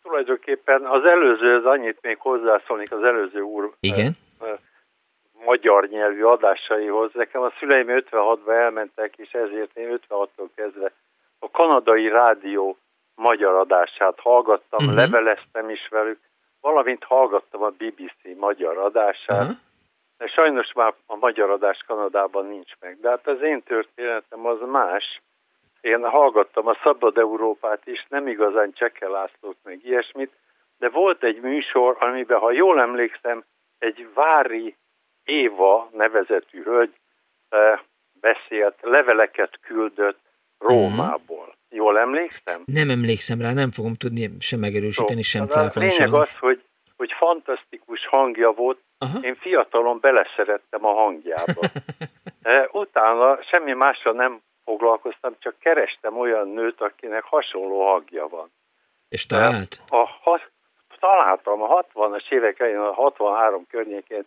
tulajdonképpen az előző, az annyit még hozzászólnék az előző úr Igen? Uh, uh, magyar nyelvű adásaihoz. Nekem a szüleim 56-ba elmentek, és ezért én 56-tól kezdve a kanadai rádió magyar adását hallgattam, uh-huh. leveleztem is velük, valamint hallgattam a BBC magyar adását, uh-huh. de sajnos már a magyar adás Kanadában nincs meg. De hát az én történetem az más. Én hallgattam a Szabad Európát is, nem igazán Cseke Lászlót, meg ilyesmit, de volt egy műsor, amiben, ha jól emlékszem, egy Vári Éva nevezetű hölgy eh, beszélt, leveleket küldött Rómából. Jól emlékszem? Nem emlékszem rá, nem fogom tudni sem megerősíteni, sem cáfolni. A lényeg az, hogy, hogy fantasztikus hangja volt. Aha. Én fiatalon beleszerettem a hangjába. E, utána semmi másra nem foglalkoztam, csak kerestem olyan nőt, akinek hasonló hangja van. És talált? A, a, találtam a 60-as évek elején, a 63 környékén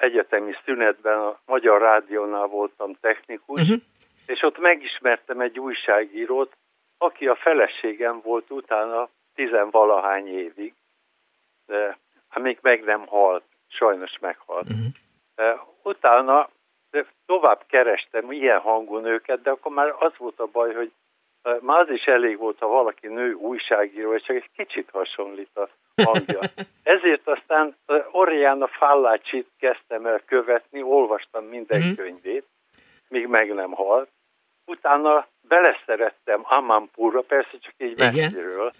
egyetemi szünetben a Magyar Rádiónál voltam technikus, uh-huh és ott megismertem egy újságírót, aki a feleségem volt utána tizenvalahány évig, de amíg meg nem halt, sajnos meghalt. Uh-huh. Utána tovább kerestem ilyen hangú nőket, de akkor már az volt a baj, hogy már az is elég volt, ha valaki nő újságíró, és csak egy kicsit hasonlít a hangja. Ezért aztán Oriana Fallácsit kezdtem el követni, olvastam minden uh-huh. könyvét, míg meg nem halt, utána beleszerettem Amanpurra, persze csak így messziről,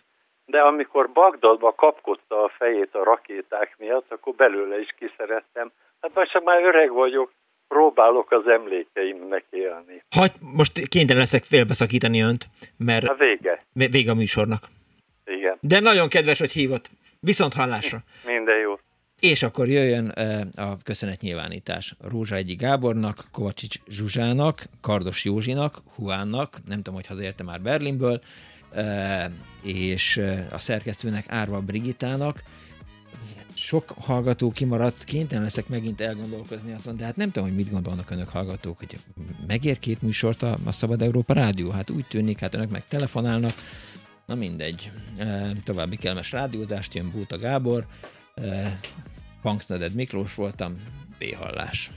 de amikor Bagdadba kapkodta a fejét a rakéták miatt, akkor belőle is kiszerettem. Hát most csak már öreg vagyok, próbálok az emlékeimnek élni. Hagy, most kénytelen leszek félbeszakítani önt, mert a vége. vége a műsornak. Igen. De nagyon kedves, hogy hívott. Viszont hallásra. Minden jó. És akkor jöjjön a köszönetnyilvánítás Rózsa Egyi Gábornak, Kovacsics Zsuzsának, Kardos Józsinak, Huánnak, nem tudom, hogy hazaérte már Berlinből, és a szerkesztőnek Árva Brigitának. Sok hallgató kimaradt, kénytelen leszek megint elgondolkozni azon, de hát nem tudom, hogy mit gondolnak önök hallgatók, hogy megér két műsort a, a Szabad Európa Rádió? Hát úgy tűnik, hát önök meg telefonálnak, na mindegy. További kellemes rádiózást jön Búta Gábor, Punksneded Miklós voltam, B-hallás.